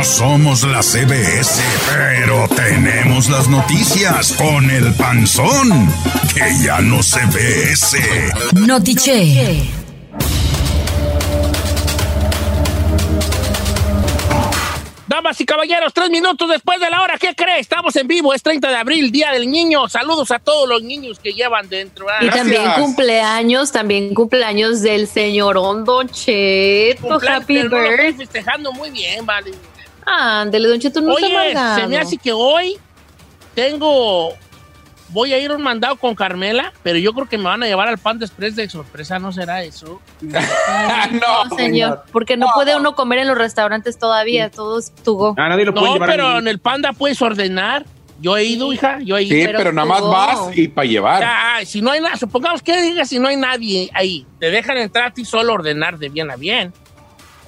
No somos la CBS, pero tenemos las noticias con el panzón, que ya no se ve ese. Notiche. Damas y caballeros, tres minutos después de la hora, ¿qué cree? Estamos en vivo, es 30 de abril, Día del Niño. Saludos a todos los niños que llevan dentro. Ah, Y gracias. también cumpleaños, también cumpleaños del señor Don Cheto. Happy birthday. festejando muy bien, vale. Ándale, Don Cheto, no Oye, se me hace que hoy tengo. Voy a ir a un mandado con Carmela, pero yo creo que me van a llevar al Panda Express de sorpresa, ¿no será eso? No, señor, porque no, puede uno comer en los restaurantes todavía, todo es tugo. A nadie lo puede No, llevar pero en el Panda puedes ordenar. Yo he ido, hija, yo he ido. Sí, Pero pero, nada más vas y para llevar. Ah, si no hay nada, supongamos que digas si no hay nadie ahí, te dejan entrar a ti solo ordenar de bien a bien.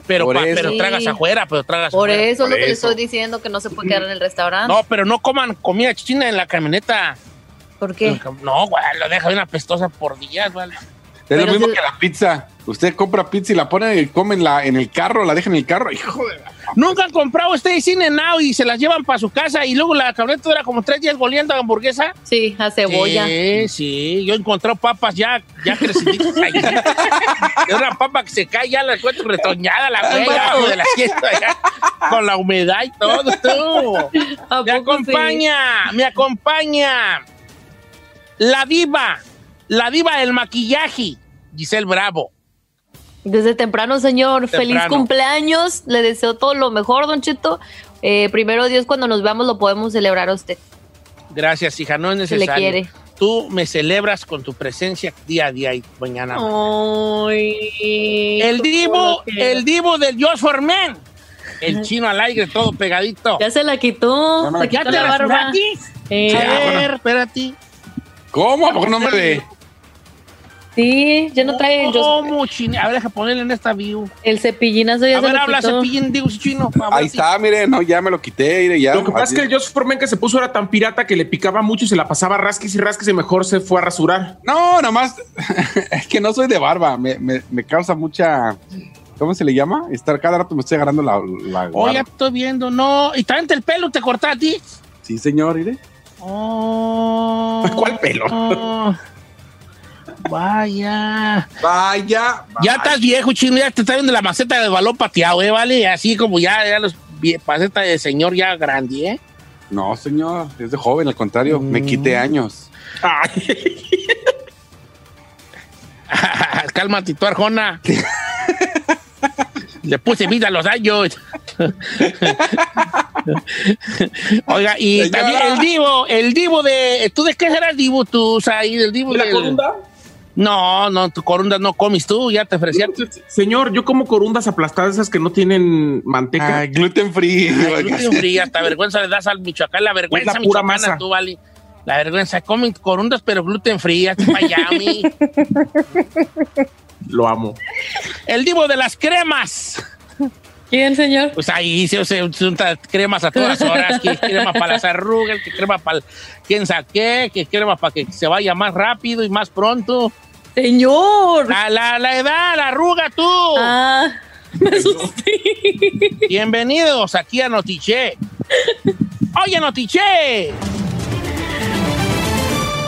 Pero, Por pa- pero tragas afuera, pero tragas Por afuera. eso es lo que le estoy diciendo, que no se puede quedar en el restaurante. No, pero no coman comida china en la camioneta. ¿Por qué? No, güey, lo deja una pestosa por días, ¿vale? Es Pero lo mismo si- que la pizza. Usted compra pizza y la pone y come en, la, en el carro, la deja en el carro. Hijo de la- Nunca han comprado ustedes cine now y se las llevan para su casa y luego la camioneta dura como tres días goleando hamburguesa. Sí, a cebolla. Sí, sí. Yo he encontrado papas ya, ya creciditas ahí. Es una papa que se cae, ya la encuentro retoñada, la güey, abajo del asiento, ya, con la humedad y todo. tú. ¿A Me sí? acompaña, me acompaña la diva, la diva del maquillaje, Giselle Bravo. Desde temprano, señor. Feliz cumpleaños. Le deseo todo lo mejor, Don Cheto. Eh, primero Dios, cuando nos veamos lo podemos celebrar a usted. Gracias, hija, no es Se le necesario. quiere. Tú me celebras con tu presencia día a día y mañana. Ay, El divo, el divo del Josh Forman. El chino al aire, todo pegadito. Ya se la quitó. No, no, se ¿Ya quitó te la barba. Eh, A ver, espérate. ¿Cómo? ¿A poco no me ve? Sí, ya no trae el, ¿Cómo, chino? A ver, deja ponerle en esta view. el cepillinazo. Ya A se ver, lo habla quitó. cepillín, digo, chino. Ahí está, mire, no, ya me lo quité, mire, ya. Lo que pasa es que el Josh Forman que se puso era tan pirata que le picaba mucho y se la pasaba rasquis y rasquis y mejor se fue a rasurar. No, nada más. es que no soy de barba. Me, me, me causa mucha. ¿Cómo se le llama? Estar cada rato me estoy agarrando la. la Oh, ya estoy viendo, no. ¿Y también el pelo te cortaste a ti? Sí, señor, mire. Oh. ¿Cuál pelo? Oh. Vaya. Vaya. Ya estás viejo, chino, ya te está viendo la maceta de balón pateado, ¿eh? ¿Vale? Así como ya, ya los vie- maceta de señor ya grande, ¿eh? No, señor, es de joven, al contrario, me Mm. quité años. Ay, Cálmate, tú, Arjona. Le puse vida a los años. Oiga, y Señora. también el divo, el divo de... ¿Tú de qué serás divo tú, ahí del divo ¿Y la del- corunda? No, no, tu corunda no comes tú, ya te ofrecía. Señor, yo como corundas aplastadas esas que no tienen manteca. Ay, gluten free. Ay, gluten free, hasta vergüenza le das al Michoacán, la vergüenza Es la pura masa. tú, vale. La vergüenza, comen corundas, pero gluten free, hasta Miami. Lo amo. El divo de las cremas. ¿Quién, señor? Pues ahí se se unta cremas a todas horas, que crema para las arrugas, que crema para el quién sabe qué, que crema para que se vaya más rápido y más pronto. Señor. La, la, la edad, la arruga tú. Ah, me asusté. Bienvenidos aquí a Notiche. Oye, Notiche.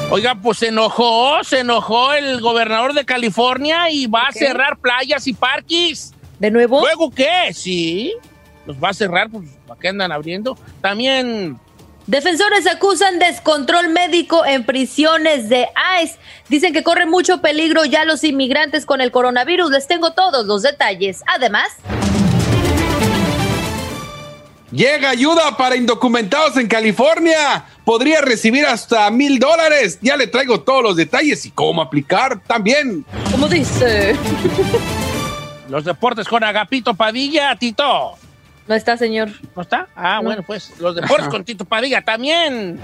Oiga, pues se enojó, se enojó el gobernador de California y va a cerrar playas y parques. ¿De nuevo? ¿Luego qué? Sí, los va a cerrar, pues, ¿para qué andan abriendo? También Defensores acusan descontrol médico en prisiones de ICE. Dicen que corren mucho peligro ya los inmigrantes con el coronavirus. Les tengo todos los detalles. Además, Llega ayuda para indocumentados en California. Podría recibir hasta mil dólares. Ya le traigo todos los detalles y cómo aplicar también. ¿cómo dice? Los deportes con Agapito Padilla, Tito. No está, señor. ¿No está? Ah, bueno, pues los deportes con Tito Padilla también.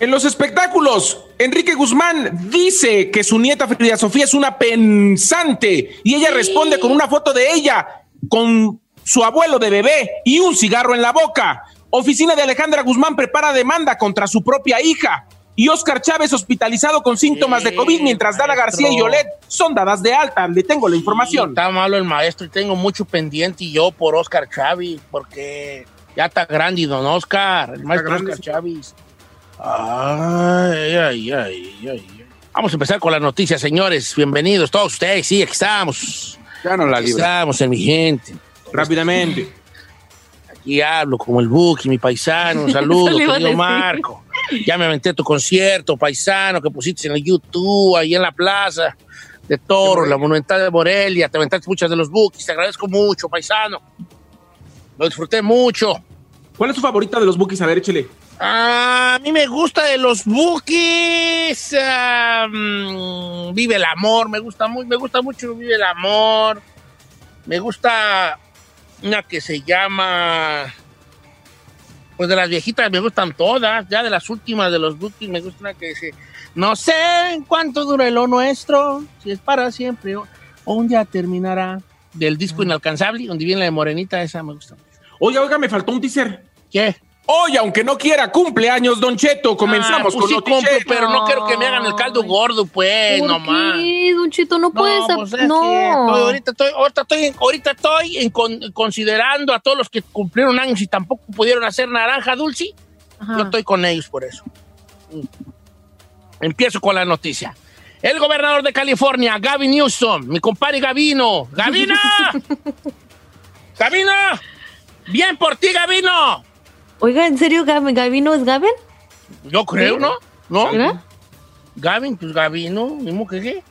En los espectáculos, Enrique Guzmán dice que su nieta Frida Sofía es una pensante y ella responde con una foto de ella con su abuelo de bebé y un cigarro en la boca. Oficina de Alejandra Guzmán prepara demanda contra su propia hija. Y Oscar Chávez hospitalizado con síntomas de COVID, mientras Dana García y Yolet son dadas de alta. Le tengo la información. Está malo el maestro y tengo mucho pendiente y yo por Oscar Chávez, porque ya está grande, don Oscar, el maestro grande, Oscar Chávez. Ay, ay, ay, ay, ay. Vamos a empezar con las noticias, señores. Bienvenidos todos ustedes. Sí, aquí estamos. Ya no la Aquí estamos en mi gente. Rápidamente. Aquí hablo como el Buki, mi paisano. Un saludo, querido. Marco. Ya me aventé tu concierto, paisano, que pusiste en el YouTube, ahí en la plaza de Toro, la Monumental de Morelia. Te aventaste muchas de los Bukis. Te agradezco mucho, paisano. Lo disfruté mucho. ¿Cuál es su favorita de los bookies? A ver, échele. Ah, a mí me gusta de los mm, Vive el amor, me gusta muy, me gusta mucho Vive el amor. Me gusta una que se llama. Pues de las viejitas me gustan todas. Ya de las últimas de los Bukis me gusta una que dice. No sé cuánto dure lo nuestro, si es para siempre o, o un día terminará. Del disco Inalcanzable, donde viene la de Morenita, esa me gusta. Oiga, oiga, me faltó un teaser. ¿Qué? Hoy, aunque no quiera, cumpleaños, Don Cheto. Comenzamos Ah, pues con sí compro, pero no quiero que me hagan el caldo gordo, pues, ¿Por nomás. qué, Don Chito? No puedes. No, pues es no. que estoy- ahorita estoy, ahorita estoy, ahorita estoy en con- considerando a todos los que cumplieron años y tampoco pudieron hacer naranja dulce. Ajá. Yo estoy con ellos por eso. Mm. Empiezo con la noticia. El gobernador de California, Gavin Newsom, mi compadre Gavino. ¡Gavino! ¡Gavino! ¡Bien por ti, Gavino! Oiga, ¿en serio Gavin, Gavino es Gavin? Yo creo, ¿Sí? ¿no? ¿No? Gavin, pues Gavino, mismo que qué.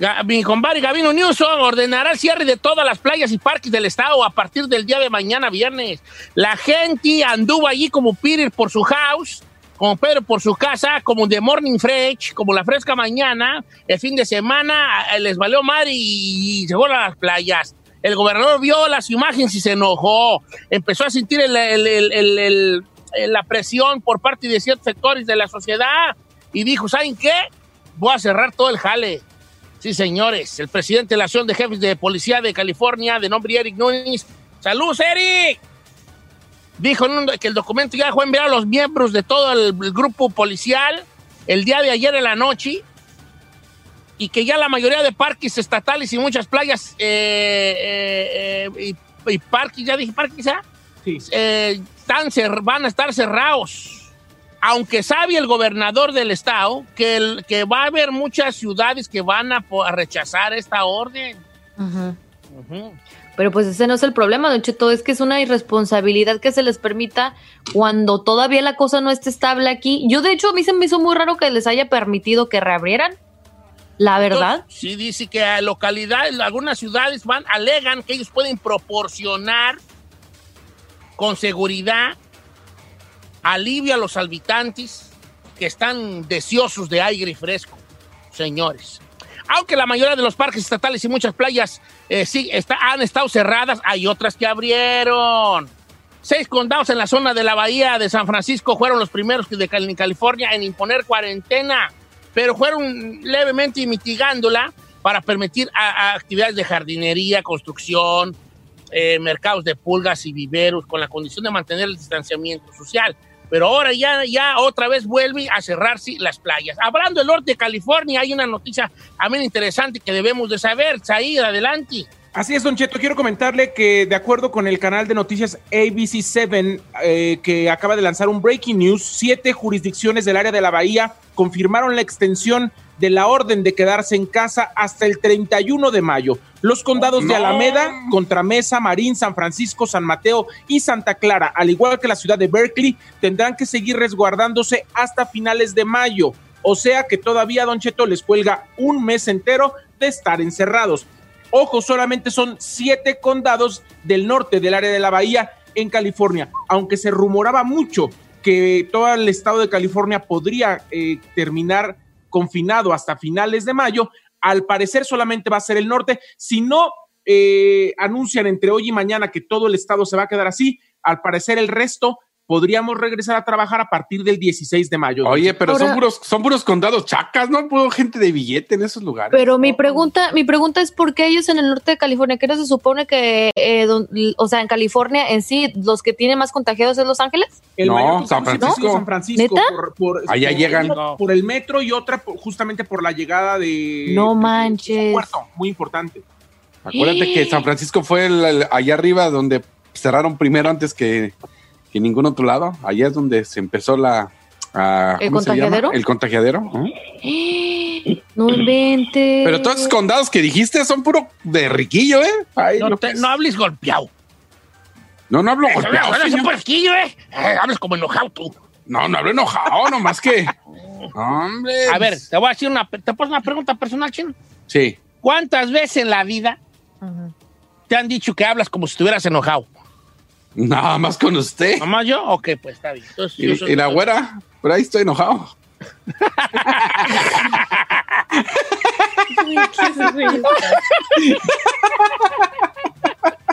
Ga- Mi compadre Gavino Newsom ordenará el cierre de todas las playas y parques del estado a partir del día de mañana, viernes. La gente anduvo allí como Peter por su house, como Pedro por su casa, como The Morning Fresh, como la fresca mañana. El fin de semana eh, les valió madre y, y se fueron a las playas. El gobernador vio las imágenes y se enojó. Empezó a sentir la presión por parte de ciertos sectores de la sociedad y dijo, ¿saben qué? Voy a cerrar todo el jale. Sí, señores, el presidente de la Asociación de Jefes de Policía de California, de nombre Eric Nunes. ¡Salud, Eric! Dijo que el documento ya fue enviado a los miembros de todo el grupo policial el día de ayer en la noche y que ya la mayoría de parques estatales y muchas playas eh, eh, eh, y, y parques, ya dije parques, ¿ah? Sí. eh, están cer- van a estar cerrados. Aunque sabe el gobernador del estado que, el- que va a haber muchas ciudades que van a, rechazar esta orden. Ajá. Pero pues ese no es el problema, Don Cheto, es que es una irresponsabilidad que se les permita cuando todavía la cosa no esté estable aquí. Yo, de hecho, a mí se me hizo muy raro que les haya permitido que reabrieran. La verdad. Entonces, sí, dice que a localidades, algunas ciudades van, alegan que ellos pueden proporcionar con seguridad alivio a los habitantes que están deseosos de aire fresco, señores. Aunque la mayoría de los parques estatales y muchas playas eh, sí está- han estado cerradas, hay otras que abrieron. Seis condados en la zona de la bahía de San Francisco fueron los primeros que de California en imponer cuarentena, pero fueron levemente mitigándola para permitir a- actividades de jardinería, construcción, eh, mercados de pulgas y viveros con la condición de mantener el distanciamiento social. Pero ahora ya, ya otra vez vuelve a cerrarse las playas. Hablando del norte de California, hay una noticia mí interesante que debemos de saber. Said, adelante. Así es, Don Cheto. Quiero comentarle que, de acuerdo con el canal de noticias ABC7, eh, que acaba de lanzar un breaking news, siete jurisdicciones del área de la Bahía confirmaron la extensión de la orden de quedarse en casa hasta el 31 de mayo. Los condados de. Alameda, Contramesa, Marín, San Francisco, San Mateo y Santa Clara, al igual que la ciudad de Berkeley, tendrán que seguir resguardándose hasta finales de mayo. O sea que todavía, Don Cheto, les cuelga un mes entero de estar encerrados. Ojo, solamente son siete condados del norte del área de la bahía en California, aunque se rumoraba mucho que todo el estado de California podría eh, terminar confinado hasta finales de mayo, al parecer solamente va a ser el norte. Si no eh, anuncian entre hoy y mañana que todo el estado se va a quedar así, al parecer el resto podríamos regresar a trabajar a partir del 16 de mayo. Oye, pero son puros, son puros condados chacas, ¿no? Puedo gente de billete en esos lugares. Pero mi pregunta, mi pregunta es por qué ellos en el norte de California, que no se supone que, eh, o sea, en California en sí, los que tienen más contagiados es Los Ángeles? El no, San Francisco. San Francisco. Por, Allá llegan. Por el metro y otra justamente por la llegada de... No manches. Un puerto muy importante. Acuérdate que San Francisco fue allá arriba donde cerraron primero antes que en ningún otro lado. Allá es donde se empezó la... ¿El contagiadero? El contagiadero. No inventes. Pero todos esos condados que dijiste son puro de riquillo, ¿eh? no, hables golpeado. No, no hablo golpeado. No, no, riquillo, ¿eh? ¿eh? Hablas como enojado tú. No, no hablo enojado, nomás que... Hombre. A ver, te voy a decir una, ¿te una pregunta personal, Chino? Sí. ¿Cuántas veces en la vida te han dicho que hablas como si estuvieras enojado? Nada más con usted. ¿Nada más yo? Ok, pues está bien. ¿Y, la güera? Por ahí estoy enojado.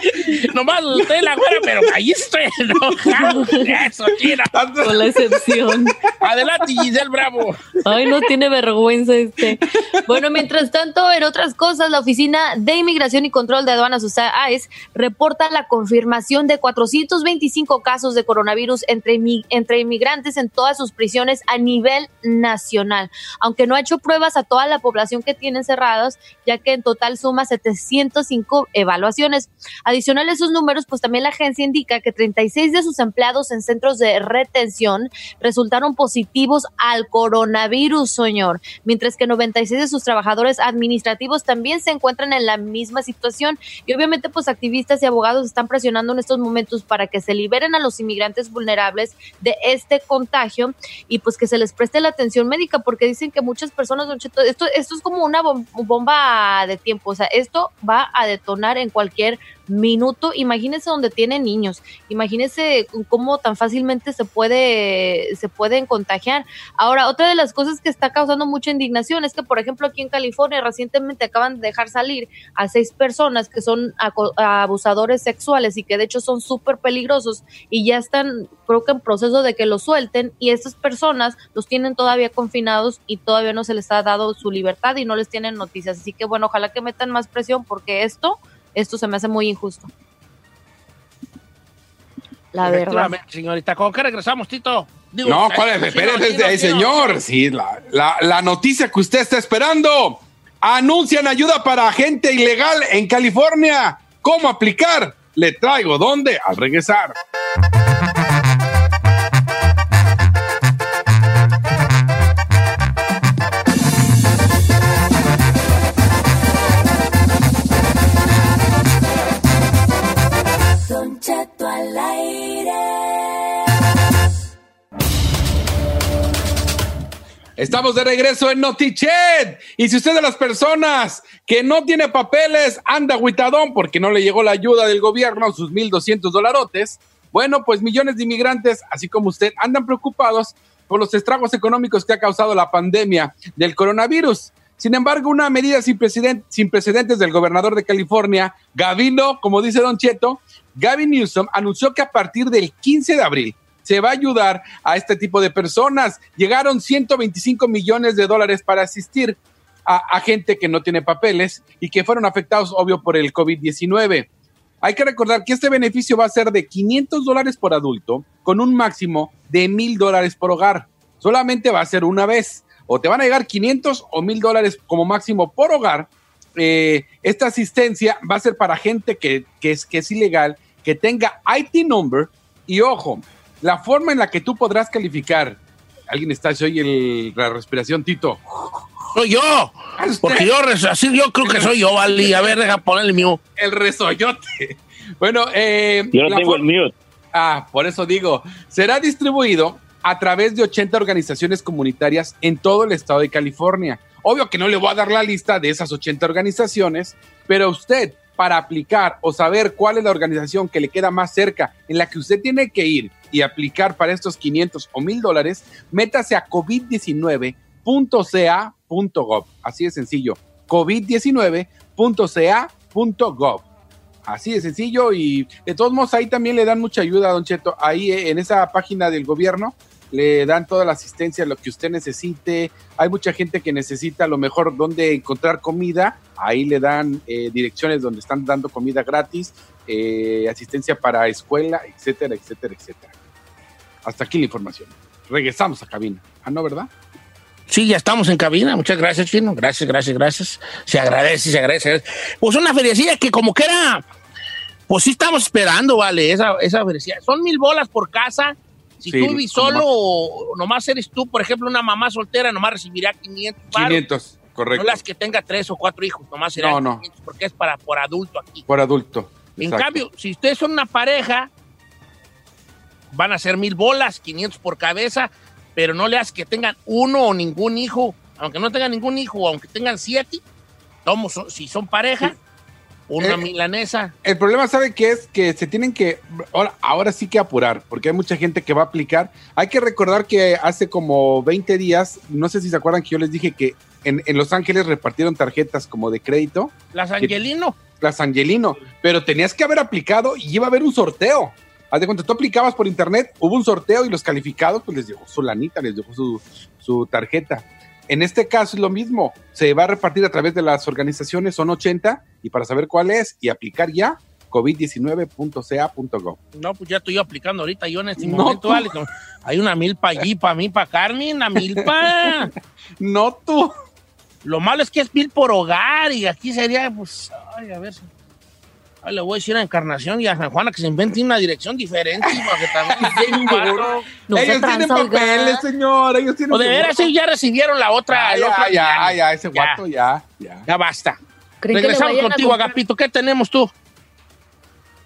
Nomás usted la güera, pero ahí estoy enojado. Eso, chino. Con la excepción. Adelante, Giselle Bravo. Ay, no tiene vergüenza este. Bueno, mientras tanto, en otras cosas, la Oficina de Inmigración y Control de Aduanas, o sea, ICE, reporta la confirmación de 425 casos de coronavirus entre, entre inmigrantes en todas sus prisiones a nivel nacional, aunque no ha hecho pruebas a toda la población que tienen cerrados, ya que en total suma 705 evaluaciones. Adicional a esos números, pues también la agencia indica que 36 de sus empleados en centros de retención resultaron positivos al coronavirus, señor, mientras que 96 de sus trabajadores administrativos también se encuentran en la misma situación. Y obviamente, pues activistas y abogados están presionando en estos momentos para que se liberen a los inmigrantes vulnerables de este contagio y pues que se les preste la atención médica, porque dicen que muchas personas, esto, esto es como una bomba de tiempo, o sea, esto va a detonar en cualquier minuto. Imagínese donde tiene niños, imagínese cómo tan fácilmente se puede, se pueden contagiar. Ahora, otra de las cosas que está causando mucha indignación es que, por ejemplo, aquí en California recientemente acaban de dejar salir a seis personas que son abusadores sexuales y que de hecho son súper peligrosos y ya están, creo que en proceso de que los suelten y estas personas los tienen todavía confinados y todavía no se les ha dado su libertad y no les tienen noticias. Así que bueno, ojalá que metan más presión porque esto esto se me hace muy injusto. La verdad. Señorita, ¿cómo que regresamos, Tito? no, ¿cuál es? Espérate, señor. Sí, la, la, noticia que usted está esperando. Anuncian ayuda para gente ilegal en California. ¿Cómo aplicar? Le traigo dónde al regresar. Estamos de regreso en Notichet. Y si usted de las personas que no tiene papeles anda aguitadón porque no le llegó la ayuda del gobierno, sus 1.200 dolarotes, bueno, pues millones de inmigrantes, así como usted, andan preocupados por los estragos económicos que ha causado la pandemia del coronavirus. Sin embargo, una medida sin, sin precedentes del gobernador de California, Gavino, como dice Don Cheto, Gavin Newsom anunció que a partir del 15 de abril se va a ayudar a este tipo de personas. Llegaron 125 millones de dólares para asistir a, gente que no tiene papeles y que fueron afectados, obvio, por el COVID-19. Hay que recordar que este beneficio va a ser de 500 dólares por adulto con un máximo de 1000 dólares por hogar. Solamente va a ser una vez. O te van a llegar 500 o 1000 dólares como máximo por hogar. Eh, esta asistencia va a ser para gente que, es, que es ilegal, que tenga IT number y ojo, la forma en la que tú podrás calificar. Alguien está, se oye la respiración, Tito. Soy yo. Porque yo, así yo creo que soy yo, Vali. A ver, deja poner el mío. El resoyote. Bueno, eh, yo no tengo el mute. Ah, por eso digo, será distribuido a través de 80 organizaciones comunitarias en todo el estado de California. Obvio que no le voy a dar la lista de esas 80 organizaciones, pero usted, para aplicar o saber cuál es la organización que le queda más cerca, en la que usted tiene que ir y aplicar para estos 500 o 1000 dólares, métase a covid19.ca.gov. Así de sencillo, covid19.ca.gov. Así de sencillo y de todos modos ahí también le dan mucha ayuda, Don Cheto. Ahí eh, en esa página del gobierno le dan toda la asistencia, lo que usted necesite. Hay mucha gente que necesita a lo mejor dónde encontrar comida. Ahí le dan eh, direcciones donde están dando comida gratis, eh, asistencia para escuela, etcétera, etcétera, etcétera. Hasta aquí la información. Regresamos a cabina. Ah, no, ¿verdad? Sí, ya estamos en cabina. Muchas gracias, Chino. Gracias, gracias, gracias. Se agradece, se agradece. Pues una feriecilla que como que era, pues sí estamos esperando, vale, esa, esa feriecilla. Son mil bolas por casa. Si Sí, tú vives solo o nomás eres tú, por ejemplo, una mamá soltera, nomás recibirá 500 varos. 500, correcto. No las que tenga tres o cuatro hijos, nomás será No, no. 500, porque es para por adulto aquí. Por adulto. En Exacto. cambio, si ustedes son una pareja, van a ser mil bolas, 500 por cabeza, pero no le hagas que tengan uno o ningún hijo, aunque no tengan ningún hijo, aunque tengan siete, tomo, si son pareja, una Eh, milanesa. El problema, ¿sabe qué es? Que se tienen que, ahora, ahora sí que apurar, porque hay mucha gente que va a aplicar. Hay que recordar que hace como 20 días, no sé si se acuerdan que yo les dije que en, en Los Ángeles repartieron tarjetas como de crédito, Las Angelino. las Angelino, pero tenías que haber aplicado y iba a haber un sorteo. Haz de cuenta, tú aplicabas por internet, hubo un sorteo y los calificados, pues les llegó su lanita, les llegó su, su tarjeta. En este caso es lo mismo, se va a repartir a través de las organizaciones, son 80, y para saber cuál es y aplicar ya, covid19.ca.gov. No, pues ya estoy aplicando ahorita, yo en este No, momento, tú. como- Hay una milpa allí para mí, para Carmen, una milpa. No tú. Lo malo es que es mil por hogar y aquí sería, pues, ay, a ver Ay, le voy a decir a Encarnación y a San Juana que se inventen una dirección diferente, porque también. No se ellos tienen papeles, señor, ellos tienen O de veras, ellos ya recibieron la otra. Ya, otro ya, ya, año. ya, ese Ya. guato, ya, ya. Ya basta. ¿Creen que le Regresamos contigo? Agapito. ¿Qué tenemos tú?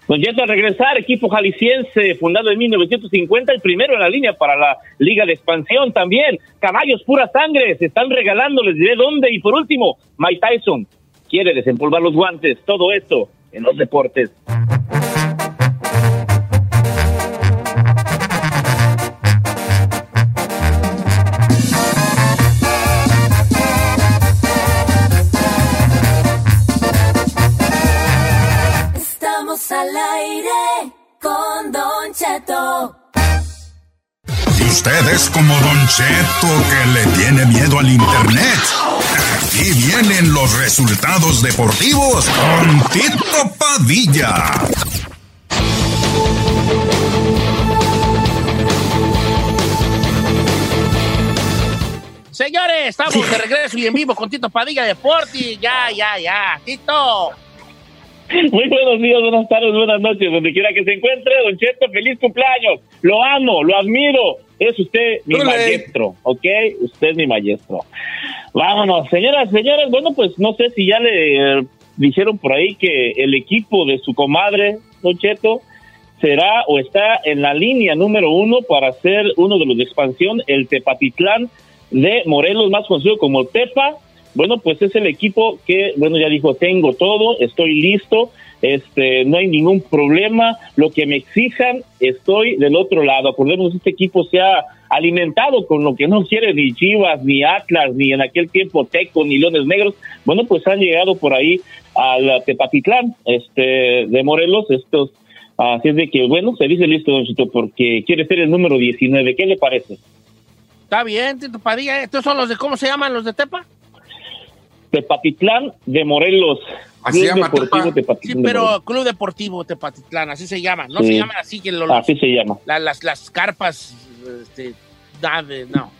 Don Cheto, a regresar, equipo jalisciense, fundado en 1950, el primero en la línea para la Liga de Expansión también. Caballos pura sangre, se están regalando, les diré dónde. Y por último, Mike Tyson quiere desempolvar los guantes. Todo esto en los deportes. Estamos al aire con Don Cheto. Y usted es como Don Cheto que le tiene miedo al internet. Aquí vienen los resultados deportivos con Tito Padilla. Señores, estamos de regreso y en vivo con Tito Padilla Deporti. Ya, ya, ya. Tito. Muy buenos días, buenas tardes, buenas noches, donde quiera que se encuentre. Don Cheto, feliz cumpleaños. Lo amo, lo admiro. Es usted mi maestro, ¿ok? Usted es mi maestro. Vámonos, señoras, señores. Bueno, pues no sé si ya le eh, dijeron por ahí que el equipo de su comadre, Don Cheto, será o está en la línea número uno para ser uno de los de expansión, el Tepatitlán de Morelos, más conocido como Tepa. Bueno, pues es el equipo que, bueno, ya dijo, tengo todo, estoy listo, este, no hay ningún problema, lo que me exijan, estoy del otro lado. Acordemos, este equipo se ha alimentado con lo que no quiere ni Chivas, ni Atlas, ni en aquel tiempo Teco, ni Leones Negros. Bueno, pues han llegado por ahí al Tepatitlán, este, de Morelos, estos, así es de que, bueno, se dice listo, don Chito, porque quiere ser el número 19. ¿Qué le parece? Está bien, Tito Padilla. ¿Estos son los de cómo se llaman los de Tepa? Tepatitlán de Morelos. Así Club se llama, Deportivo Tepa. Sí, Tepatitlán de Morelos. pero Club Deportivo Tepatitlán, así se llaman. No Sí. se llaman así que los, Así se llama. la- las, las carpas, este, no.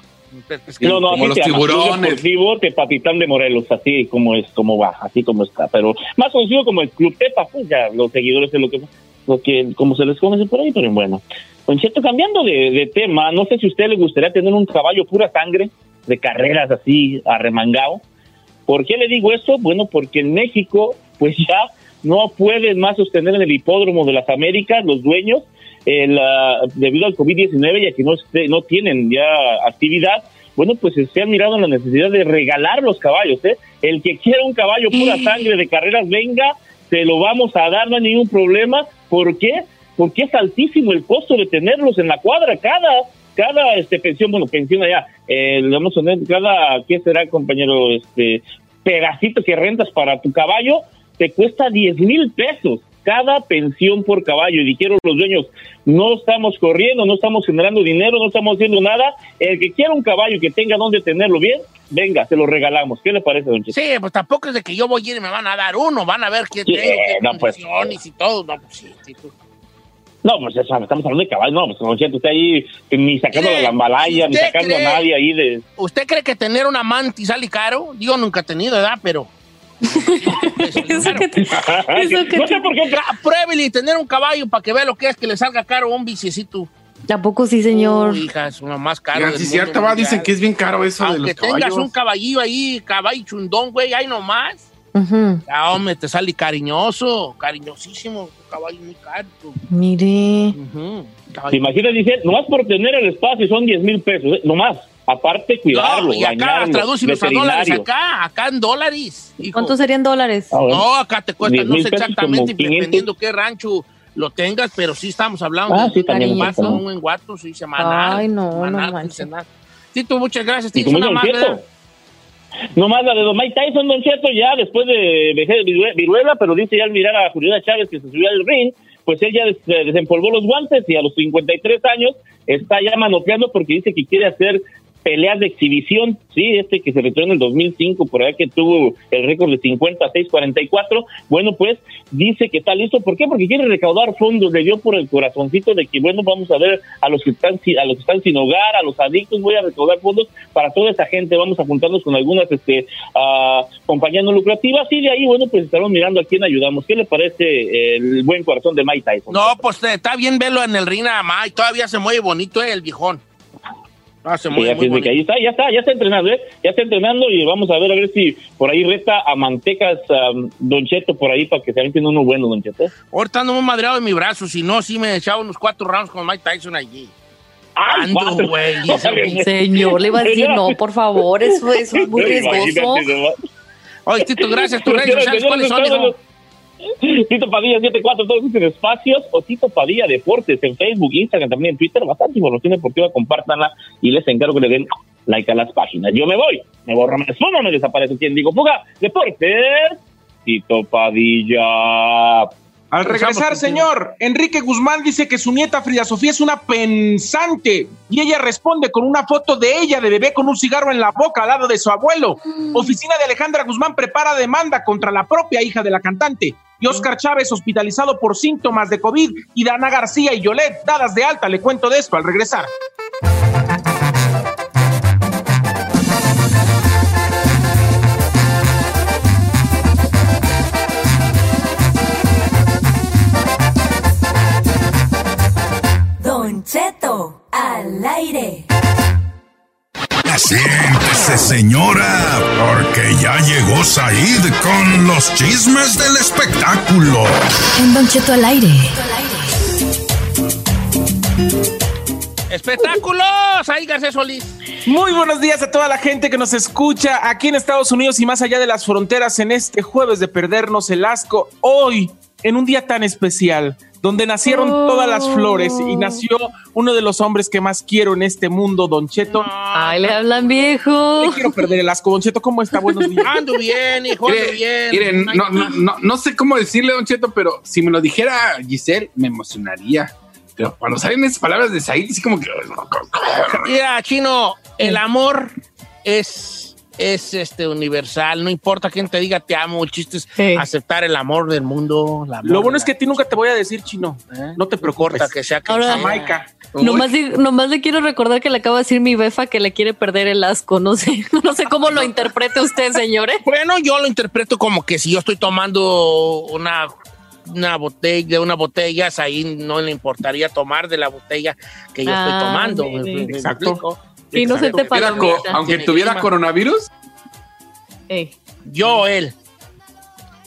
Es que- No, no, como los llama. Tiburones. Deportivo Tepatitlán de Morelos, así como es, como va, así como está. Pero más conocido como el Club Tepa, pues ya los seguidores de lo que, lo que como se les conoce por ahí, pero bueno. Con cierto, cambiando de, de tema, no sé si a usted le gustaría tener un caballo pura sangre, de carreras así, arremangado. ¿Por qué le digo esto? Bueno, porque en México, pues ya no pueden más sostener en el hipódromo de las Américas los dueños, el, ah, debido al COVID-19, ya que no, no tienen ya actividad. Bueno, pues se han mirado en la necesidad de regalar los caballos. ¿eh? El que quiera un caballo pura sangre de carreras, venga, se lo vamos a dar, no hay ningún problema. ¿Por qué? Porque es altísimo el costo de tenerlos en la cuadra. Cada cada este pensión, bueno, pensión allá, eh, le vamos a poner cada, ¿qué será, compañero? Este pedacito que rentas para tu caballo te cuesta 10 mil pesos. cada pensión por caballo. Y dijeron los dueños, no estamos corriendo, no estamos generando dinero, no estamos haciendo nada. El que quiera un caballo que tenga donde tenerlo bien, venga, se lo regalamos. ¿Qué le parece, don Cheto? Sí, pues tampoco es de que yo voy a ir y me van a dar uno, van a ver qué Sí, tengo, qué no, pues. y todo. No, pues sí, sí, pues. No, pues eso, estamos hablando de caballo. No, pues don Cheto, usted ahí ni sacando la lambalaya, ni ¿usted sacando cree- a nadie ahí de... ¿Usted cree que tener una mantis sale caro? Digo, nunca he tenido, ¿verdad? Pero... Eso que te- eso que no sé por qué... Pruébele y tener un caballo para que vea lo que es que le salga caro un bicicito. Tampoco sí, señor. Uy, hija, es uno más caro. Mundo cierto, va, dicen que es bien caro eso de Aunque los tengas caballos. un caballillo ahí, caballo chundón, güey, ahí nomás. Ujú. Ya, hombre, te sale cariñoso, cariñosísimo, caballo muy caro. Mire. Ujú, ¿Se caballo. imagina? Dice, nomás por tener el espacio son 10 mil pesos, ¿eh? nomás. Aparte, cuidarlo, No, y acá, tradúcilos a dólares acá, acá en dólares. hijo. ¿Cuántos serían dólares? Ah. No, acá te cuesta, 10 no sé exactamente, como 500. dependiendo qué rancho lo tengas, pero sí estamos hablando Ah, de sí, también, un guato, también. un buen guato, sí, semanal. Ay, no, semanal, no manches. quincenal. Tito, muchas gracias. Tienes como una es nomás la de Don Mike Tyson, Don Cheto, ya después de vejez viruela, pero dice ya al mirar a Juliana Chávez que se subió al ring, pues él ya des- eh, desempolvó los guantes y a los 53 años está ya manoteando porque dice que quiere hacer peleas de exhibición, sí, este que se retiró en el 2005, por ahí que tuvo el récord de 56-44, bueno, pues dice que está listo, ¿por qué? Porque quiere recaudar fondos, le dio por el corazoncito de que, bueno, vamos a ver a los que están, a los que están sin hogar, a los adictos, voy a recaudar fondos para toda esa gente, vamos a juntarnos con algunas este, ah, compañías no lucrativas y de ahí, bueno, pues estamos mirando a quién ayudamos. ¿Qué le parece el buen corazón de Mike Tyson? No, pues eh, está bien verlo en el ring nada más todavía se mueve bonito eh, el viejón. Ah, se mueve muy ahí está, ya está, ya está entrenando, ¿eh? Ya está entrenando y vamos a ver a ver si por ahí reta a Mantecas um, Don Cheto por ahí para que se avienten uno bueno, Don Cheto. Ahorita ando muy madreado de mi brazo, si no, sí me echaba unos cuatro rounds con Mike Tyson allí. ¡Ay, Ando, güey. Señor, le iba a decir, no, por favor, eso, eso es muy riesgoso. Oye, Tito, gracias. ¿Tus redes sociales cuáles son? Tito Padilla 74, todos en espacios, o Tito Padilla Deportes en Facebook, Instagram, también en Twitter, bastante información deportiva, compártanla y les encargo que le den like a las páginas. Yo me voy, me borro, me esfumo, me desaparece quien digo fuga, Deportes, Tito Padilla. Al regresar, señor, Enrique Guzmán dice que su nieta Frida Sofía es una pensante y ella responde con una foto de ella de bebé con un cigarro en la boca al lado de su abuelo. Oficina de Alejandra Guzmán prepara demanda contra la propia hija de la cantante. Y Oscar Chávez hospitalizado por síntomas de COVID y Dana García y Yolet dadas de alta. Le cuento de esto al regresar. Siéntese, señora, porque ya llegó Said con los chismes del espectáculo. En Don Cheto al aire. Espectáculos, ahí García Solís. Muy buenos días a toda la gente que nos escucha aquí en Estados Unidos y más allá de las fronteras en este jueves de perdernos el asco. Hoy, en un día tan especial, donde nacieron todas las flores y nació uno de los hombres que más quiero en este mundo, Don Cheto. Ay, le hablan viejo. Le quiero perder el asco. Don Cheto, ¿cómo está? Buenos días. Ando bien, hijo, ando bien. miren, no, no, no, no sé cómo decirle, Don Cheto, pero si me lo dijera Giselle, me emocionaría. Pero cuando salen esas palabras de Said, así como que. Mira, Chino, el amor es, es este universal. No importa quién te diga te amo, el chiste es Sí. aceptar el amor del mundo. amor Lo bueno es que a ti nunca te voy a decir chino. ¿Eh? No te preocupes. que sea que Ahora- sea. Jamaica. Nomás, nomás le quiero recordar que le acaba de decir mi befa que le quiere perder el asco. No sé, no sé cómo lo interprete usted, señores. Bueno, yo lo interpreto como que si yo estoy tomando una, una botella, de una botella, ahí no le importaría tomar de la botella que yo Ah, estoy tomando. mire. ¿Me- me- me Exacto. No se te palomita. aunque tuviera clima. coronavirus, Eh, Yo, él.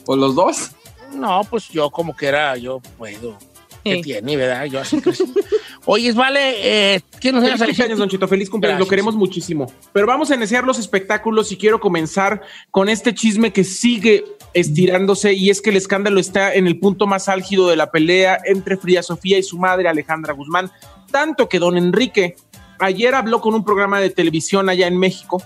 o los dos. No, pues yo como que era, yo puedo. ¿Qué tiene, verdad? Yo así. Oye, vale, eh, ¿quién nos Feliz cumpleaños, Don Chito. Feliz cumpleaños. Lo queremos muchísimo. Pero vamos a iniciar los espectáculos y quiero comenzar con este chisme que sigue estirándose y es que el escándalo está en el punto más álgido de la pelea entre Frida Sofía y su madre Alejandra Guzmán. Tanto que don Enrique ayer habló con un programa de televisión allá en México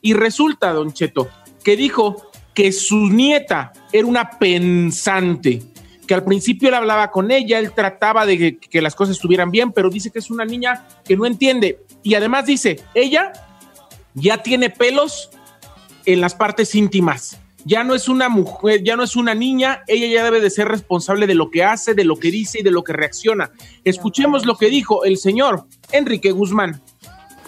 y resulta, Don Cheto, que dijo que su nieta era una pensante. que al principio él hablaba con ella, él trataba de que, que las cosas estuvieran bien, pero dice que es una niña que no entiende. Y además dice, ella ya tiene pelos en las partes íntimas. Ya no es una mujer, ya no es una niña, ella ya debe de ser responsable de lo que hace, de lo que dice y de lo que reacciona. Escuchemos lo que dijo el señor Enrique Guzmán.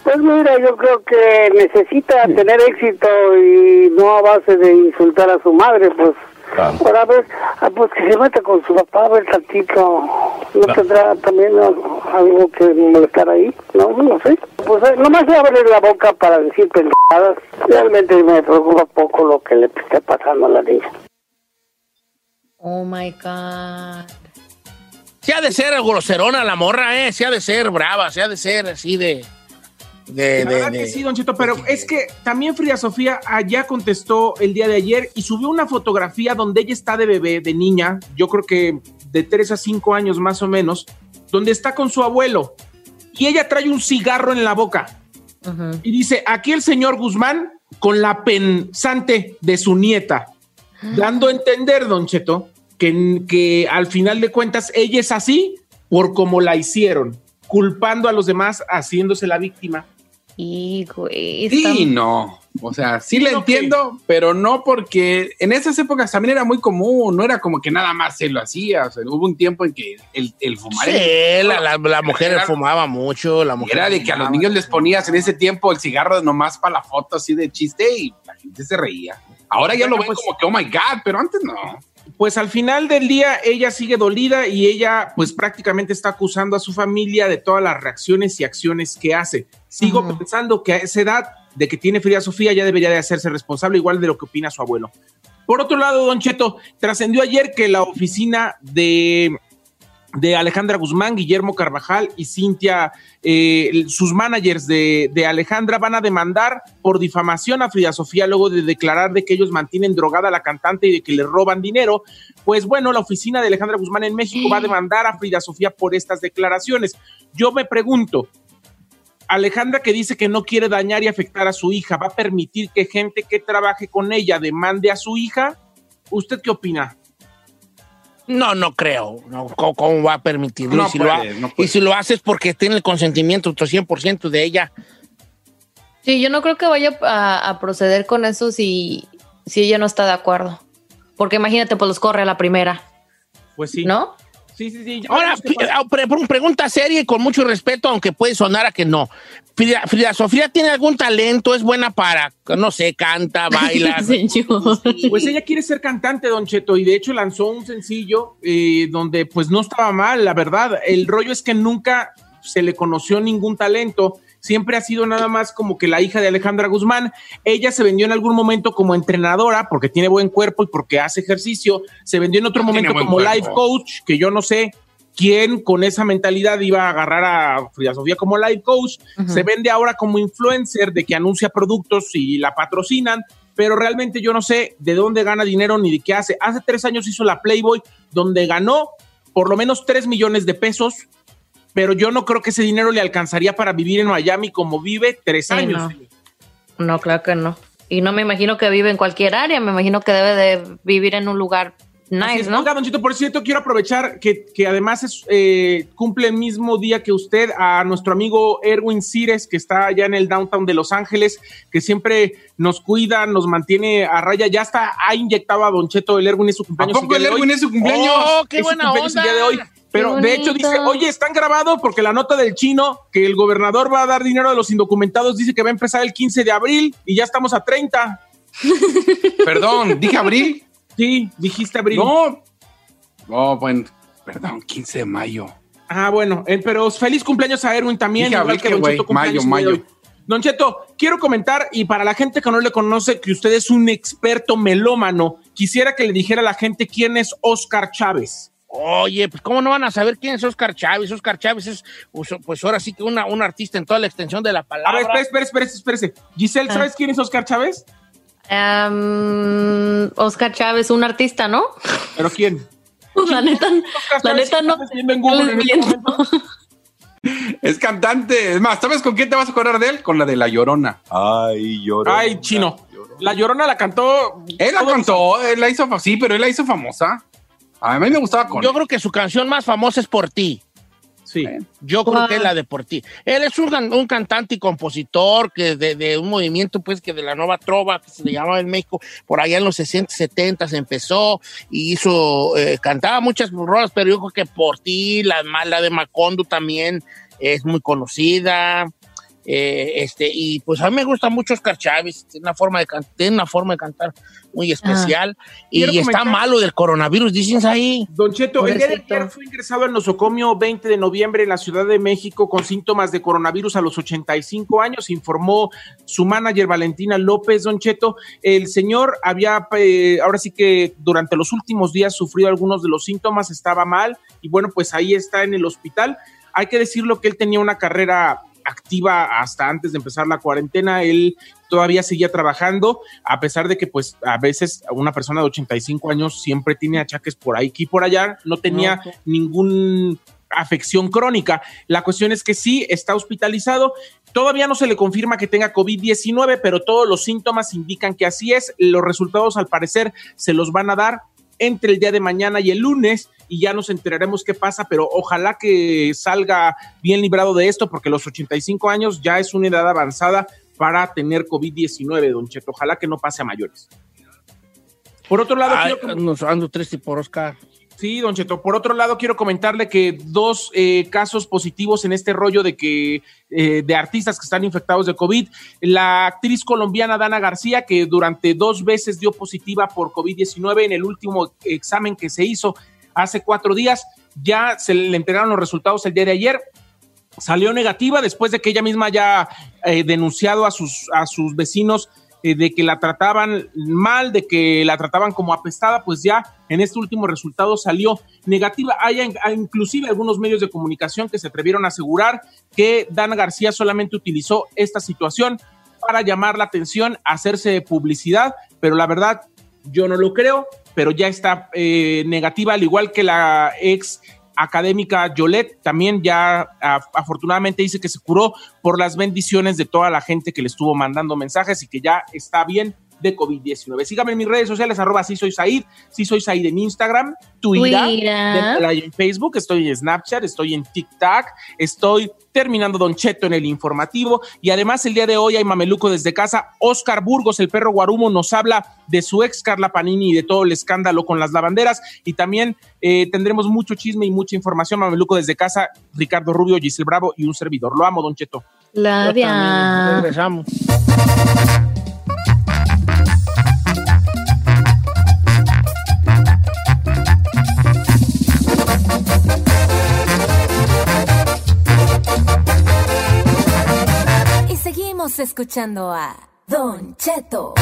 Pues mira, yo creo que necesita tener éxito y no a base de insultar a su madre, pues. Ahora pues, ah, pues que se meta con su papá a ver tantito. ¿No tendrá también ah, algo que molestar ahí? No, no sé. Pues eh, nomás se abre la boca para decir pendejadas. Realmente me preocupa poco lo que le esté pasando a la niña. Oh my God. Se ha de ser groserona la morra, ¿eh? Se ha de ser brava, se ha de ser así de. De, La de- verdad de- que sí, Don Cheto, pero es que también Frida Sofía allá contestó el día de ayer y subió una fotografía donde ella está de bebé, de niña, yo creo que de 3 a 5 años más o menos, donde está con su abuelo y ella trae un cigarro en la boca. Y dice, aquí el señor Guzmán con la pensante de su nieta, dando a entender, Don Cheto, que, que al final de cuentas ella es así por como la hicieron, culpando a los demás, haciéndose la víctima. Y, güey, está- Sí, no. O sea, sí Sí, no, entiendo, pero no porque en esas épocas también era muy común, no era como que nada más se lo hacía. O sea, hubo un tiempo en que el, el fumar Sí, la, la- la mujer Era- fumaba mucho, la mujer. era de que a los niños les ponías en ese tiempo el cigarro nomás para la foto así de chiste y la gente se reía. Ahora ya Bueno, lo ven pues- como que, oh my God, pero antes no. Pues al final del día ella sigue dolida y ella pues prácticamente está acusando a su familia de todas las reacciones y acciones que hace. Sigo pensando que a esa edad de que tiene Frida Sofía ya debería de hacerse responsable igual de lo que opina su abuelo. Por otro lado, Don Cheto, trascendió ayer que la oficina de, de Alejandra Guzmán, Guillermo Carvajal y Cintia, eh, sus managers de, de Alejandra van a demandar por difamación a Frida Sofía luego de declarar de que ellos mantienen drogada a la cantante y de que le roban dinero. Pues bueno, la oficina de Alejandra Guzmán en México va a demandar a Frida Sofía por estas declaraciones. Yo me pregunto, Alejandra que dice que no quiere dañar y afectar a su hija, ¿va a permitir que gente que trabaje con ella demande a su hija? ¿Usted qué opina? No, no creo. No, ¿cómo, cómo va a permitirlo? No y, si lo puede, ha- no puede. y si lo haces porque tiene el consentimiento 100% de ella. Sí, yo no creo que vaya a, a proceder con eso si, si ella no está de acuerdo. Porque imagínate, pues los corre a la primera, Pues sí. ¿no? Sí, sí, sí. Ya Ahora, ah, pre- pre- pregunta seria y con mucho respeto, aunque puede sonar a que no. Frida, Frida Sofía tiene algún talento, es buena para, no sé, canta, baila. Pues ella quiere ser cantante, Don Cheto, y de hecho lanzó un sencillo eh, donde pues no estaba mal, la verdad. El rollo es que nunca se le conoció ningún talento, siempre ha sido nada más como que la hija de Alejandra Guzmán. Ella se vendió en algún momento como entrenadora porque tiene buen cuerpo y porque hace ejercicio. Se vendió en otro momento como cuerpo. life coach, que yo no sé quién con esa mentalidad iba a agarrar a Frida Sofía como life coach. Se vende ahora como influencer de que anuncia productos y la patrocinan, pero realmente yo no sé de dónde gana dinero ni de qué hace. Hace tres años hizo la Playboy, donde ganó por lo menos tres millones de pesos, pero yo no creo que ese dinero le alcanzaría para vivir en Miami como vive tres Sí, años. no. No, claro que no. Y no me imagino que vive en cualquier área, me imagino que debe de vivir en un lugar nice, es. ¿no? Oiga, Don Cheto, por cierto, quiero aprovechar que, que además es, eh, cumple el mismo día que usted a nuestro amigo Erwin Cires, que está allá en el downtown de Los Ángeles, que siempre nos cuida, nos mantiene a raya. Ya está, ha inyectado a Don Cheto el Erwin es su ¿A cumpleaños. poco el hoy. Erwin es su cumpleaños? ¡Oh, qué Es su buena cumpleaños onda! el día de hoy. Pero de hecho dice, oye, están grabados porque la nota del chino que el gobernador va a dar dinero a los indocumentados dice que va a empezar el 15 de abril y ya estamos a 30. Perdón, dije abril. Sí, dijiste abril. No. Oh, bueno, perdón, 15 de mayo. Ah, bueno, eh, pero feliz cumpleaños a Erwin también, Dije igual abril que Don Cheto cumpleaños mayo, mayo. Don Cheto, quiero comentar, y para la gente que no le conoce, que usted es un experto melómano, quisiera que le dijera a la gente quién es Oscar Chávez. Oye, pues ¿cómo no van a saber quién es Oscar Chávez? Oscar Chávez es, pues, pues, ahora sí que una, un artista en toda la extensión de la A palabra. ver, espérese, espérese, espérese, espérese. Giselle, Ah. ¿sabes quién es Oscar Chávez? Am, Oscar Chávez, un artista, ¿no? ¿Pero quién? La neta, Oscar la neta no. ¿estás viendo en Google en este? Es cantante. Es más, ¿sabes con quién te vas a acordar de él? Con la de La Llorona. Ay, llorona. Ay, chino. La Llorona la cantó. Él la cantó, él la hizo, sí, pero él la hizo famosa. A mí me gustaba con. Yo creo que su canción más famosa es Por ti. Sí. Yo creo que es la de Por ti. Él es un, un cantante y compositor que de, de un movimiento, pues, que de la nueva trova, que se le llamaba en México, por allá en los 60, 70 se empezó y hizo, eh, cantaba muchas rolas, pero yo creo que Por ti, la, la de Macondo también es muy conocida. Eh, este, y pues a mí me gusta mucho Oscar Chávez, tiene una forma de, can- tiene una forma de cantar muy especial. y está malo del coronavirus, dicen ahí. Don Cheto, el día de ayer fue ingresado al nosocomio 20 de noviembre en la Ciudad de México con síntomas de coronavirus a los 85 años, informó su manager Valentina López. Don Cheto, el señor había, eh, ahora sí que durante los últimos días sufrido algunos de los síntomas, estaba mal y bueno, pues ahí está en el hospital. Hay que decirlo que él tenía una carrera activa hasta antes de empezar la cuarentena, él todavía seguía trabajando, a pesar de que pues a veces una persona de 85 años siempre tiene achaques por ahí y por allá, no tenía ningún afección crónica. La cuestión es que sí está hospitalizado. Todavía no se le confirma que tenga COVID-19, pero todos los síntomas indican que así es. Los resultados al parecer se los van a dar entre el día de mañana y el lunes y ya nos enteraremos qué pasa, pero ojalá que salga bien librado de esto porque los 85 años ya es una edad avanzada para tener COVID-19, don Cheto. Ojalá que no pase a mayores. Por otro lado, Ay, quiero- nos ando triste por Oscar. Sí, don Cheto. Por otro lado, quiero comentarle que dos eh, casos positivos en este rollo de que eh, de artistas que están infectados de COVID. La actriz colombiana Dana García, que durante dos veces dio positiva por COVID-19 en el último examen que se hizo hace cuatro días, ya se le entregaron los resultados el día de ayer. Salió negativa después de que ella misma haya eh, denunciado a sus, a sus vecinos eh, de que la trataban mal, de que la trataban como apestada, pues ya en este último resultado salió negativa. Hay hay inclusive algunos medios de comunicación que se atrevieron a asegurar que Dana García solamente utilizó esta situación para llamar la atención, hacerse publicidad, pero la verdad yo no lo creo, pero ya está eh, negativa, al igual que la ex académica Yolette también ya afortunadamente dice que se curó por las bendiciones de toda la gente que le estuvo mandando mensajes y que ya está bien de COVID-19. Síganme en mis redes sociales, arroba sí soy Said, sí soy Said en Instagram, Twitter, en Facebook, estoy en Snapchat, estoy en TikTok, estoy terminando Don Cheto en el informativo y además el día de hoy hay Mameluco desde casa. Oscar Burgos, el perro guarumo, nos habla de su ex Carla Panini y de todo el escándalo con las lavanderas y también eh, tendremos mucho chisme y mucha información. Mameluco desde casa, Ricardo Rubio, Giselle Bravo y un servidor. Lo amo, Don Cheto. La Yo también. dia. Regresamos. Seguimos escuchando a Don Cheto.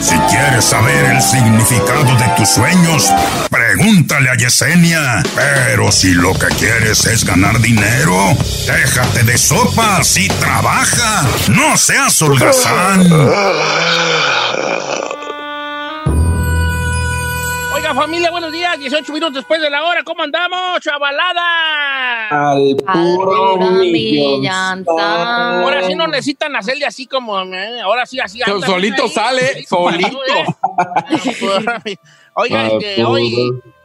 Si quieres saber el significado de tus sueños, pregúntale a Yesenia. Pero si lo que quieres es ganar dinero, déjate de sopas y trabaja. No seas holgazán. Familia, buenos días. 18 minutos después de la hora. ¿Cómo andamos, chavalada? Al puro. Ahora sí no necesitan hacerle así como. eh, Ahora sí, así. solito ahí. sale, solito. ¿eh? Oiga, este, hoy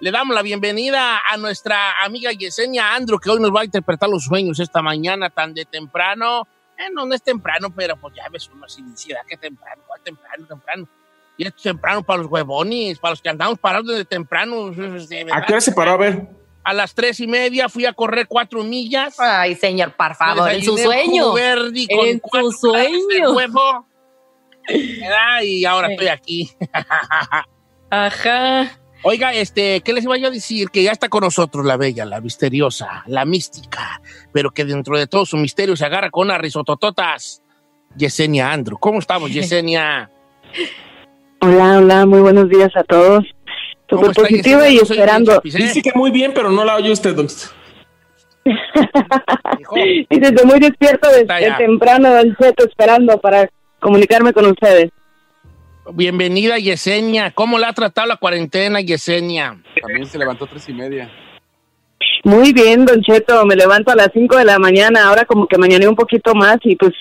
le damos la bienvenida a nuestra amiga Yesenia Andrew, que hoy nos va a interpretar los sueños esta mañana tan de temprano. Eh, no, no es temprano, pero pues ya ves uno así dice, ¿a qué temprano? ¿Cuál temprano? Temprano. Y es temprano para los huevones, para los que andamos parados desde temprano. ¿A qué hora se paró? A ver. A las tres y media fui a correr cuatro millas. Ay, señor, por favor, en su sueño. con En su sueño. huevo. Y ahora Sí. estoy aquí. Ajá. Oiga, este, ¿qué les iba yo a decir? Que ya está con nosotros la bella, la misteriosa, la mística, pero que dentro de todo su misterio se agarra con unas risotototas. Yesenia Andrew. ¿Cómo estamos, Yesenia? Hola, hola, muy buenos días a todos. ¿Cómo Súper positiva y esperando. Dice que muy bien, pero no la oye usted, don Y desde muy despierto desde temprano del seto esperando para comunicarme con ustedes. Bienvenida, Yesenia. ¿Cómo la ha tratado la cuarentena, Yesenia? También se levantó tres y media. Muy bien, Don Cheto, me levanto a las 5 de la mañana, ahora como que mañané un poquito más y pues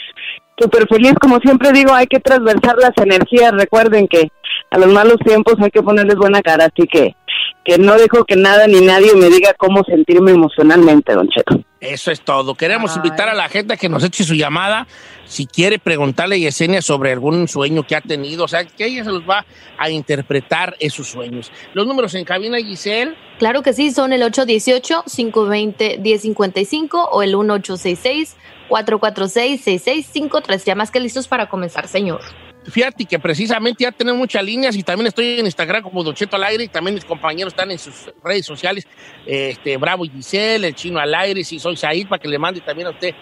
súper feliz, como siempre digo, hay que transversar las energías, recuerden que a los malos tiempos hay que ponerles buena cara, así que que no dejo que nada ni nadie me diga cómo sentirme emocionalmente, don Cheto. Eso es todo. Queremos invitar a la gente a que nos eche su llamada si quiere preguntarle a Yesenia sobre algún sueño que ha tenido. O sea, que ella se los va a interpretar esos sueños. Los números en cabina, Giselle. Claro que sí, son el 818-520-1055 o el 1866-446-6653. Ya más que listos para comenzar, señor. Fíjate que precisamente ya tenemos muchas líneas y también estoy en Instagram como Don Cheto al aire y también mis compañeros están en sus redes sociales, este Bravo y Giselle, el chino al aire, si soy Said, para que le mande también a usted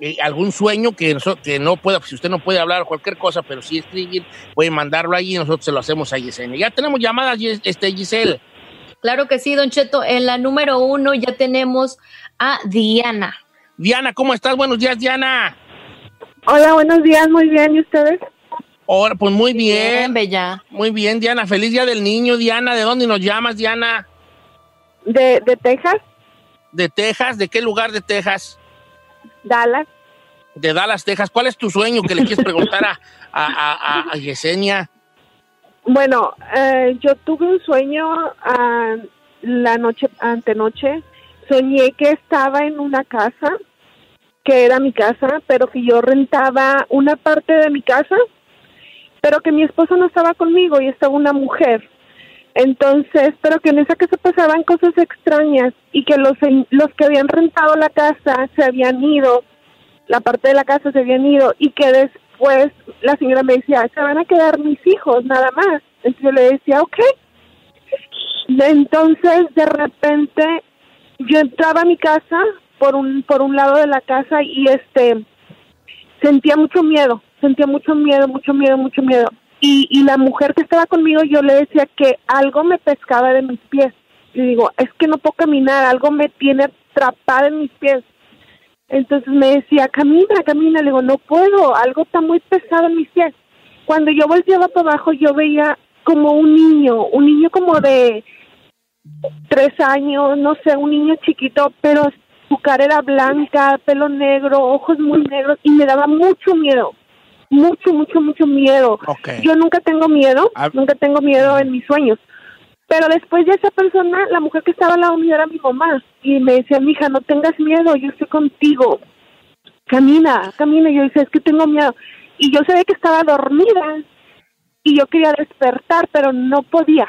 eh, algún sueño que, que no pueda, si usted no puede hablar o cualquier cosa, pero sí escribir, puede mandarlo ahí y nosotros se lo hacemos a Yesenia. Ya tenemos llamadas, este, Giselle. Claro que sí, Don Cheto. En la número uno ya tenemos a Diana. Diana, ¿cómo estás? Buenos días, Diana. Hola, buenos días, muy bien, ¿y ustedes? Ahora, pues muy bien. Bien, bella. Muy bien, Diana. Feliz Día del Niño, Diana. ¿De dónde nos llamas, Diana? De, de Texas, ¿De Texas? ¿De qué lugar de Texas? Dallas. De Dallas, Texas. ¿Cuál es tu sueño que le quieres preguntar a, a, a, a Yesenia? Bueno, eh, yo tuve un sueño ah, la noche antenoche. Soñé que estaba en una casa, que era mi casa, pero que yo rentaba una parte de mi casa, pero que mi esposo no estaba conmigo y estaba una mujer. Entonces, pero que en esa casa pasaban cosas extrañas y que los, los que habían rentado la casa se habían ido, la parte de la casa se habían ido y que después la señora me decía, se van a quedar mis hijos nada más. Entonces yo le decía, ok. Entonces, de repente, yo entraba a mi casa por un, por un lado de la casa y este, sentía mucho miedo, sentía mucho miedo, mucho miedo, mucho miedo. Y, y la mujer que estaba conmigo, yo le decía que algo me pescaba de mis pies. Y digo, es que no puedo caminar, algo me tiene atrapada en mis pies. Entonces me decía, camina, camina. Le digo, no puedo, algo está muy pesado en mis pies. Cuando yo volteaba para abajo, yo veía como un niño, un niño como de tres años, no sé, un niño chiquito, pero su cara era blanca, pelo negro, ojos muy negros y me daba mucho miedo. Mucho, mucho, mucho miedo. Yo nunca tengo miedo, Ah. nunca tengo miedo en mis sueños. Pero después de esa persona, la mujer que estaba al lado mío era mi mamá. Y me decía, mija, no tengas miedo, yo estoy contigo. Camina, camina. Y yo decía, es que tengo miedo. Y yo sabía que estaba dormida. Y yo quería despertar, pero no podía.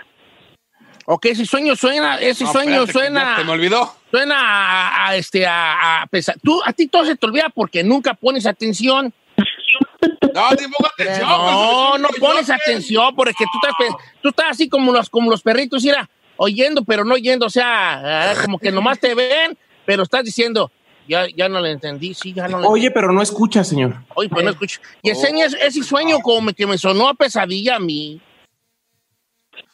Ok, ese sueño suena, ese No, sueño espérate, suena. Se me olvidó. Suena a, a, este a, a pesar. Tú a ti todo se te olvida porque nunca pones atención. No, ni pongo atención. No, pues, no pones atención porque tú estás tú estás así como los como los perritos, mira, oyendo pero no oyendo, o sea, ah, como que nomás te ven, pero estás diciendo, ya ya no le entendí, sí, ya no le Oye, pero no escucha, señor. Oye, pues no escucho. Y enseña ese- ese sueño como que me sonó a pesadilla a mí.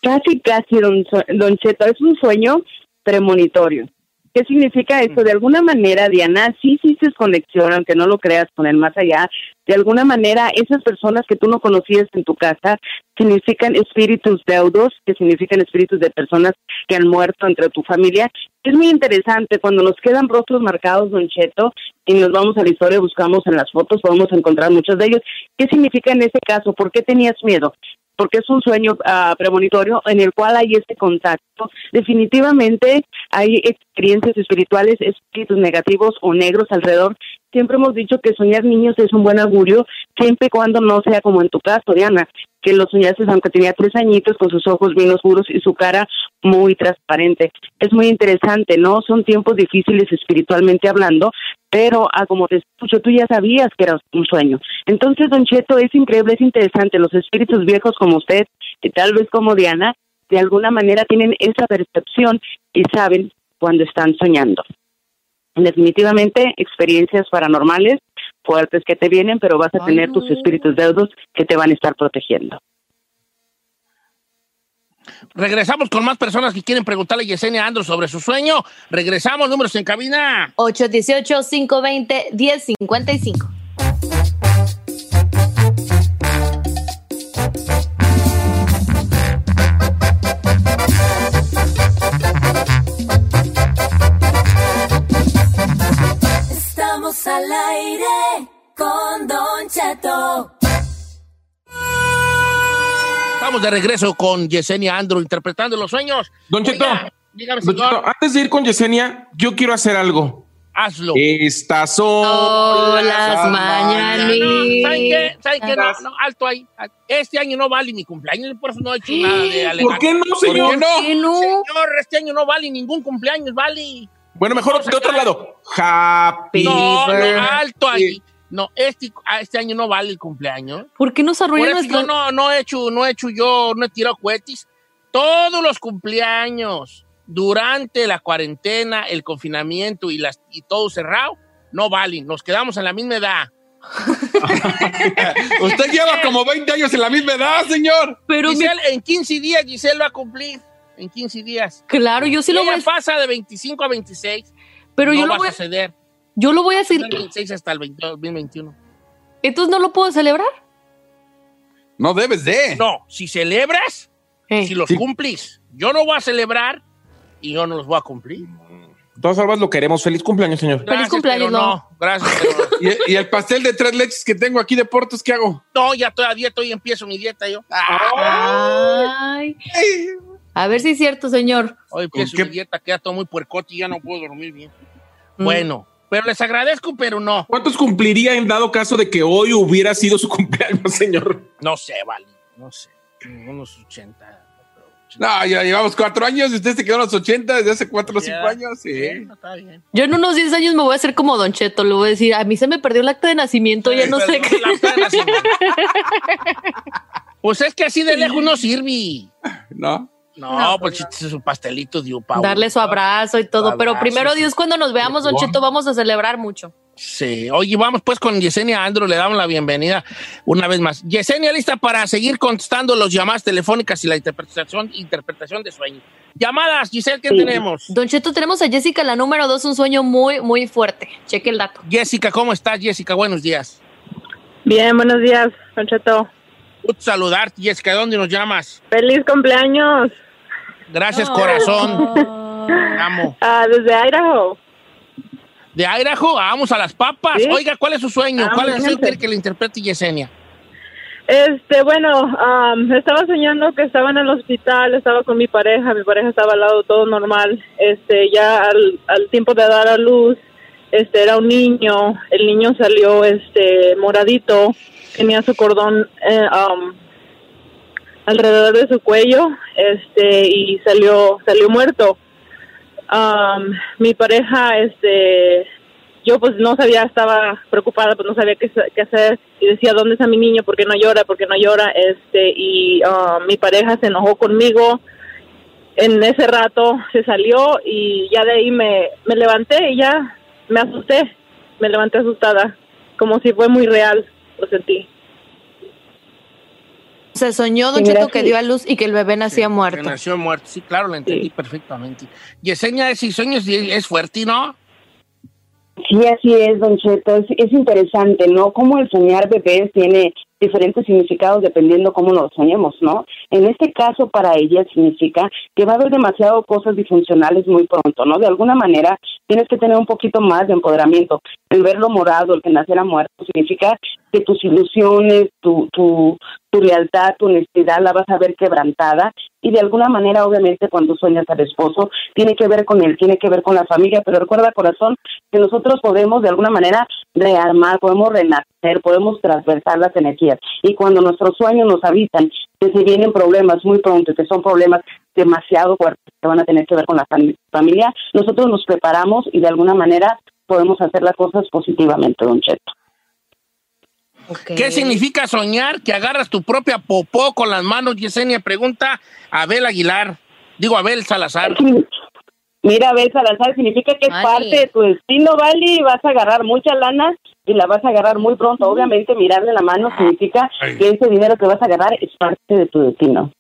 Casi, casi, don, don Cheto, es un sueño premonitorio. ¿Qué significa esto? De alguna manera, Diana, sí hiciste conexión, aunque no lo creas, con el más allá. De alguna manera, esas personas que tú no conocías en tu casa significan espíritus deudos, que significan espíritus de personas que han muerto entre tu familia. Es muy interesante cuando nos quedan rostros marcados, Don Cheto, y nos vamos a la historia, buscamos en las fotos, podemos encontrar muchos de ellos. ¿Qué significa en ese caso? ¿Por qué tenías miedo? Porque es un sueño ah, premonitorio en el cual hay este contacto. Definitivamente hay experiencias espirituales, espíritus negativos o negros alrededor. Siempre hemos dicho que soñar niños es un buen augurio, siempre y cuando no sea como en tu caso, Diana, que lo soñaste aunque tenía tres añitos con sus ojos bien oscuros y su cara muy transparente. Es muy interesante, ¿no? Son tiempos difíciles espiritualmente hablando, pero ah, como te escucho, tú ya sabías que era un sueño. Entonces, Don Cheto, es increíble, es interesante. Los espíritus viejos como usted, y tal vez como Diana, de alguna manera tienen esa percepción y saben cuando están soñando. Definitivamente, experiencias paranormales fuertes que te vienen, pero vas a tener tus espíritus deudos que te van a estar protegiendo. Regresamos con más personas que quieren preguntarle a Yesenia Andros sobre su sueño. Regresamos, números en cabina. 818-520-1055. Estamos al aire con Don Cheto. Estamos de regreso con Yesenia Andrew interpretando los sueños. Don Cheto, Oiga, dígame, Don señor. Cheto, antes de ir con Yesenia, yo quiero hacer algo. Hazlo. Estas son Oh, las No, mañanitas. ¿Saben qué? ¿Saben qué? No, no, alto ahí. Este año no vale mi cumpleaños, por eso no he hecho nada de alegar. ¿Por qué no, ¿Por señor? no? ¿Qué no? Señor, este año no vale ningún cumpleaños, vale. Bueno, mejor de otro lado. Happy No, no, alto ahí. No, este, ah, este año no vale el cumpleaños. ¿Por qué nos Por arruinan eso yo no, no he hecho, no he hecho yo, no he tirado cohetes. Todos los cumpleaños durante la cuarentena, el confinamiento y, las, y todo cerrado, no valen. Nos quedamos en la misma edad. Usted lleva como 20 años en la misma edad, señor. Pero mi- Giselle, en 15 días Giselle va a cumplir. En 15 días. Claro, yo sí lo voy a... pasa de 25 a 26. Pero no yo lo vas voy a a... Yo lo voy a hacer... Del 26 hasta el 20 2021. Entonces no lo puedo celebrar. No debes de. No, si celebras, Eh. si los Sí. cumplís. Yo no voy a celebrar y yo no los voy a cumplir. De todas formas, lo queremos. Feliz cumpleaños, señor. Gracias, cumpleaños, pero no. no. Gracias, pero ¿Y, y el pastel de tres leches que tengo aquí de Portos, ¿qué hago? no, ya estoy a dieta y empiezo mi dieta yo. Ay. A ver si es cierto, señor. Hoy empiezo mi dieta, queda todo muy puercote y ya no puedo dormir bien. Mm. Bueno, pero les agradezco, pero no. ¿Cuántos cumpliría en dado caso de que hoy hubiera sido su cumpleaños, señor? No sé, vale. No sé. Unos 80. No, ya llevamos cuatro años y usted se quedó en los 80 desde hace cuatro o cinco años. Sí. Está bien. Yo en unos 10 años me voy a hacer como Don Cheto. Le voy a decir, a mí se me perdió el acta de nacimiento, ya no sé qué. Pues es que así de lejos no sirve. ¿No? No, pues chiste, su pastelito de upa. Darle su abrazo y todo. Pero primero sí. Dios, cuando nos veamos, Don Cheto, vamos a celebrar mucho. Sí. Oye, vamos pues con Yesenia Andro, le damos la bienvenida una vez más. Yesenia, lista para seguir contestando los llamadas telefónicas y la interpretación, interpretación de sueños. Llamadas, Giselle, ¿qué tenemos? Don Cheto, tenemos a Jessica, la número dos, un sueño muy, muy fuerte. Cheque el dato. Jessica, ¿cómo estás, Jessica? Buenos días. Bien, buenos días, Concheto. Gusto saludarte, Jessica. ¿De dónde nos llamas? Feliz cumpleaños. Gracias, corazón. Te amo. Ah, desde Idaho. De Idaho, vamos a las papas. Sí. Oiga, ¿cuál es su sueño? Ah, ¿Cuál es el sueño que le interprete Yesenia? Este, bueno, am, estaba soñando que estaba en el hospital, estaba con mi pareja, mi pareja estaba al lado, todo normal. Este, ya al, al tiempo de dar a luz, este, era un niño, el niño salió, este, moradito, tenía su cordón eh, am, alrededor de su cuello, este, y salió, salió muerto. Am, mi pareja, este, yo pues no sabía, estaba preocupada, pues no sabía qué, hacer y decía, ¿dónde está mi niño? ¿Por qué no llora? ¿Por qué no llora? Este, y ah, mi pareja se enojó conmigo. En ese rato se salió y ya de ahí me, me levanté y ya me asusté. Me levanté asustada, como si fue muy real, lo sentí. Se soñó, Don Sí, Cheto, que sí. dio a luz y que el bebé nacía Que muerto. nació muerto. Sí, claro, lo entendí Sí. perfectamente. Yesenia, ese sueño es, es fuerte, ¿no? Sí, así es, Don Cheto. Es, es interesante, ¿no? Cómo el soñar bebés tiene diferentes significados dependiendo cómo lo soñemos, ¿no? En este caso, para ella significa que va a haber demasiado cosas disfuncionales muy pronto, ¿no? De alguna manera tienes que tener un poquito más de empoderamiento. El verlo morado, el que naciera muerto, significa que tus ilusiones, tu, tu, tu lealtad, tu honestidad la vas a ver quebrantada y de alguna manera, obviamente, cuando sueñas al esposo, tiene que ver con él, tiene que ver con la familia, pero recuerda, corazón, que nosotros podemos de alguna manera rearmar, podemos renacer, podemos transversar las energías. Y cuando nuestros sueños nos avisan que se vienen problemas muy pronto, que son problemas demasiado fuertes que van a tener que ver con la fam- familia, nosotros nos preparamos y de alguna manera podemos hacer las cosas positivamente, don Cheto. ¿Qué significa soñar que agarras tu propia popó con las manos? Yesenia pregunta a Abel Aguilar. Digo, Abel Salazar. Mira, Abel Salazar, significa que es parte de tu destino, Vali, y vas a agarrar mucha lana y la vas a agarrar muy pronto. Obviamente, mirarle la mano significa que ese dinero que vas a agarrar es parte de tu destino.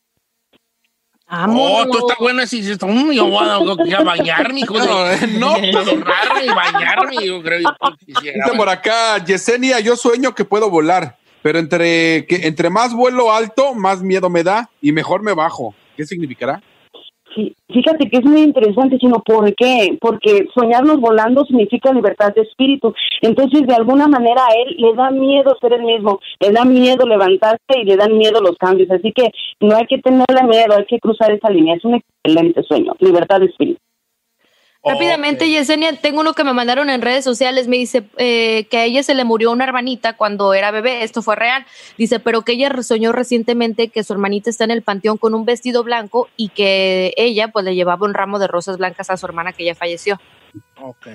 Oh, tú estás bueno así. dices, "Mm, Yo voy a, bañarme, hijo de... No, eh, no. Zurrarme y bañarme, yo creo que quisiera. Dice por acá, Yesenia, yo sueño que puedo volar, pero entre, que, entre más vuelo alto, más miedo me da y mejor me bajo. ¿Qué significará? Sí, fíjate que es muy interesante, sino ¿por qué? Porque soñarnos volando significa libertad de espíritu. Entonces, de alguna manera, a él le da miedo ser el mismo, le da miedo levantarse y le dan miedo los cambios. Así que no hay que tenerle miedo, hay que cruzar esa línea. Es un excelente sueño, libertad de espíritu. Rápidamente, Yesenia, tengo uno que me mandaron en redes sociales, me dice eh, que a ella se le murió una hermanita cuando era bebé, esto fue real, dice, pero que ella soñó recientemente que su hermanita está en el panteón con un vestido blanco y que ella pues le llevaba un ramo de rosas blancas a su hermana que ya falleció. Ok.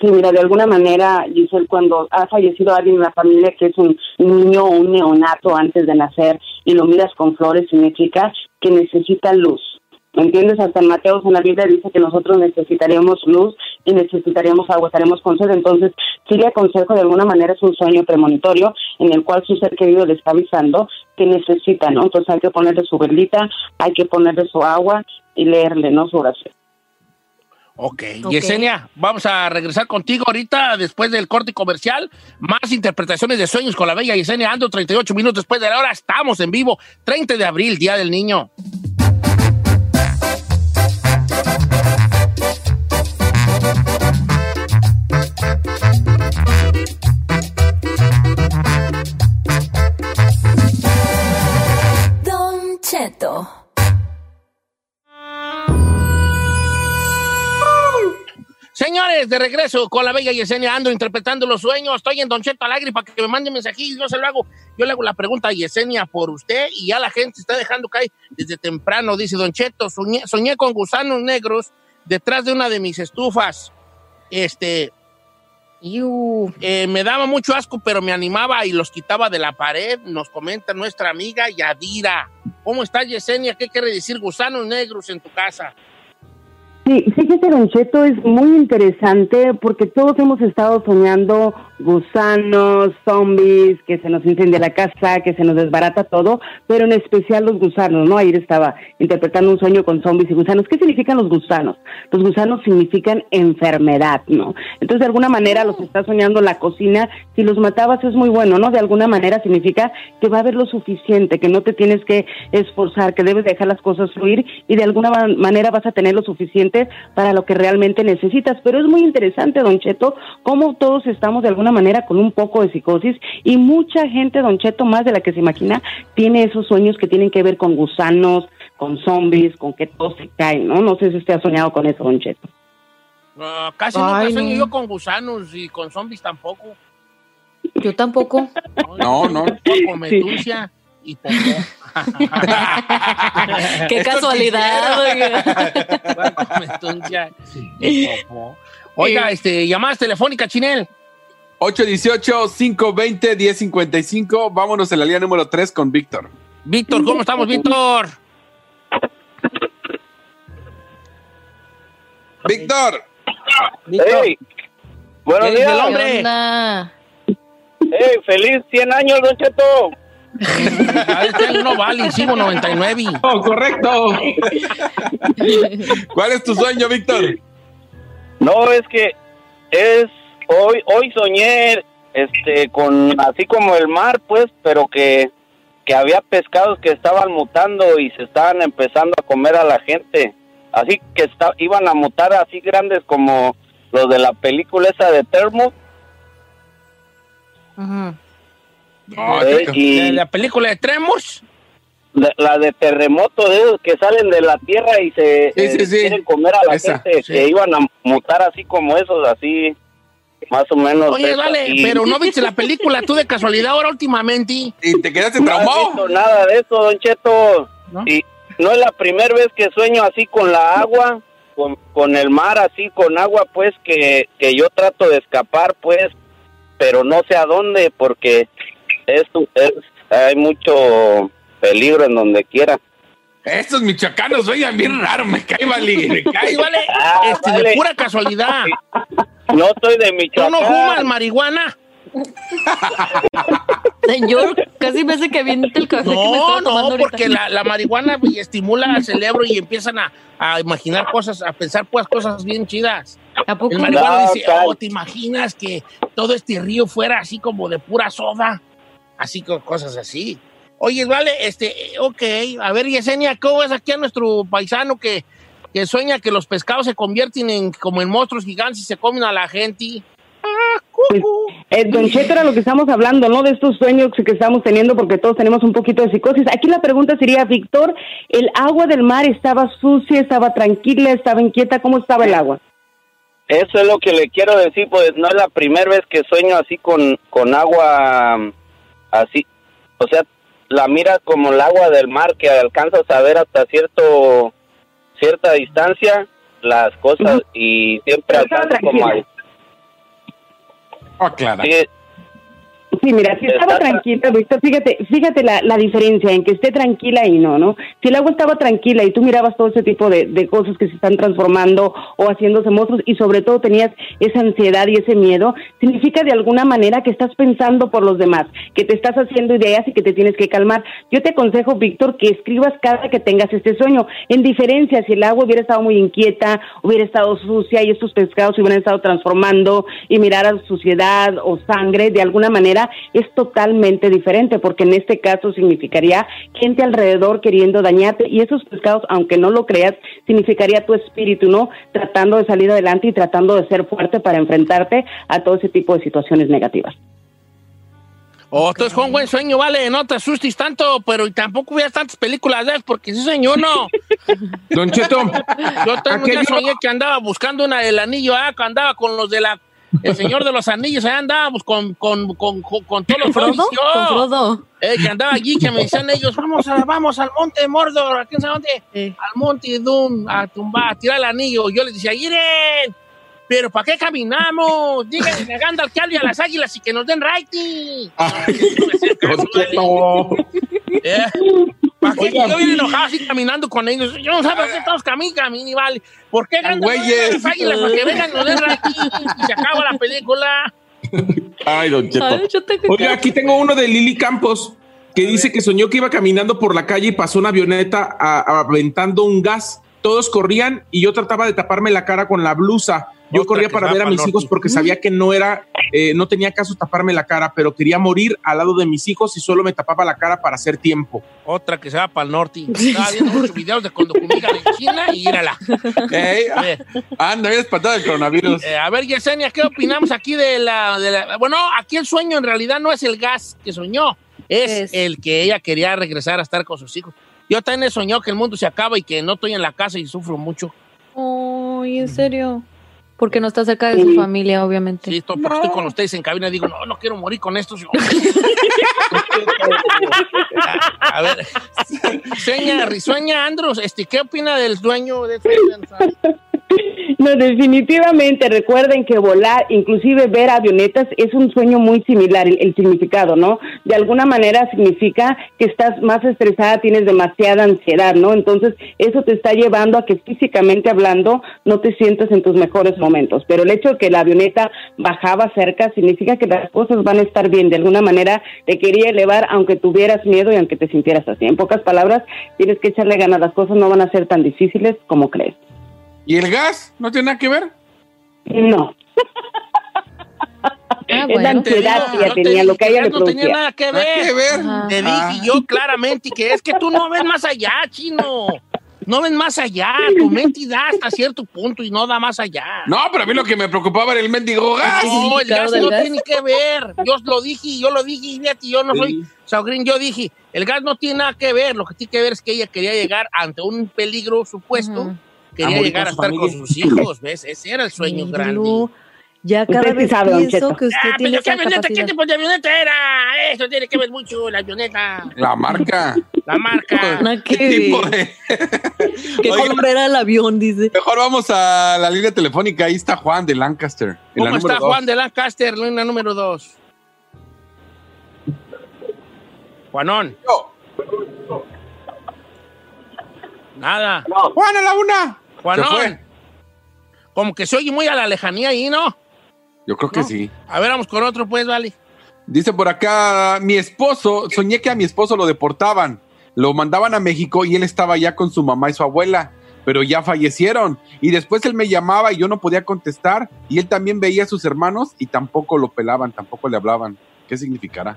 Sí, mira, de alguna manera, Giselle, cuando ha fallecido alguien en la familia que es un niño o un neonato antes de nacer y lo miras con flores, significa que necesita luz. ¿Me entiendes? Hasta en Mateos en la Biblia dice que nosotros necesitaríamos luz y necesitaríamos agua, estaremos con sed. Entonces, sí le aconsejo de alguna manera es un sueño premonitorio en el cual su ser querido le está avisando que necesita, ¿no? Entonces hay que ponerle su velita, hay que ponerle su agua y leerle, ¿no? Su oración. Ok. Yesenia, vamos a regresar contigo ahorita después del corte comercial. Más interpretaciones de sueños con la bella Yesenia. Ando 38 minutos después de la hora. Estamos en vivo. 30 de abril, Día del Niño. Señores, de regreso con la bella Yesenia, ando interpretando los sueños. Estoy en Don Cheto Alegre para que me mande mensajillos. Yo se lo hago. Yo le hago la pregunta a Yesenia por usted y ya la gente está dejando caer desde temprano. Dice Don Cheto, soñé, soñé con gusanos negros detrás de una de mis estufas. Este. eh, me daba mucho asco, pero me animaba y los quitaba de la pared. Nos comenta nuestra amiga Yadira. ¿Cómo está Yesenia? ¿Qué quiere decir gusanos negros en tu casa? Sí, fíjese, Don Cheto, es muy interesante porque todos hemos estado soñando gusanos, zombies, que se nos incendia la casa, que se nos desbarata todo, pero en especial los gusanos, ¿no? Ayer estaba interpretando un sueño con zombies y gusanos. ¿Qué significan los gusanos? Los gusanos significan enfermedad, ¿no? Entonces, de alguna manera los está soñando la cocina. Si los matabas es muy bueno, ¿no? De alguna manera significa que va a haber lo suficiente, que no te tienes que esforzar, que debes dejar las cosas fluir y de alguna man- manera vas a tener lo suficiente para lo que realmente necesitas. Pero es muy interesante, Don Cheto, cómo todos estamos de alguna manera con un poco de psicosis y mucha gente, Don Cheto, más de la que se imagina, tiene esos sueños que tienen que ver con gusanos, con zombies, con que todo se cae, ¿no? No sé si usted ha soñado con eso, Don Cheto. Casi Ay, nunca sueño no. yo con gusanos y con zombies tampoco. Yo tampoco. No, no. Con medusa y popó. Qué casualidad. oiga. Con medusa y popó. Oiga, este, llamadas telefónicas, Chinel. 818-520-1055. Vámonos en la línea número 3 con Víctor. Víctor, ¿cómo estamos, Víctor? Víctor. Hey, buenos ¿Qué dice el días. hombre? Hey, feliz 100 años, Don Cheto. Este él no vale, sigo 99. Oh, correcto. ¿Cuál es tu sueño, Víctor? No, es que es hoy hoy soñé este con así como el mar, pues, pero que que había pescados que estaban mutando y se estaban empezando a comer a la gente. Así que esta- iban a mutar así grandes como los de la película esa de Termo. Ujú. No, Eh, y- ¿De la película de Tremors? de- la de terremoto de esos que salen de la tierra y se Sí, sí, eh, sí. quieren comer a la Esa, gente sí. que iban a mutar así como esos así más o menos Oye, vale, pero ¿no viste la película tú de casualidad ahora últimamente? ¿Y te quedaste no he traumado? visto nada de eso don Cheto ¿No? y no es la primera vez que sueño así con la agua con, con el mar así con agua pues que, que yo trato de escapar pues pero no sé a dónde porque esto es hay mucho peligro en donde quiera Estos michoacanos sueñan bien raro, me cae, vale, me cae. Vale, Ah, este, de pura casualidad. no soy de ¿Tú Michoacán no fumas marihuana? Señor, casi me hace que aviente el café que me No, no, ahorita. porque la, la marihuana estimula al cerebro y empiezan a, a imaginar cosas, a pensar pues cosas bien chidas. ¿A poco? El marihuana No, dice, oh, ¿te imaginas que todo este río fuera así como de pura soda? Así con cosas así. Oye, vale, este, ok, a ver, Yesenia, ¿cómo es aquí a nuestro paisano que, que sueña que los pescados se convierten en como en monstruos gigantes y se comen a la gente? Pues, eh, don Cheto era lo que estamos hablando, ¿no? De estos sueños que estamos teniendo porque todos tenemos un poquito de psicosis. Aquí la pregunta sería, Víctor, ¿el agua del mar estaba sucia, estaba tranquila, estaba inquieta? ¿Cómo estaba el agua? Eso es lo que le quiero decir, pues no es la primera vez que sueño así con, con agua así. O sea, la miras como el agua del mar que alcanzas a ver hasta cierto cierta distancia las cosas y siempre alcanzas como ahí. Oh, claro. Sí, Sí, mira, si estaba tranquila, Víctor, fíjate, fíjate la, la diferencia en que esté tranquila y no, ¿no? Si el agua estaba tranquila y tú mirabas todo ese tipo de, de cosas que se están transformando o haciéndose monstruos y sobre todo tenías esa ansiedad y ese miedo, significa de alguna manera que estás pensando por los demás, que te estás haciendo ideas y que te tienes que calmar. Yo te aconsejo, Víctor, que escribas cada que tengas este sueño. En diferencia, si el agua hubiera estado muy inquieta, hubiera estado sucia y estos pescados se hubieran estado transformando y miraras suciedad o sangre, de alguna manera es totalmente diferente, porque en este caso significaría gente alrededor queriendo dañarte y esos pescados, aunque no lo creas, significaría tu espíritu, ¿no? Tratando de salir adelante y tratando de ser fuerte para enfrentarte a todo ese tipo de situaciones negativas. Oh, entonces fue un buen sueño, vale, no te asustes tanto, pero tampoco veas tantas películas de porque sí sueño uno. Don Cheto, Yo también soñé que andaba buscando una del anillo, ah, que andaba con los de la... El señor de los anillos, ahí andábamos con, con, con, con, con todos los ¿Frodo? Con Frodo. Eh, que andaba allí, que me decían ellos, vamos, a, vamos al monte Mordor, ¿a quién sabe dónde? Eh. Al monte Doom, a tumbar, a tirar el anillo. Yo les decía, miren, pero ¿para qué caminamos? Díganle a Gandalf que hable a las águilas y que nos den rating. ¿Para qué? Yo vine enojado así caminando con ellos. Yo no sé para qué todos caminan, caminan, vale. ¿Por qué a las águilas para que vengan y nos den rating? Y se acaba la película. Ay, Don Cheto. Ay, Oiga, aquí tengo uno de Lili Campos que dice que soñó que iba caminando por la calle y pasó una avioneta a- aventando un gas. Todos corrían y yo trataba de taparme la cara con la blusa. Yo Otra corría para ver a mis norte. hijos porque sabía que no era, eh, no tenía caso taparme la cara, pero quería morir al lado de mis hijos y solo me tapaba la cara para hacer tiempo. Otra que se va para el norte. Estaba viendo muchos videos de cuando comigan en China y írala. Ey, Eh, anda, bien espantado el coronavirus. eh, a ver, Yesenia, ¿qué opinamos aquí de la, de la- Bueno, aquí el sueño en realidad no es el gas que soñó, es, Es. el que ella quería regresar a estar con sus hijos. Yo también he soñado que el mundo se acaba y que no estoy en la casa y sufro mucho. Ay, en serio. Porque no está cerca de su familia, obviamente. Sí, estoy, porque estoy con ustedes en cabina y digo, no, no quiero morir con estos. a ver, sueña, risueña, Andros, este, ¿qué opina del dueño de No, definitivamente, recuerden que volar, inclusive ver avionetas, es un sueño muy similar, el, el significado, ¿no? De alguna manera significa que estás más estresada, tienes demasiada ansiedad, ¿no? Entonces, eso te está llevando a que físicamente hablando no te sientes en tus mejores momentos. Pero el hecho de que la avioneta bajaba cerca significa que las cosas van a estar bien. De alguna manera te quería elevar aunque tuvieras miedo y aunque te sintieras así. En pocas palabras, tienes que echarle ganas, las cosas no van a ser tan difíciles como crees. ¿Y el gas? ¿No tiene nada que ver? No. Ah, es la bueno. ansiedad que yo te tenía, lo que ella le no tenía nada que Nada que ver. ver. Te Ah. dije yo claramente que es que tú no ves más allá, chino. No ves más allá. Tu mente da hasta cierto punto y no da más allá. No, pero a mí lo que me preocupaba era el mendigo gas. No, el gas no gas? tiene que ver. Yo lo dije, yo lo dije, y yo no soy Saugrín, yo dije, el gas no tiene nada que ver. Lo que tiene que ver es que ella quería llegar ante un peligro supuesto. Quería llegar a estar con sus hijos, ¿ves? Ese era el sueño grande. Ya cada vez sabe, pienso Cheto. que usted Ah, tiene pero ¿qué esa avioneta? ¿Qué tipo de avioneta era? Eso tiene que ver mucho, la avioneta. La marca. La marca. ¿Qué tipo de- ¿Qué Oiga. color era el avión? Dice. Mejor vamos a la línea telefónica. Ahí está Juan de Lancaster. en la ¿Cómo número está dos. Juan de Lancaster, línea número dos? Juanón. Yo. Nada. Juan a la una. Juanón. fue. Como que se oye muy a la lejanía ahí, ¿no? Yo creo que No. sí. A ver, vamos con otro, pues, vale. Dice por acá, mi esposo, soñé que a mi esposo lo deportaban, lo mandaban a México y él estaba allá con su mamá y su abuela, pero ya fallecieron. Y después él me llamaba y yo no podía contestar y él también veía a sus hermanos y tampoco lo pelaban, tampoco le hablaban. ¿Qué significará?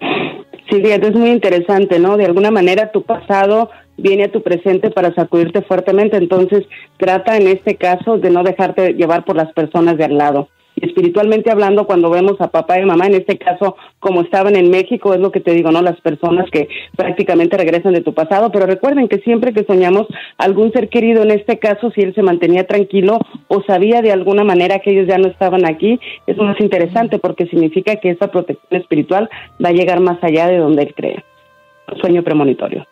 Sí, fíjate, es muy interesante, ¿no? De alguna manera tu pasado viene a tu presente para sacudirte fuertemente, entonces trata en este caso de no dejarte llevar por las personas de al lado. Y espiritualmente hablando, cuando vemos a papá y mamá, en este caso, como estaban en México, es lo que te digo, ¿no? Las personas que prácticamente regresan de tu pasado, pero recuerden que siempre que soñamos algún ser querido, en este caso, si él se mantenía tranquilo o sabía de alguna manera que ellos ya no estaban aquí, es más interesante porque significa que esa protección espiritual va a llegar más allá de donde él cree. Sueño premonitorio.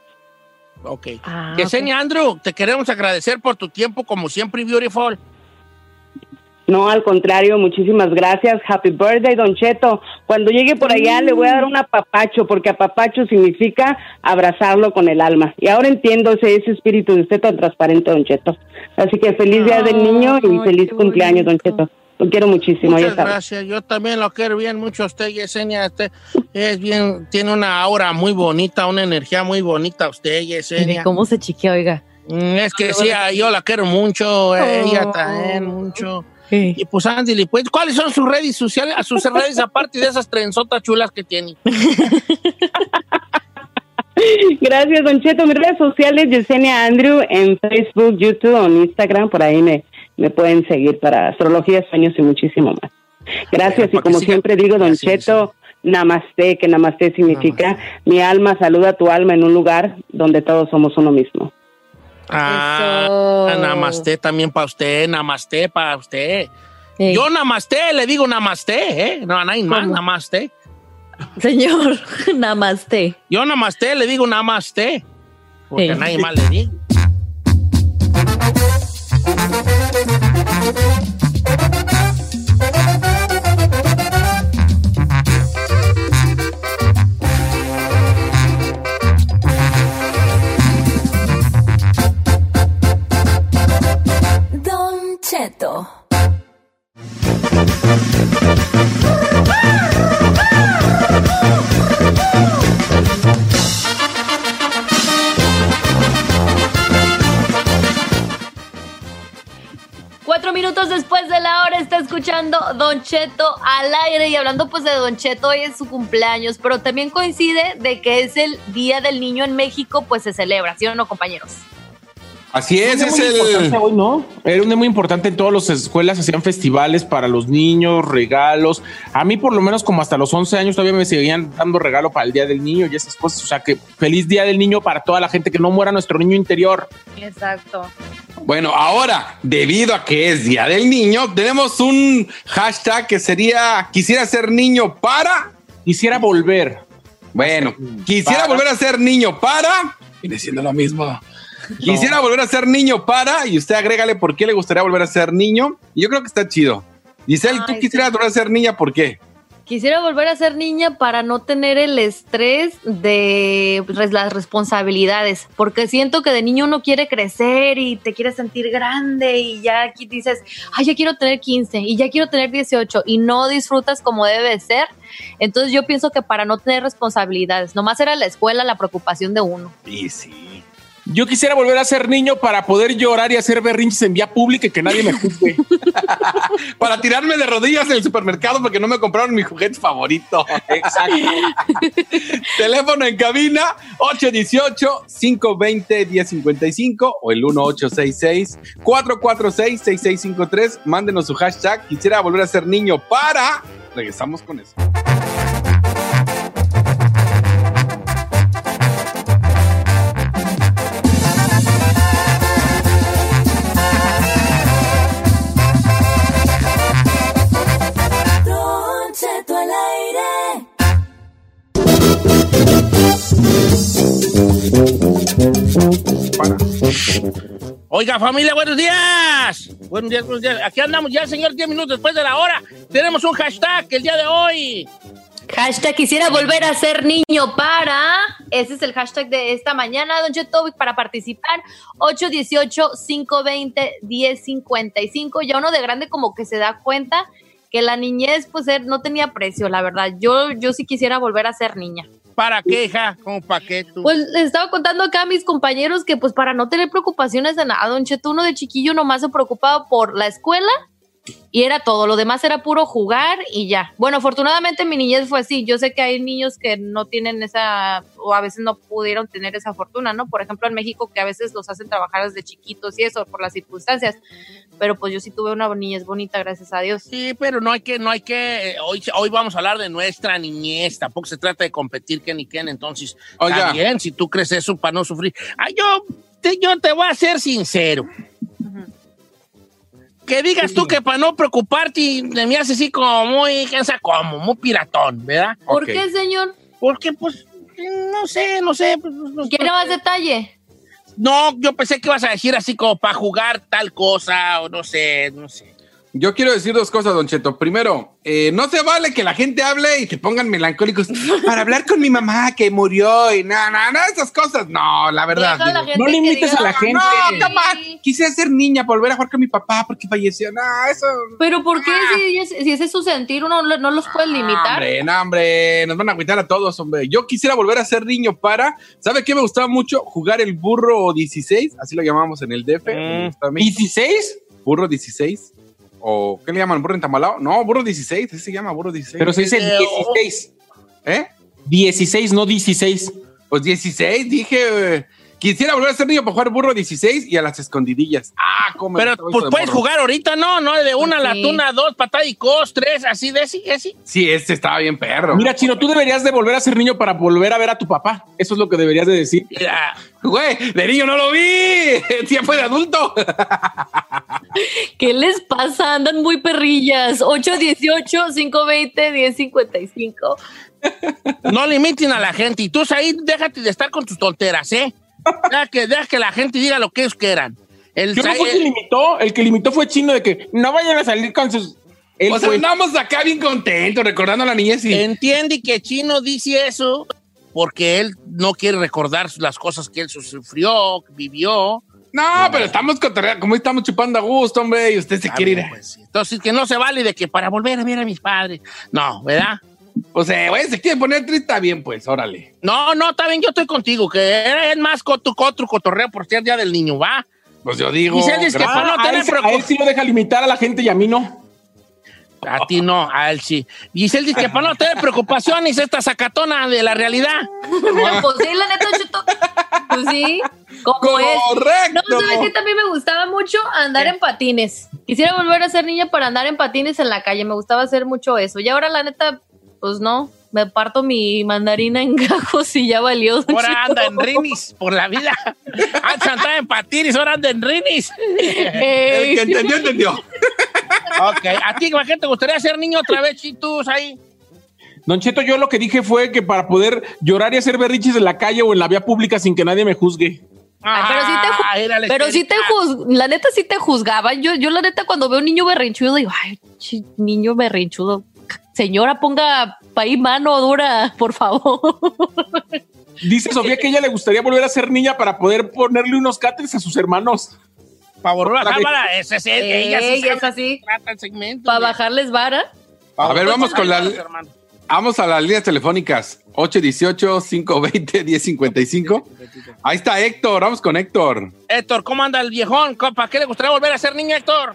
Ok. Yesenia Andrew, te queremos agradecer por tu tiempo, como siempre, beautiful. No, al contrario, muchísimas gracias. Happy birthday, Don Cheto. Cuando llegue por allá le voy a dar un apapacho, porque apapacho significa abrazarlo con el alma. Y ahora entiendo ese, ese espíritu de usted tan transparente, Don Cheto. Así que feliz día del niño y feliz cumpleaños, Don Cheto. Lo quiero muchísimo. Muchas gracias. Yo también lo quiero bien mucho a usted, Yesenia. Usted es bien, tiene una aura muy bonita, una energía muy bonita usted, Yesenia. ¿Cómo se chiquea, oiga? Mm, Es que sí, ah, yo la quiero mucho, ella también mucho. Y pues Andy, pues, ¿cuáles son sus redes sociales, a sus redes aparte de esas trenzotas chulas que tiene? Gracias, Don Cheto. Mis redes sociales, Yesenia Andrew, en Facebook, YouTube o en Instagram, por ahí me, me pueden seguir para astrología, sueños y muchísimo más. Gracias, y como siempre digo, Don Cheto, namaste, que namaste significa mi alma saluda a tu alma en un lugar donde todos somos uno mismo. Ah, namaste también para usted, namaste para usted. Yo namaste, le digo namaste, ¿eh? No a nadie más, namaste. Señor, namaste. Yo namaste, le digo namaste. Porque Sí. a nadie más le digo. Cheto. Minutos después de la hora está escuchando Don Cheto al aire y hablando pues de Don Cheto, hoy es su cumpleaños, pero también coincide de que es el Día del Niño en México, pues se celebra, ¿sí o no, compañeros? Así es, es muy el. importante hoy, ¿no? Era un día muy importante en todas las escuelas, hacían festivales para los niños, regalos. A mí, por lo menos, como hasta los 11 años, todavía me seguían dando regalo para el Día del Niño y esas cosas. O sea que feliz Día del Niño para toda la gente, que no muera nuestro niño interior. Exacto. Bueno, ahora, debido a que es Día del Niño, tenemos un hashtag que sería quisiera ser niño para. Quisiera volver. Bueno, quisiera Para. volver a ser niño para. Viene siendo lo mismo. Quisiera volver a ser niño para, y usted agrégale por qué le gustaría volver a ser niño. Y yo creo que está chido. Giselle, tú Ay, quisieras sí. volver a ser niña, ¿por qué? Quisiera volver a ser niña para no tener el estrés de pues, las responsabilidades, porque siento que de niño uno quiere crecer y te quiere sentir grande y ya aquí dices, ay, ya quiero tener 15 y ya quiero tener 18 y no disfrutas como debe ser. Entonces yo pienso que para no tener responsabilidades, nomás era la escuela la preocupación de uno. Y sí. Yo quisiera volver a ser niño para poder llorar y hacer berrinches en vía pública y que nadie me juzgue. Para tirarme de rodillas en el supermercado porque no me compraron mi juguete favorito. Exacto. Teléfono en cabina 818-520-1055 o el 1866-446-6653. Mándenos su hashtag. Quisiera volver a ser niño para. Regresamos con eso. Oiga, familia, buenos días. Buenos días, buenos días. Aquí andamos ya, señor, 10 minutos después de la hora. Tenemos un hashtag el día de hoy. Hashtag quisiera volver a ser niño para. Ese es el hashtag de esta mañana, Don Cheto, para participar. 818-520-1055. Ya uno de grande como que se da cuenta que la niñez pues er- no tenía precio, la verdad. Yo, yo sí quisiera volver a ser niña. ¿Para qué, hija? ¿Cómo para qué tú? Pues les estaba contando acá a mis compañeros que pues para no tener preocupaciones de nada, Don Cheto, uno de chiquillo nomás se preocupaba por la escuela Y era todo, lo demás era puro jugar y ya. Bueno, afortunadamente mi niñez fue así. Yo sé que hay niños que no tienen esa, o a veces no pudieron tener esa fortuna, ¿no? Por ejemplo, en México que a veces los hacen trabajar desde chiquitos y eso, por las circunstancias. Pero pues yo sí tuve una niñez bonita, gracias a Dios. Sí, pero no hay que, no hay que, eh, hoy, hoy vamos a hablar de nuestra niñez, tampoco se trata de competir quién y quién, entonces, Oiga. bien, si tú crees eso para no sufrir. Ay, yo, te, yo te voy a ser sincero. Que digas tú que para no preocuparte, me hace así como muy, quién sabe cómo, muy piratón, ¿verdad? ¿Por qué, señor? Porque, pues, no sé, no sé. pues, pues, ¿Quiere más detalle? No, yo pensé que ibas a decir así como para jugar tal cosa, o no sé, no sé. Yo quiero decir dos cosas, Don Cheto. Primero, eh, no se vale que la gente hable y te pongan melancólicos para hablar con mi mamá que murió y nada, nada, nada, esas cosas. No, la verdad. La no le que invites diga, a la gente. No, on. Quise ser niña, volver a jugar con mi papá porque falleció. No, eso. Pero ¿por qué si, si ese es su sentir uno no, los puede limitar? Hombre, no, hombre, nos van a agüitar a todos, hombre. Yo quisiera volver a ser niño para. ¿Sabe qué me gustaba mucho? Jugar el burro 16, así lo llamamos en el DF. me gustaba a mí. ¿16? Burro 16. ¿O qué le llaman? ¿Burro entamalado? No, burro 16, así se llama, burro 16. Pero se dice Eh, 16. ¿Eh? 16, no 16. Pues 16, dije. eh, quisiera volver a ser niño para jugar burro 16 y a las escondidillas. Ah, cómo me Pero pues puedes jugar ahorita, ¿no? No, de una a la Sí. tuna, dos, patada y cos, tres, así de ese, ese. Sí, este estaba bien perro. Mira, Chino, tú deberías de volver a ser niño para volver a ver a tu papá. Eso es lo que deberías de decir. Mira, Güey, de niño no lo vi. Ya fue de adulto. ¿Qué les pasa? Andan muy perrillas. 818-520-1055. no limiten a la gente. Y tú ahí déjate de estar con tus tonteras, ¿eh? Deja que, deja que la gente diga lo que ellos quieran. El, Yo no fue que limitó, el que limitó fue Chino de que no vayan a salir con sus... Él o sea, andamos acá bien contentos, recordando a la niñez y. Entiende que Chino dice eso porque él no quiere recordar las cosas que él sufrió, que vivió. No, pero estamos cotorreando, como estamos chupando a gusto, hombre, y usted se quiere ir. pues. Entonces, que no se vale de que para volver a ver a mis padres. No, ¿verdad? O sea, güey, se quiere poner triste, está bien, pues, órale. No, no, está bien, yo estoy contigo, que es más cotu, otro cotorreo por ser Día del Niño, ¿va? Pues yo digo. Y dice que para no Ah, a, sí- a él sí lo deja limitar a la gente y a mí no. A ti no, a él sí. Y él dice que para no tener preocupaciones, esta sacatona de la realidad. pues sí, la neta, Cheto. Pues sí, como es. Correcto. No, ¿sabes qué? También me gustaba mucho andar en patines. Quisiera volver a ser niña para andar en patines en la calle. Me gustaba hacer mucho eso. Y ahora, la neta, pues no. Me parto mi mandarina en gajos y ya valió. Ahora anda en rinis por la vida. Antes andaba en patines, ahora anda en rinis. El que entendió, entendió. Ok, ¿a ti, ¿a qué te gustaría ser niño otra vez, chitus, ahí? Don Cheto, yo lo que dije fue que para poder llorar y hacer berriches en la calle o en la vía pública sin que nadie me juzgue. Ay, pero sí te, ju- Ah, la pero sí te la neta sí te juzgaba. Yo, yo la neta cuando veo un niño berrinchudo digo, ay, niño berrinchudo. Señora, ponga ahí mano dura, por favor. Dice Sofía que a ella le gustaría volver a ser niña para poder ponerle unos cáteres a sus hermanos. Para volver a Otra vez. cámara, ese ella sí es así. trata el segmento. Para bajarles vara. A ver, vamos con la. Hermano. Vamos a las líneas telefónicas. 818-520-1055. Ahí está Héctor, vamos con Héctor. Héctor, ¿cómo anda el viejón? ¿Para qué le gustaría volver a ser niño, Héctor?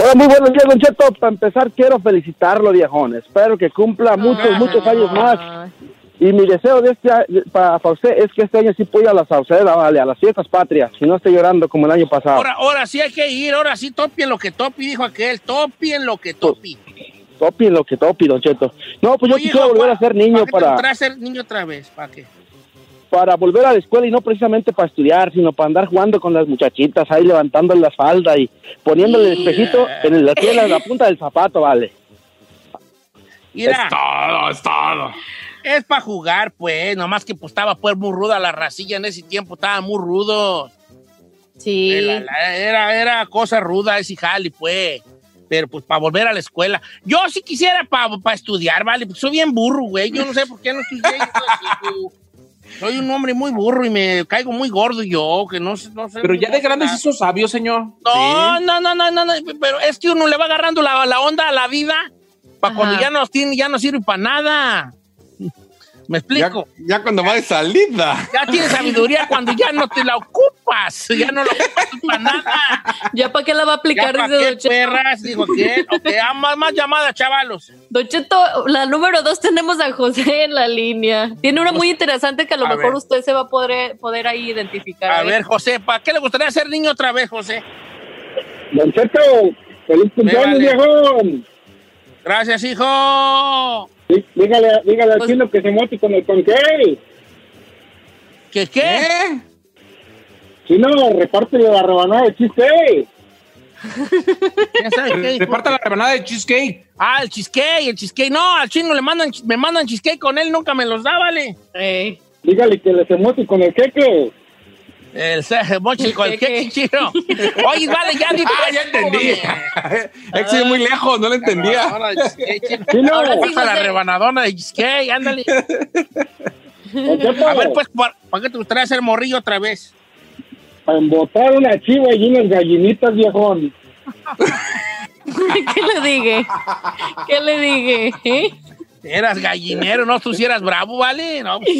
Hola, muy buenos días, Don Cheto. Para empezar, quiero felicitarlo, viejón. Espero que cumpla muchos, muchos años más. Y mi deseo de este a- para, para usted es que este año sí pueda a la Sauceda, vale, a las fiestas patrias, y no esté llorando como el año pasado. Ahora, ahora sí hay que ir, ahora sí topien lo que topi, dijo aquel, topien lo que topi. Topi lo que topi, Don Cheto. No, pues yo Oye, quisiera hijo, volver a ser niño ¿Para para, ser niño otra vez? ¿Para qué? para volver a la escuela y no precisamente para estudiar, sino para andar jugando con las muchachitas, ahí levantándole la falda y poniéndole el espejito en aquí en la, la punta del zapato, vale. Mira, todo, es todo. Es para jugar, pues, nomás que pues estaba pues muy ruda la racilla en ese tiempo, estaba muy rudo. Sí. Era, la- era, era cosa ruda ese jali, pues. Pero pues para volver a la escuela. Yo sí quisiera para estudiar, ¿vale? Porque soy bien burro, güey. Yo no sé por qué no estudié. soy un hombre muy burro y me caigo muy gordo yo, que no, sé- no sé. Pero ya de grande se hizo sabio, señor. No, no, no, no, no, no, pero es que uno le va agarrando la, la onda a la vida para cuando ya no, tiene, ya no sirve para nada. ¿Me explico? Ya, cuando va de salida. Ya tienes sabiduría cuando ya no te la ocupas. Ya no la ocupas para nada. ¿Ya para qué la va a aplicar? ¿Ya dice qué, perras? Digo, ¿qué? Ok, ah, más, más llamadas, chavalos. Don Cheto, la número dos tenemos a José en la línea. Tiene una muy interesante que a lo A mejor ver. usted se va a poder, poder ahí identificar. A ver, José, ¿para qué le gustaría ser niño otra vez, José? Don Cheto, feliz cumpleaños, vale. viejón. Gracias, hijo. Dí- Dígale, dígale Pues al chino que se mote con el conqué. ¿Qué qué? Chino, repártele la rebanada de cheesecake. ¿Quién sabe qué dijo? Reparta la rebanada de cheesecake. Ah, el cheesecake, el cheesecake. No, al chino le mandan, me mandan cheesecake con él, nunca me los da, vale. Dígale que le se mote con el queque. El mochi con el queque chino. Oye, vale, ya di Ah, ya entendí. Es que muy lejos, no lo entendía. Ahora. Sí, la rebanadona de cheesecake, ándale. A ver, pues, ¿para qué te gustaría hacer morrillo otra vez? Para embotar una chiva y unas gallinitas, viejón. ¿Qué le dije? ¿Qué le dije? ¿Eh? Eras gallinero, no, tú sí eras bravo, ¿vale? No, pues,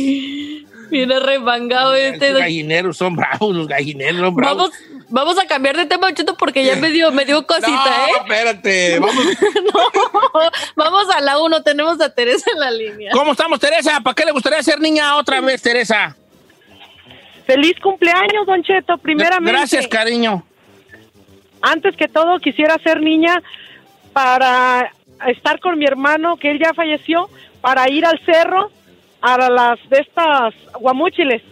Viene remangado este. los gallineros son bravos, los gallineros son bravos. Vamos, vamos a cambiar de tema, Don Cheto, porque ya me dio, me dio cosita, No, ¿eh? espérate. Vamos. No, vamos a la uno, tenemos a Teresa en la línea. ¿Cómo estamos, Teresa? ¿Para qué le gustaría ser niña otra vez, Teresa? Feliz cumpleaños, Don Cheto, primeramente. Gracias, cariño. Antes que todo, quisiera ser niña para estar con mi hermano, que él ya falleció, para ir al cerro a las de estas guamúchiles.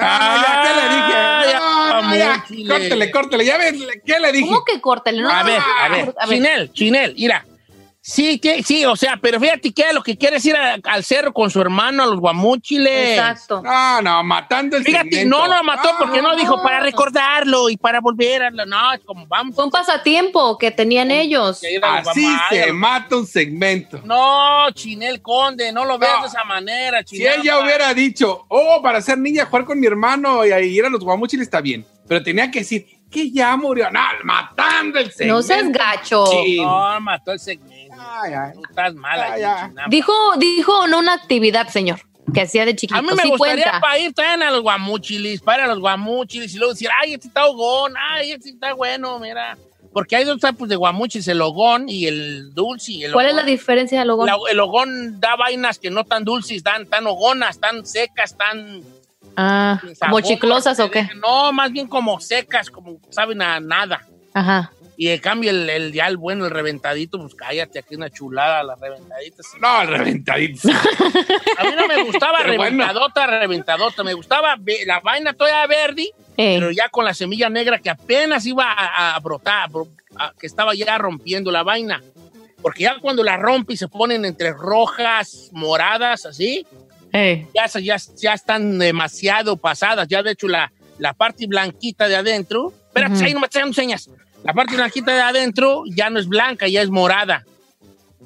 Ah, ya, ¿qué le dije? Ah, ya, No, ya, Chile. Córtele, córtele. Ya ves, ¿qué le dije? ¿Cómo que córtale? No, A ver, a ver, Chinel, Chinel, mira. Sí, que, sí, o sea, pero fíjate que lo que quiere es ir a- al cerro con su hermano, a los guamúchiles. Exacto. No, no, matando el Fíjate, segmento. no lo mató porque no dijo para recordarlo y para volver a... No, es como vamos. Fue un pasatiempo que tenían ellos. los Así guamá- se mata un segmento. No, Chinel Conde, no lo veas No. de esa manera, Si Chinel. ella hubiera dicho, oh, para ser niña, jugar con mi hermano y a ir a los guamuchiles está bien. Pero tenía que decir, que ya murió. No, matando el segmento. No seas gacho. Sí. No, mató el segmento. Ay, ay. Tú estás mala, Ay, ay. Chinampa. Dijo, dijo no una actividad, señor, que hacía de chiquito. A mí me sí gustaría cuenta. para ir también a los guamuchilis, para los guamuchilis y luego decir, ay, este está hogón, ay, este está bueno, mira. Porque hay dos tipos de guamuchilis, el hogón y el dulce. y el ¿Cuál es la hogón. diferencia, Logón? La- el hogón da vainas que no tan dulces, tan, tan hogonas, tan secas, tan... Ah, como chiclosas o qué? No, más bien como secas, como saben a nada. Ajá. Y en cambio el, el ya el bueno, el reventadito, pues cállate, aquí una chulada, las reventaditas. No, el reventadito. A mí no me gustaba Pero bueno. reventadota, reventadota. Me gustaba la vaina todavía verde, Eh, pero ya con la semilla negra que apenas iba a, a brotar, a que estaba ya rompiendo la vaina. Porque ya cuando la rompe y se ponen entre rojas, moradas, así, eh. ya, ya, ya están demasiado pasadas. Ya de hecho la, la parte blanquita de adentro, espérate, Ujú. ahí no me estás dando señas. La parte blanquita de adentro ya no es blanca, ya es morada.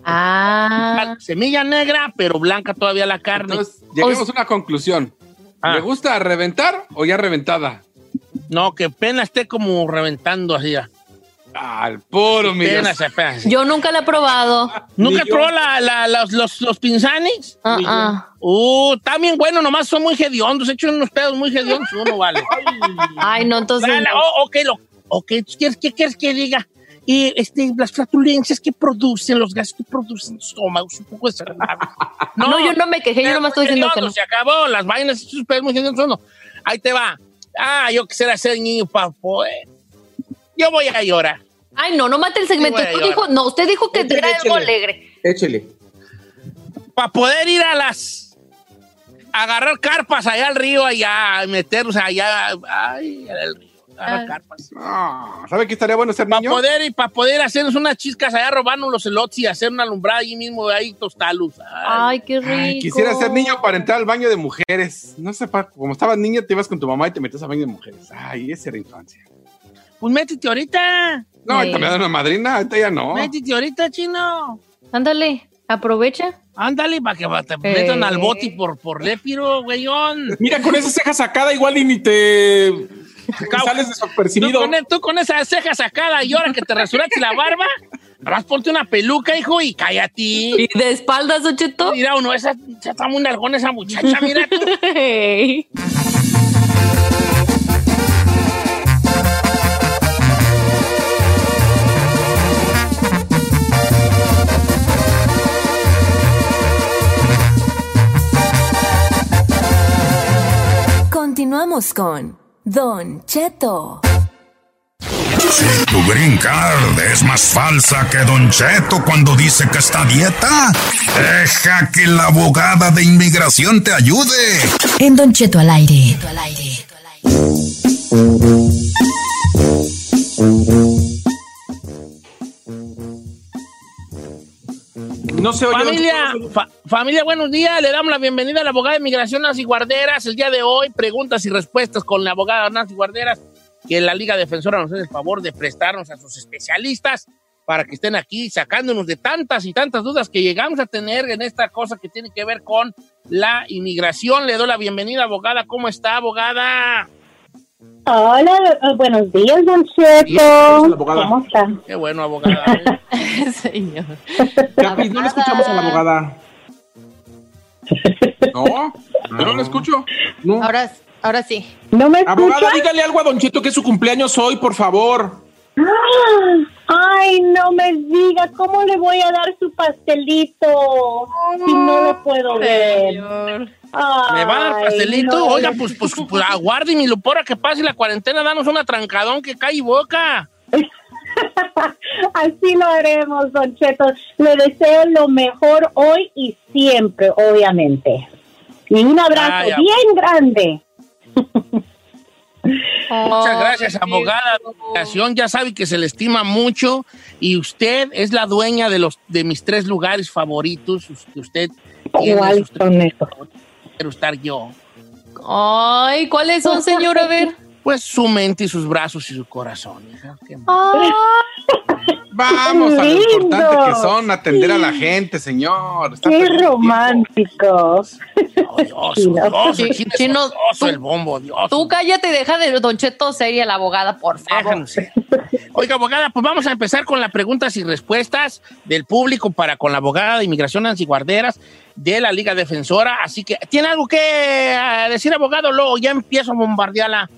Ah. Semilla negra, pero blanca todavía la carne. Entonces, lleguemos a una conclusión. Ah. ¿Le gusta reventar o ya reventada? No, que apenas esté como reventando así. Al puro, mira. Apenas, apenas. Yo nunca la he probado. ¿Nunca probó la, la- los, los, los pinzanis? Ah, ah. Uh, bien bueno, nomás son muy hediondos, he hecho unos pedos muy hediondos, uno vale. Ay, no, entonces. Dale, no. oh, ok, lo, ok, ¿qué, qué quieres que diga? Y este, las flatulencias que producen, los gases que producen los estómagos, un poco desagradables. No, yo no me quejé, yo nomás estoy diciendo que no. Se acabó, las vainas, esos pedos muy hediondos. no. Ahí te va. Ah, yo quisiera ser niño para poder. Yo voy a llorar. Ay, no, no mate el segmento. Dijo, no, usted dijo que Échale, era algo alegre. Échele. para poder ir a las agarrar carpas allá al río allá meternos allá ay al río Ah. ¿sabe qué estaría bueno ser para niño? poder y para poder hacernos unas chiscas allá robarnos los elotes y hacer una alumbrada ahí mismo ahí tostalus Ay, Ay, qué rico. Ay, quisiera ser niño para entrar al baño de mujeres. No sé, pa- como estabas niño, te ibas con tu mamá y te metías al baño de mujeres. Ay, esa era infancia. pues métete ahorita No, ahorita me da una madrina, ahorita ya no. métete ahorita chino Ándale, aprovecha. ándale para que te Eh. metan al bote por por lépiro güeyón Mira, con esa ceja sacada igual y ni te sales tú desapercibido. con, tú con esa ceja sacada y ahora que te rasuraste la barba Nada más ponte una peluca, hijo, y cállate. ¿Y de espaldas, Don Cheto? Mira, uno, esa, ya está muy nargona esa muchacha, mira tú. Continuamos con Don Cheto. Si tu green card es más falsa que Don Cheto cuando dice que está a dieta, deja que la abogada de inmigración te ayude. En Don Cheto al aire. No se Familia, familia, buenos días. Le damos la bienvenida a la abogada de inmigración Nancy Guarderas. El día de hoy, preguntas y respuestas con la abogada Nancy Guarderas, que la Liga Defensora nos hace el favor de prestarnos a sus especialistas para que estén aquí sacándonos de tantas y tantas dudas que llegamos a tener en esta cosa que tiene que ver con la inmigración. Le doy la bienvenida, abogada. ¿Cómo está, abogada? Hola, eh, buenos días, Don Cheto. la. ¿Cómo está? Qué bueno, abogada. Señor. Capi, no le escuchamos a la abogada. No, yo no lo escucho. No. Ahora, ahora sí. ¿No me Abogada, dígale algo a Don Cheto que es su cumpleaños hoy, por favor. Ay, no me diga, ¿cómo le voy a dar su pastelito si no lo puedo ver? Señor. ¿Me va a dar Ay, pastelito? no. Oiga, pues, pues, pues aguarde mi lupora que pase la cuarentena, danos una trancadón que cae y boca. Así lo haremos, Don Cheto. Le deseo lo mejor hoy y siempre, obviamente. Y un abrazo Ay, ab- bien grande. Muchas gracias, abogada inmigración. Ya sabe que se le estima mucho y usted es la dueña de los de mis tres lugares favoritos. Usted, ¿Cuáles son esos? quiero estar yo. Ay, ¿cuáles son, señor? A ver. Pues su mente y sus brazos y su corazón. hija. Qué Vamos a lo importante que son atender a la gente, señor. Está Qué romántico. odioso tú- el bombo, Dios. Tú cállate y deja de Don Cheto seria la abogada, por favor. Déjanos ser. Oiga, abogada, pues vamos a empezar con las preguntas y respuestas del público para con la abogada de inmigración Nancy Guarderas de la Liga Defensora. Así que, ¿tiene algo que eh, decir, abogado? Luego ya empiezo a bombardearla.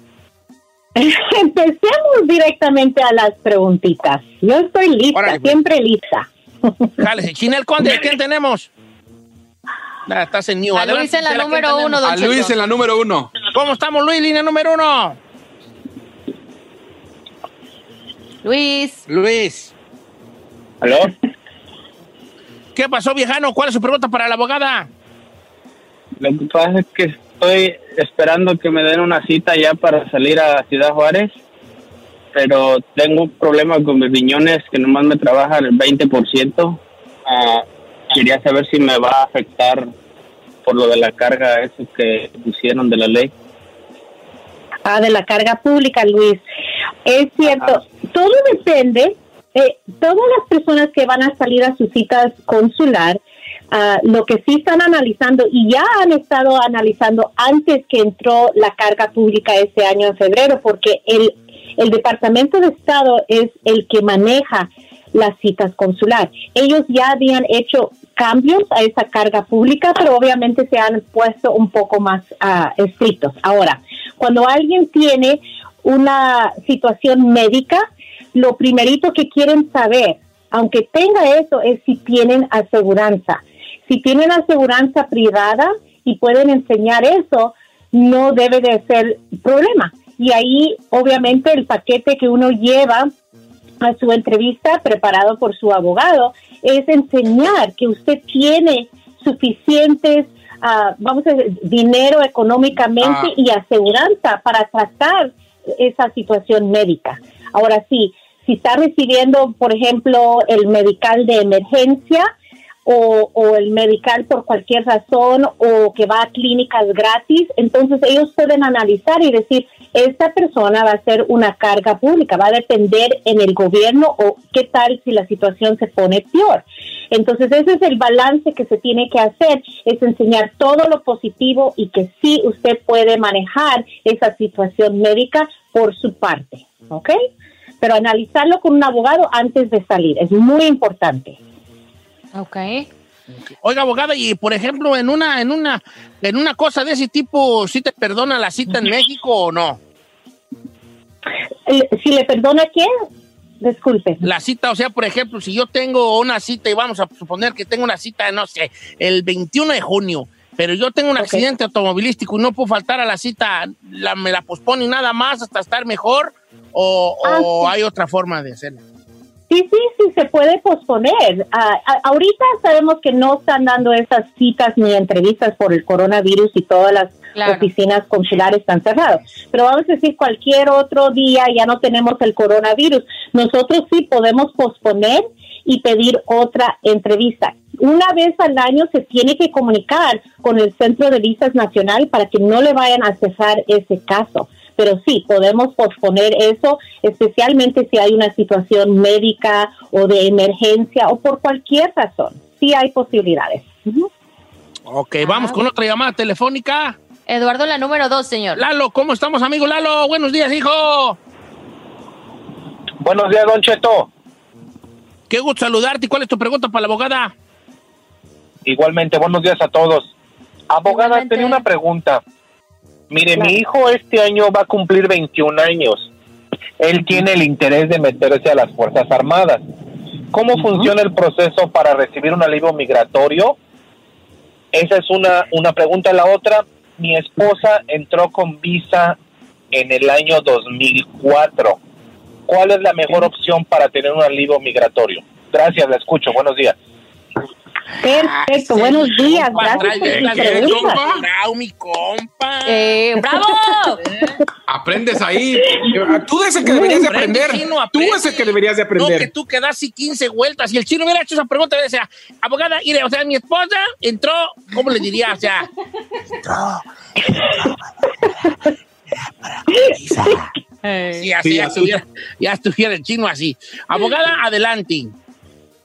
Empecemos directamente a las preguntitas. Yo estoy lista, Órale, pues. siempre lista. Jálese. Chinel Conde, ¿quién tenemos? Nada, estás en New. A Luis en la Gisela, ¿quién número uno, Don A Luis Cheto. en la número uno. ¿Cómo estamos, Luis? Línea número uno. Luis. Luis. ¿Aló? ¿Qué pasó, viejano? ¿Cuál es su pregunta para la abogada? Lo que pasa es que estoy esperando que me den una cita ya para salir a Ciudad Juárez, pero tengo un problema con mis riñones que nomás me trabajan el 20%. Ah, quería saber si me va a afectar por lo de la carga eso que pusieron de la ley. Ah, de la carga pública, Luis. Es cierto, todo depende. eh, todas las personas que van a salir a sus citas consular, ah, lo que sí están analizando y ya han estado analizando antes que entró la carga pública este año en febrero, porque el, el Departamento de Estado es el que maneja las citas consular. Ellos ya habían hecho cambios a esa carga pública, pero obviamente se han puesto un poco más ah, estrictos. Ahora, cuando alguien tiene una situación médica, lo primerito que quieren saber, aunque tenga eso, es si tienen aseguranza. Si tienen aseguranza privada y pueden enseñar eso, no debe de ser problema. Y ahí, obviamente, el paquete que uno lleva a su entrevista preparado por su abogado es enseñar que usted tiene suficientes, ah, vamos a decir, dinero económicamente Ah. y aseguranza para tratar esa situación médica. Ahora sí, si está recibiendo, por ejemplo, el medical de emergencia o, o el medical por cualquier razón o que va a clínicas gratis, entonces ellos pueden analizar y decir, esta persona va a ser una carga pública, va a depender en el gobierno o qué tal si la situación se pone peor. Entonces ese es el balance que se tiene que hacer, es enseñar todo lo positivo y que sí usted puede manejar esa situación médica por su parte, ¿ok? pero analizarlo con un abogado antes de salir es muy importante. Ok. Oiga, abogada, y por ejemplo, en una, en una, en una cosa de ese tipo, ¿sí te perdona la cita en México o no? El- Si le perdona quién, disculpe. La cita, o sea, por ejemplo, si yo tengo una cita y vamos a suponer que tengo una cita, no sé, el 21 de junio, pero yo tengo un accidente automovilístico y no puedo faltar a la cita, la, ¿me la pospone nada más hasta estar mejor o, o hay otra forma de hacerlo? Sí, sí, sí, se puede posponer. Ah, ahorita sabemos que no están dando esas citas ni entrevistas por el coronavirus y todas las oficinas consulares están cerradas. Pero vamos a decir, cualquier otro día ya no tenemos el coronavirus. Nosotros sí podemos posponer y pedir otra entrevista. Una vez al año se tiene que comunicar con el Centro de Visas Nacional para que no le vayan a cesar ese caso. Pero sí, podemos posponer eso, especialmente si hay una situación médica o de emergencia o por cualquier razón. Sí hay posibilidades. Ok, vamos con otra llamada telefónica. Eduardo, la número dos, señor. Lalo, ¿cómo estamos, amigo Lalo? Buenos días, hijo. Buenos días, Don Cheto. Qué gusto saludarte. ¿Y cuál es tu pregunta para la abogada? Igualmente, buenos días a todos. Abogada, tenía una pregunta. Mire, mi hijo este año va a cumplir 21 años. Él tiene el interés de meterse a las Fuerzas Armadas. ¿Cómo funciona el proceso para recibir un alivio migratorio? Esa es una, una pregunta. La otra, mi esposa entró con visa en el año 2004. ¿Cuál es la mejor opción para tener un alivio migratorio? Gracias, la escucho. Buenos días. Perfecto, buenos días. Gracias por pregunta. bravo, mi compa. Eh, ¡Bravo! Aprendes ahí. Tú eres el que deberías de Aprende, aprender. chino, Tú aprende. es el que deberías de No, que aprender. tú quedas así 15 vueltas. Y el chino hubiera hecho esa pregunta, decía, abogada, mire, o sea, mi esposa entró, ¿cómo le diría? O sea, sí, así, Sí, ya, así. estuviera, ya estuviera el chino así. Abogada, adelante.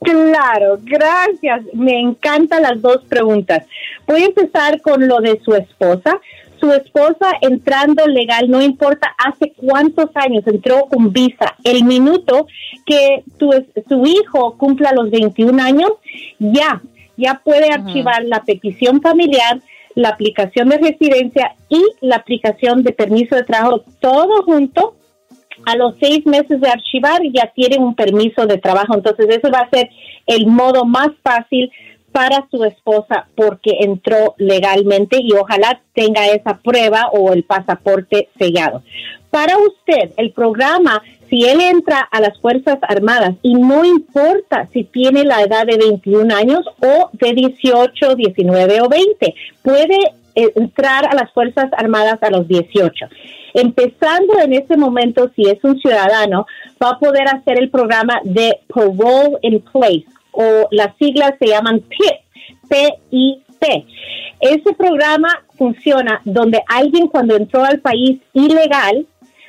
Claro, gracias. Me encantan las dos preguntas. Voy a empezar con lo de su esposa. Su esposa entrando legal, no importa hace cuántos años entró con visa, el minuto que tu, su hijo cumpla los 21 años, ya, ya puede archivar la petición familiar, la aplicación de residencia y la aplicación de permiso de trabajo, todo junto a los seis meses de archivar ya tienen un permiso de trabajo. Entonces, eso va a ser el modo más fácil para su esposa porque entró legalmente y ojalá tenga esa prueba o el pasaporte sellado. Para usted, el programa, si él entra a las Fuerzas Armadas y no importa si tiene la edad de 21 años o de 18, 19 o 20, puede entrar a las Fuerzas Armadas a los 18. Empezando en ese momento, si es un ciudadano, va a poder hacer el programa de Parole in Place o las siglas se llaman PIP, P-I-P. Ese programa funciona donde alguien cuando entró al país ilegal,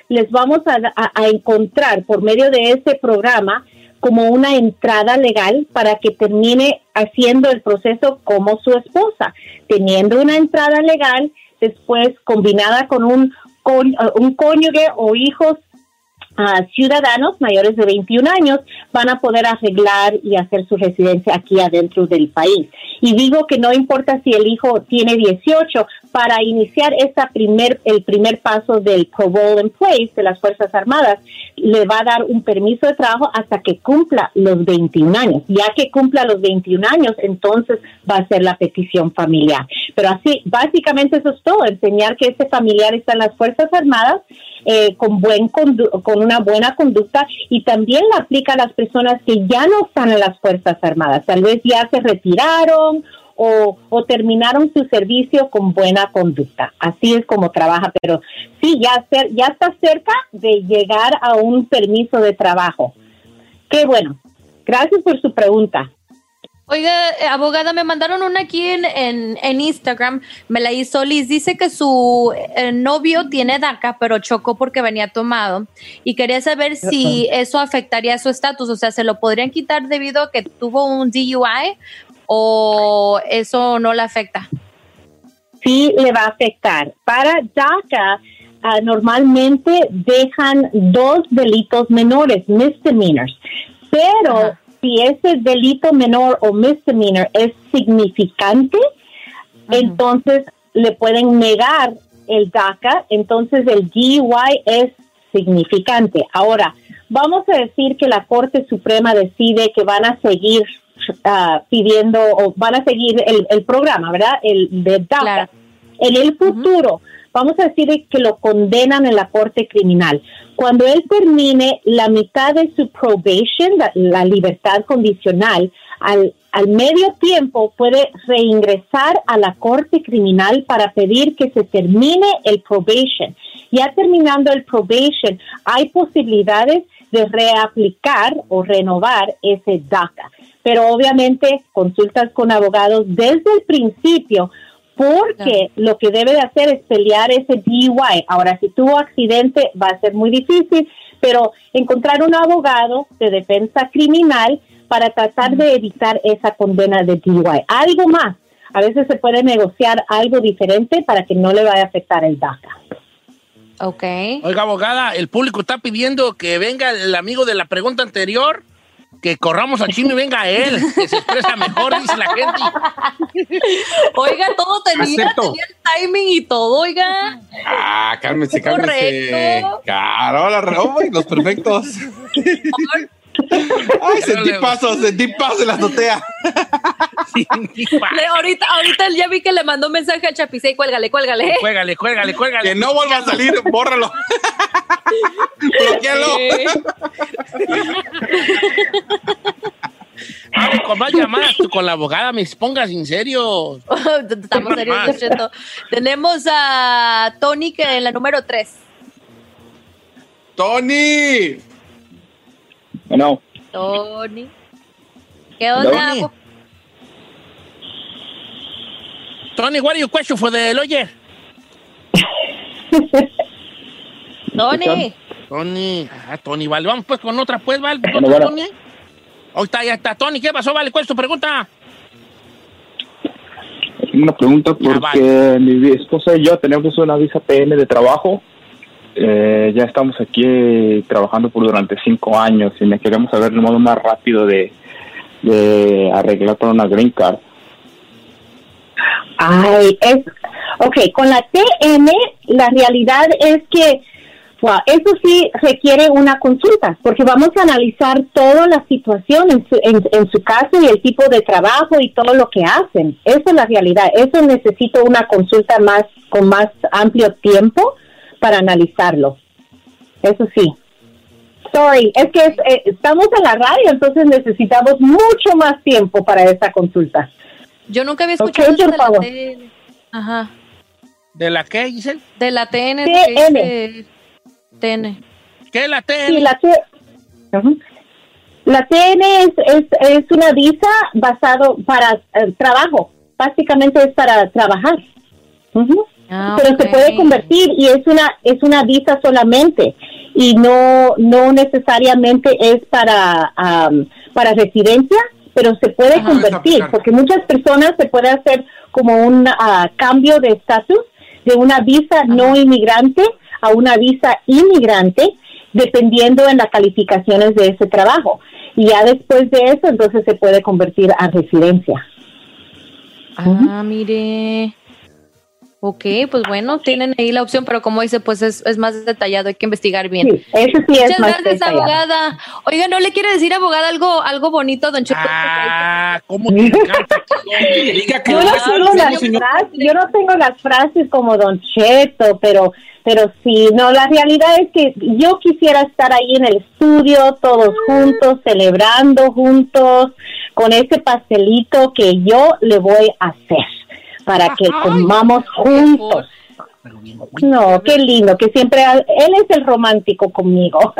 les vamos a, a- a encontrar por medio de ese programa como una entrada legal para que termine haciendo el proceso como su esposa, teniendo una entrada legal, después combinada con un, uh, un cónyuge o hijos ah, ciudadanos mayores de 21 años van a poder arreglar y hacer su residencia aquí adentro del país. Y digo que no importa si el hijo tiene 18, para iniciar esa primer, el primer paso del parole in place de las Fuerzas Armadas, le va a dar un permiso de trabajo hasta que cumpla los 21 años. Ya que cumpla los 21 años, entonces va a ser la petición familiar. Pero así, básicamente eso es todo, enseñar que ese familiar está en las Fuerzas Armadas eh, con, buen con una buena conducta y también la aplica a las personas que ya no están en las Fuerzas Armadas, tal vez ya se retiraron o, terminaron su servicio con buena conducta. Así es como trabaja, pero sí, ya, cer- ya está cerca de llegar a un permiso de trabajo. Qué bueno. Gracias por su pregunta. Oiga, eh, abogada, me mandaron una aquí en, en, en Instagram, me la hizo Liz, dice que su eh, novio tiene DACA, pero chocó porque venía tomado y quería saber si eso afectaría su estatus, o sea, ¿se lo podrían quitar debido a que tuvo un DUI o eso no le afecta? sí le va a afectar. Para DACA, ah, normalmente dejan dos delitos menores, misdemeanors. Pero si ese delito menor o misdemeanor es significante, entonces le pueden negar el DACA, entonces el DUI es significante. Ahora, vamos a decir que la Corte Suprema decide que van a seguir ah, pidiendo o van a seguir el, el programa, ¿verdad? El de DACA. En el futuro, vamos a decir que lo condenan en la Corte Criminal. Cuando él termine la mitad de su probation, la, libertad condicional, al, al medio tiempo puede reingresar a la Corte Criminal para pedir que se termine el probation. Ya terminando el probation, hay posibilidades de reaplicar o renovar ese DACA. Pero obviamente consultas con abogados desde el principio porque lo que debe de hacer es pelear ese DUI. Ahora, si tuvo accidente va a ser muy difícil, pero encontrar un abogado de defensa criminal para tratar de evitar esa condena de DUI. Algo más, a veces se puede negociar algo diferente para que no le vaya a afectar el DACA. Ok. Oiga, abogada, el público está pidiendo que venga el amigo de la pregunta anterior, que corramos a Chino y venga él, que se expresa mejor, dice la gente. Oiga, todo tenía, tenía el timing y todo, oiga. Ah, cálmese, cálmese. Correcto. Claro, los perfectos. Ay, sentí pasos, sentí pasos en la azotea. Le- ahorita, ahorita ya vi que le mandó un mensaje a Chapicé, cuélgale, cuélgale. Cuélgale, cuélgale, cuélgale. Que no vuelva a salir, bórralo. Bloquealo. Vamos con más llamadas, tú con la abogada, me pongas en serio. Estamos serios, Cheto. Tenemos a Tony, que en la número 3. Tony. Bueno, Tony. ¿Qué onda? Tony. Tony, what are your question for the lawyer? Tony. Tony, ah, Tony, vale, vamos pues con otra, pues, vale. Bueno, ¿Otra, bueno. Tony? Ahí está, ya está. Tony, ¿qué pasó? Vale, ¿cuál es tu pregunta? tengo una pregunta porque mi esposa y yo tenemos una visa PN de trabajo. Eh, ya estamos aquí trabajando por durante cinco años y me queremos saber el modo más rápido de, arreglar para una green card. Ay, es, ok, con la TN la realidad es que, wow, eso sí requiere una consulta, porque vamos a analizar toda la situación en su, en su caso y el tipo de trabajo y todo lo que hacen. Esa es la realidad. Eso necesito una consulta más, con más amplio tiempo para analizarlo. Eso sí. Sorry, es que es- eh, estamos en la radio, entonces necesitamos mucho más tiempo para esa consulta. Yo nunca había escuchado eso por de la. TN. Ajá. ¿De la qué, Giselle? De la TN. TN. dice TN. ¿Qué es la TN? Sí, la, T- la TN es, es, es una visa basado para eh, trabajo. Básicamente es para trabajar. Ujú. Ah, Pero se puede convertir y es una es una visa solamente y no no necesariamente es para am, para residencia, pero se puede Ajá. convertir porque muchas personas se puede hacer como un ah, cambio de estatus de una visa no inmigrante a una visa inmigrante dependiendo en las calificaciones de ese trabajo y ya después de eso entonces se puede convertir a residencia. Ah, mire. Ok, pues bueno, tienen ahí la opción, pero como dice, pues es, es más detallado, hay que investigar bien. Sí, eso sí es Muchas más gracias, detallado. abogada. Oiga, ¿no le quiere decir, abogada, algo, algo bonito, don Cheto? Ah, ¿cómo te encanta? Diga que Yo no, tengo las frases, yo no tengo las frases como Don Cheto, pero, pero sí, no, la realidad es que yo quisiera estar ahí en el estudio, todos juntos, celebrando juntos, con ese pastelito que yo le voy a hacer para que comamos juntos. No, qué lindo, que siempre él es el romántico conmigo.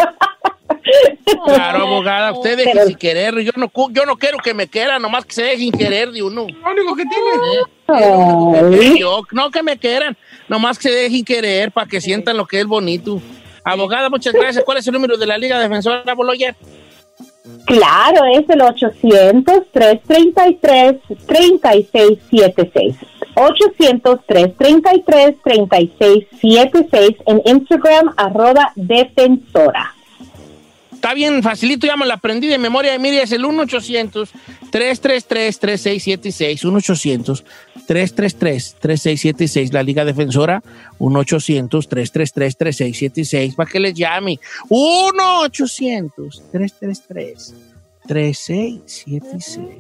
Claro, abogada, usted deje Pero- sin querer. Yo no, cu- yo no quiero que me quieran, nomás que se dejen querer de uno. Lo único que tiene. Yo, no que me quieran, nomás que se dejen querer para que sientan lo que es bonito. Abogada, muchas gracias. ¿Cuál es el número de la Liga Defensora Boloyer? Claro, es el 800-333-3676. 800-333-3676 en Instagram, arroba defensora. Está bien, facilito, ya me lo aprendí de memoria. Mire, es el 1-800-333-3676. 1-800-333-3676. La Liga Defensora, 1-800-333-3676. Para que les llame. 1-800-333-3676.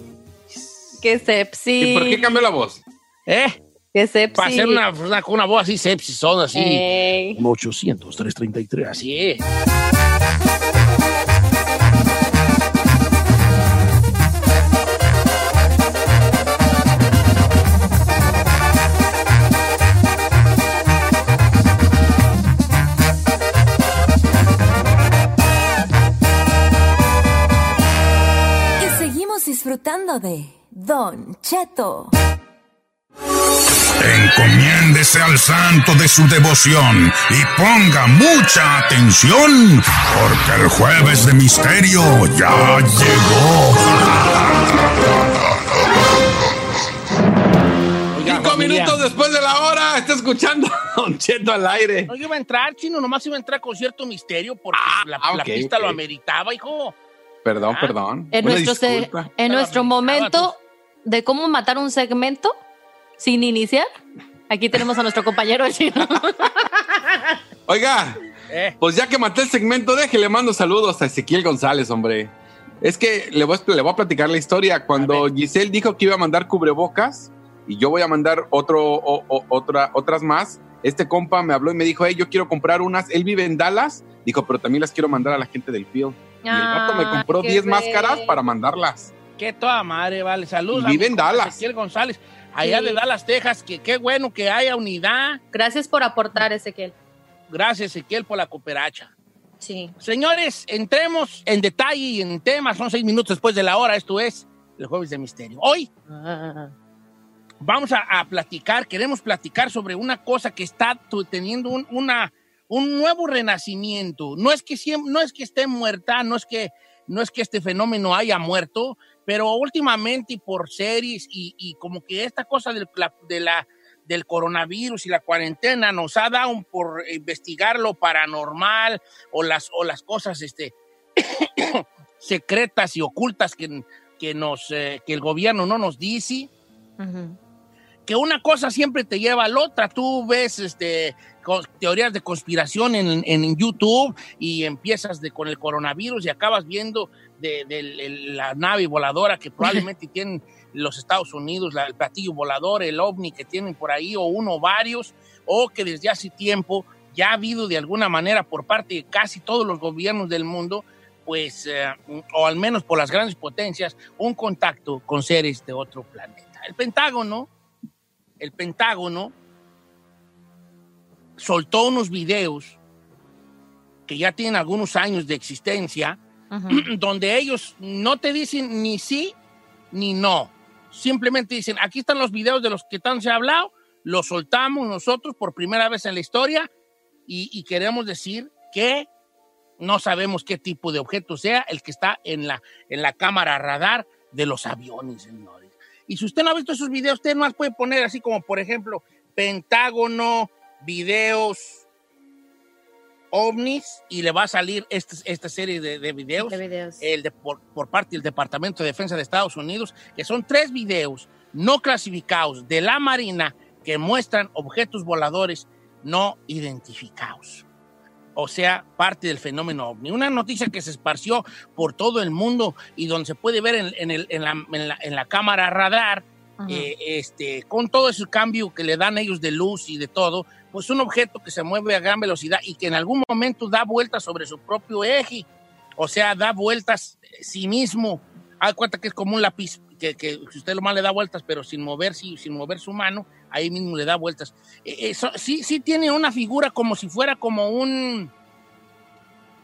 Qué sepsi. ¿Y por qué cambió la voz? ¿Eh? Qué sepsi. Para hacer una, una, una voz así sepsi, son así. Ey. 1-800-333, así es. De Don Cheto. Encomiéndese al santo de su devoción y ponga mucha atención, porque el jueves de misterio ya llegó. Oiga, Cinco minutos después de la hora, está escuchando a Don Cheto al aire. No, iba a entrar, chino, nomás iba a entrar con cierto misterio porque la, ah, la pista lo ameritaba, hijo. Perdón, Ah. perdón. En Una nuestro, en nuestro momento de cómo matar un segmento sin iniciar, aquí tenemos a nuestro compañero el chino. Oiga, Eh. pues ya que maté el segmento, deje, le mando saludos a Ezequiel González, hombre. Es que le voy, a- le voy a platicar la historia. Cuando Giselle dijo que iba a mandar cubrebocas y yo voy a mandar otro, o- o- otra, otras más, este compa me habló y me dijo, hey, yo quiero comprar unas. Él vive en Dallas. Dijo, pero también las quiero mandar a la gente del field. Y el vato me Ah, compró qué 10 máscaras bello. para mandarlas. Qué toda madre, vale. Saludos. Y vive en Dallas. Ezequiel González, allá Sí. de Dallas, Texas. Que qué bueno que haya unidad. Gracias por aportar, Ezequiel. Gracias, Ezequiel, por la cooperacha. Sí. Señores, entremos en detalle y en temas. Son seis minutos después de la hora. Esto es el Jueves de Misterio. Hoy vamos a, a platicar, queremos platicar sobre una cosa que está teniendo un, una, un nuevo renacimiento. No es, que siem- no es que esté muerta, no es que, no es que este fenómeno haya muerto, pero últimamente y por series y, y como que esta cosa del, de la, del coronavirus y la cuarentena nos ha dado por investigar lo paranormal o las, o las cosas este, secretas y ocultas que, que, nos, eh, que el gobierno no nos dice que una cosa siempre te lleva a la otra. Tú ves este, teorías de conspiración en, en YouTube y empiezas de, con el coronavirus y acabas viendo de, la nave voladora que probablemente tienen los Estados Unidos, la- el platillo volador, el ovni que tienen por ahí, o uno o varios, o que desde hace tiempo ya ha habido de alguna manera por parte de casi todos los gobiernos del mundo, pues, eh, o al menos por las grandes potencias, un contacto con seres de otro planeta. El Pentágono el Pentágono soltó unos videos que ya tienen algunos años de existencia, donde ellos no te dicen ni sí ni no. Simplemente dicen, aquí están los videos de los que tanto se ha hablado, los soltamos nosotros por primera vez en la historia y, y queremos decir que no sabemos qué tipo de objeto sea el que está en la, en la cámara radar de los aviones. Y si usted no ha visto esos videos, usted más puede poner así como, por ejemplo, Pentágono, videos, ovnis, y le va a salir este- esta serie de, de videos, El de- por, por parte del Departamento de Defensa de Estados Unidos, que son tres videos no clasificados de la Marina que muestran objetos voladores no identificados o sea, parte del fenómeno ovni. Una noticia que se esparció por todo el mundo y donde se puede ver en, en el- en la, en la- cámara radar, eh, este, con todo ese cambio que le dan ellos de luz y de todo, pues un objeto que se mueve a gran velocidad y que en algún momento da vueltas sobre su propio eje, o sea, da vueltas eh, sí mismo. Haz cuenta que es como un lápiz, que, que si usted lo más le da vueltas, pero sin mover, sin mover su mano, ahí mismo le da vueltas. Eh, eso, sí, sí tiene una figura como si fuera como un...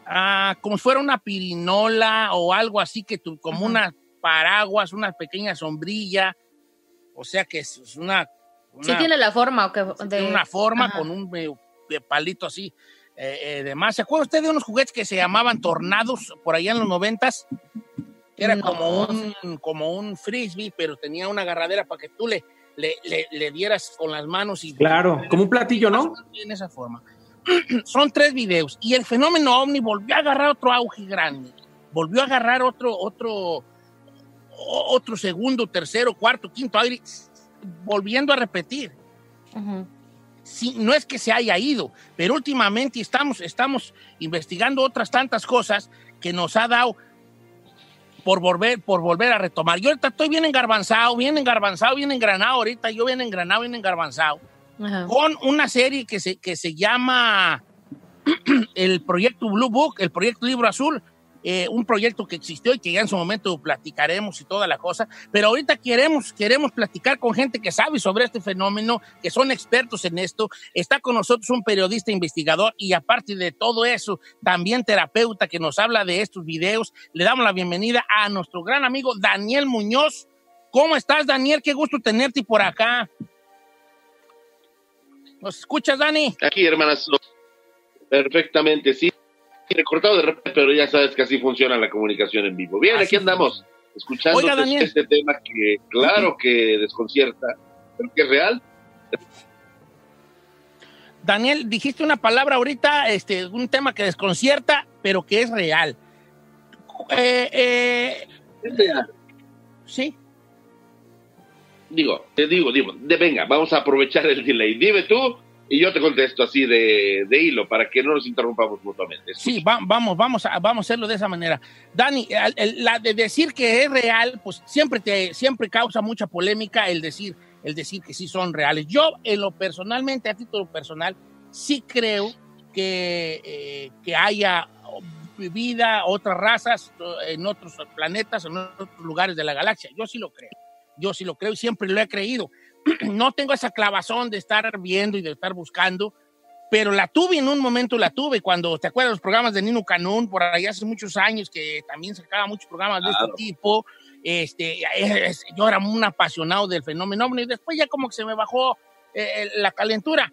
ah, como si fuera una pirinola o algo así, que tu- como una paraguas, una pequeña sombrilla. O sea que es es una... Sí una- tiene la forma. ¿o de... tiene una forma Ajá. con un eh, eh, palito así eh, eh, de más. ¿Se acuerda usted de unos juguetes que se llamaban tornados por allá en los noventas? Era No. como, un, como un frisbee, pero tenía una agarradera para que tú le, le, le- le dieras con las manos y... Claro, como un platillo, ¿no? En esa forma. Son tres videos y el fenómeno ovni volvió a agarrar otro auge grande. Volvió a agarrar otro, otro, otro segundo, tercero, cuarto, quinto aire, volviendo a repetir. Sí, no es que se haya ido, pero últimamente estamos, estamos investigando otras tantas cosas que nos ha dado por volver, por volver a retomar. Yo ahorita estoy bien engarbanzado, bien engarbanzado, bien engranado ahorita, yo bien engranado, bien engarbanzado, con una serie que se, que se llama el proyecto Blue Book, el proyecto Libro Azul, eh, un proyecto que existió y que ya en su momento platicaremos y toda la cosa, pero ahorita queremos, queremos platicar con gente que sabe sobre este fenómeno, que son expertos en esto. Está con nosotros un periodista investigador y aparte de todo eso, también terapeuta que nos habla de estos videos. Le damos la bienvenida a nuestro gran amigo Daniel Muñoz. ¿Cómo estás, Daniel? Qué gusto tenerte por acá. ¿Nos escuchas, Dani? Aquí, hermanas. Perfectamente, sí. Recortado de repente, pero ya sabes que así funciona la comunicación en vivo. Bien, Así aquí andamos, escuchando Daniel. este tema que, claro que desconcierta, pero que es real. Daniel, dijiste una palabra ahorita, este, un tema que desconcierta, pero que es real. Eh, eh, Es real. Sí. Digo, te digo, digo, de, venga, vamos a aprovechar el delay. Dime tú y yo te contesto así de, de hilo para que no nos interrumpamos mutuamente. Sí, va- vamos, vamos a, vamos a hacerlo de esa manera. Dani, el- el- la de decir que es real, pues siempre te, siempre causa mucha polémica el decir, el decir que sí son reales. Yo, en lo personalmente, a título personal, sí creo que, eh, que haya vida, otras razas eh, en otros planetas, en otros lugares de la galaxia. Yo sí lo creo. Yo sí lo creo y siempre lo he creído. No tengo esa clavazón de estar viendo y de estar buscando, pero la tuve en un momento, la tuve cuando, ¿te acuerdas los programas de Nino Canún? Por ahí hace muchos años que también sacaba muchos programas de este tipo. Este, es- yo era un apasionado del fenómeno y después ya como que se me bajó eh, la calentura.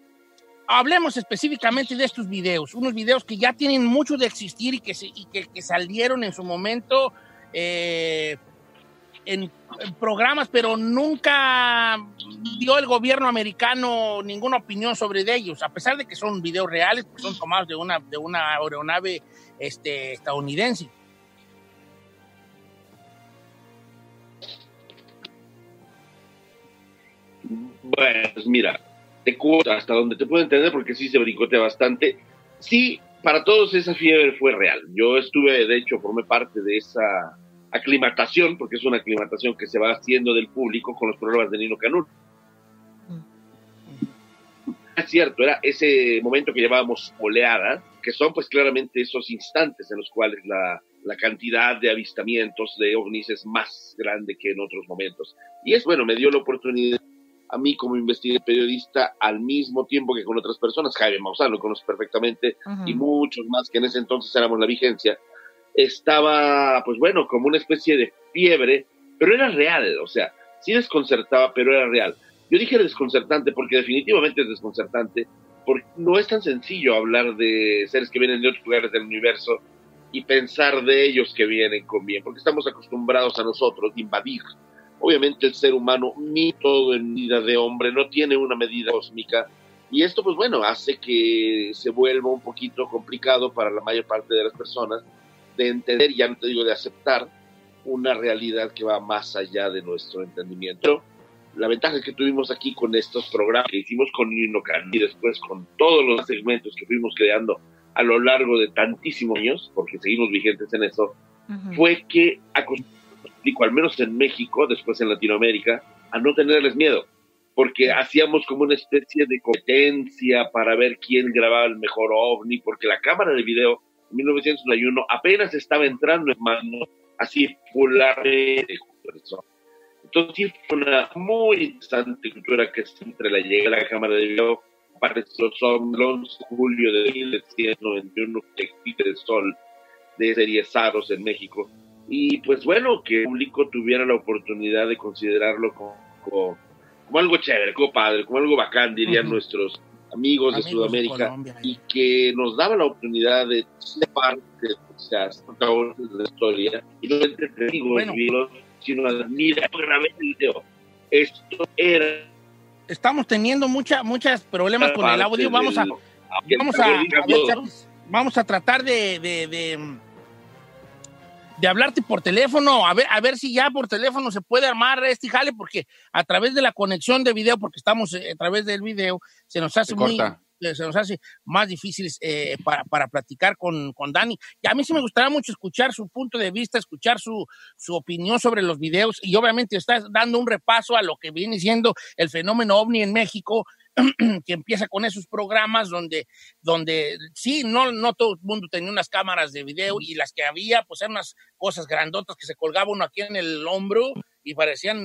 Hablemos específicamente de estos videos, unos videos que ya tienen mucho de existir y que, se- y que, que salieron en su momento eh, en, programas, pero nunca dio el gobierno americano ninguna opinión sobre ellos, a pesar de que son videos reales, pues son tomados de una, de una aeronave este, estadounidense. Bueno, pues mira, te cuento hasta donde te puedo entender porque sí se brincotea bastante. Sí, para todos esa fiebre fue real. Yo estuve, de hecho, formé parte de esa aclimatación, porque es una aclimatación que se va haciendo del público con los programas de Nino Canún. Es cierto, era ese momento que llamábamos oleada, que son pues claramente esos instantes en los cuales la, la cantidad de avistamientos de ovnis es más grande que en otros momentos. Y es bueno, me dio la oportunidad a mí como investigador periodista al mismo tiempo que con otras personas, Jaime Maussan lo conoce perfectamente y muchos más que en ese entonces éramos la vigencia, estaba pues bueno, como una especie de fiebre, pero era real, o sea, sí desconcertaba, pero era real. Yo dije desconcertante porque definitivamente es desconcertante, porque no es tan sencillo hablar de seres que vienen de otros lugares del universo y pensar de ellos que vienen con bien, porque estamos acostumbrados a nosotros invadir. Obviamente el ser humano, ni todo en medida de hombre, no tiene una medida cósmica, y esto pues bueno, hace que se vuelva un poquito complicado para la mayor parte de las personas de entender, ya no te digo de aceptar, una realidad que va más allá de nuestro entendimiento. La ventaja que tuvimos aquí con estos programas que hicimos con Nino Can y después con todos los segmentos que fuimos creando a lo largo de tantísimos años, porque seguimos vigentes en eso, fue que acostumbramos, al menos en México, después en Latinoamérica, a no tenerles miedo, porque hacíamos como una especie de competencia para ver quién grababa el mejor ovni, porque la cámara de video 1991 apenas estaba entrando en manos así popularmente. Entonces sí fue una muy interesante cultura que entre la llegada de la cámara de video apareció el 11 de julio de 1991 que de sol de serie Saros en México. Y pues bueno, que el público tuviera la oportunidad de considerarlo como, como, como algo chévere, como padre, como algo bacán, dirían Ujú. nuestros amigos, de Amigos de Sudamérica, Colombia. y que nos daba la oportunidad de ser parte de la historia, y no entre Bueno. sino grabé el video. Esto era estamos teniendo mucha, muchos problemas con el audio. Vamos a, vamos a, vamos a tratar de, de, de, de, hablarte por teléfono, a ver, a ver si ya por teléfono se puede armar este jale, porque a través de la conexión de video, porque estamos eh, a través del video, se nos hace muy se nos hace más difícil eh, para, para, platicar con, con, Dani. Y a mí sí me gustaría mucho escuchar su punto de vista, escuchar su, su opinión sobre los videos y obviamente está dando un repaso a lo que viene siendo el fenómeno ovni en México, que empieza con esos programas donde, donde sí, no, no todo el mundo tenía unas cámaras de video y las que había, pues eran unas cosas grandotas que se colgaba uno aquí en el hombro y parecían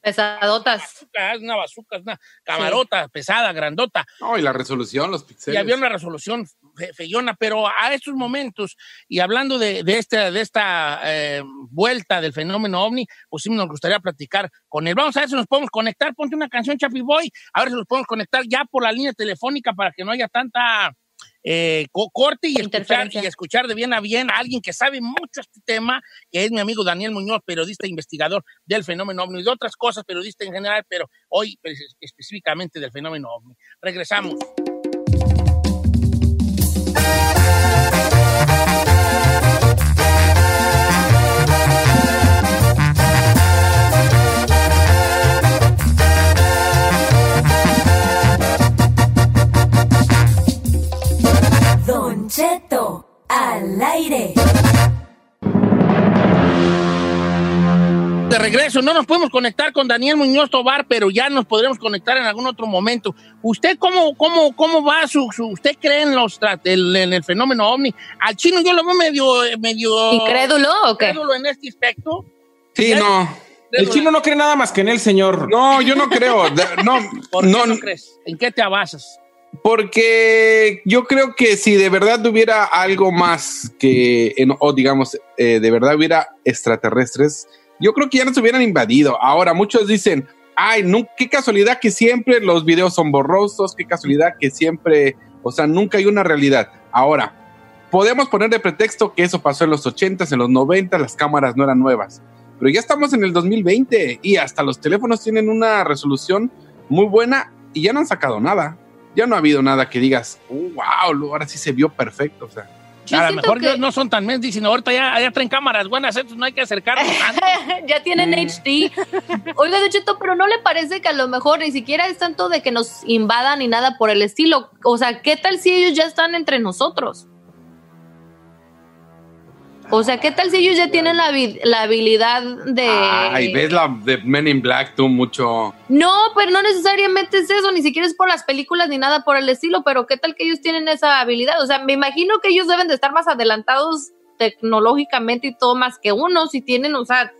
pesadotas. Una bazooka, una camarota pesada, grandota. No, y la resolución, los píxeles. Y había una resolución feyona, pero a estos momentos, y hablando de, de, este, de esta eh, vuelta del fenómeno ovni, pues sí nos gustaría platicar con él. Vamos a ver si nos podemos conectar. Ponte una canción, Chapi Boy. A ver si nos podemos conectar ya por la línea telefónica para que no haya tanta eh, corte y escuchar, y escuchar de bien a bien a alguien que sabe mucho este tema, que es mi amigo Daniel Muñoz, periodista e investigador del fenómeno ovni y de otras cosas, periodista en general, pero hoy pues, específicamente del fenómeno ovni. Regresamos. Cheto, al aire. De regreso, no nos podemos conectar con Daniel Muñoz Tobar, pero ya nos podremos conectar en algún otro momento. ¿Usted cómo, cómo, cómo va su, usted cree en los el, en el fenómeno ovni? Al chino yo lo veo medio, medio incrédulo o qué? Incrédulo en este aspecto. Sí, no. El chino no cree nada más que en el señor. No, yo no creo. no, ¿Por qué no, crees? ¿En qué te basas? Porque yo creo que si de verdad hubiera algo más que, o digamos, eh, de verdad hubiera extraterrestres, yo creo que ya nos hubieran invadido. Ahora, muchos dicen, ay, qué casualidad que siempre los videos son borrosos, qué casualidad que siempre, o sea, nunca hay una realidad. Ahora, podemos poner de pretexto que eso pasó en los 80 en los 90 las cámaras no eran nuevas. Pero ya estamos en el 2020 y hasta los teléfonos tienen una resolución muy buena y ya no han sacado nada ya no ha habido nada que digas, wow, ahora sí se vio perfecto. O sea, a lo mejor que... no son tan mentis, sino ahorita ya, ya traen cámaras buenas, entonces no hay que acercarnos ya tienen HD. Oiga, De Cheto, pero ¿no le parece que a lo mejor ni siquiera es tanto de que nos invadan ni nada por el estilo? O sea, ¿qué tal si ellos ya están entre nosotros? O sea, ¿qué tal si ellos ya tienen la, la habilidad de. Ay, ves la de Men in Black tú mucho. No, pero no necesariamente es eso, ni siquiera es por las películas ni nada por el estilo, pero ¿qué tal que ellos tienen esa habilidad? O sea, me imagino que ellos deben de estar más adelantados tecnológicamente y todo más que uno, si tienen, o sea,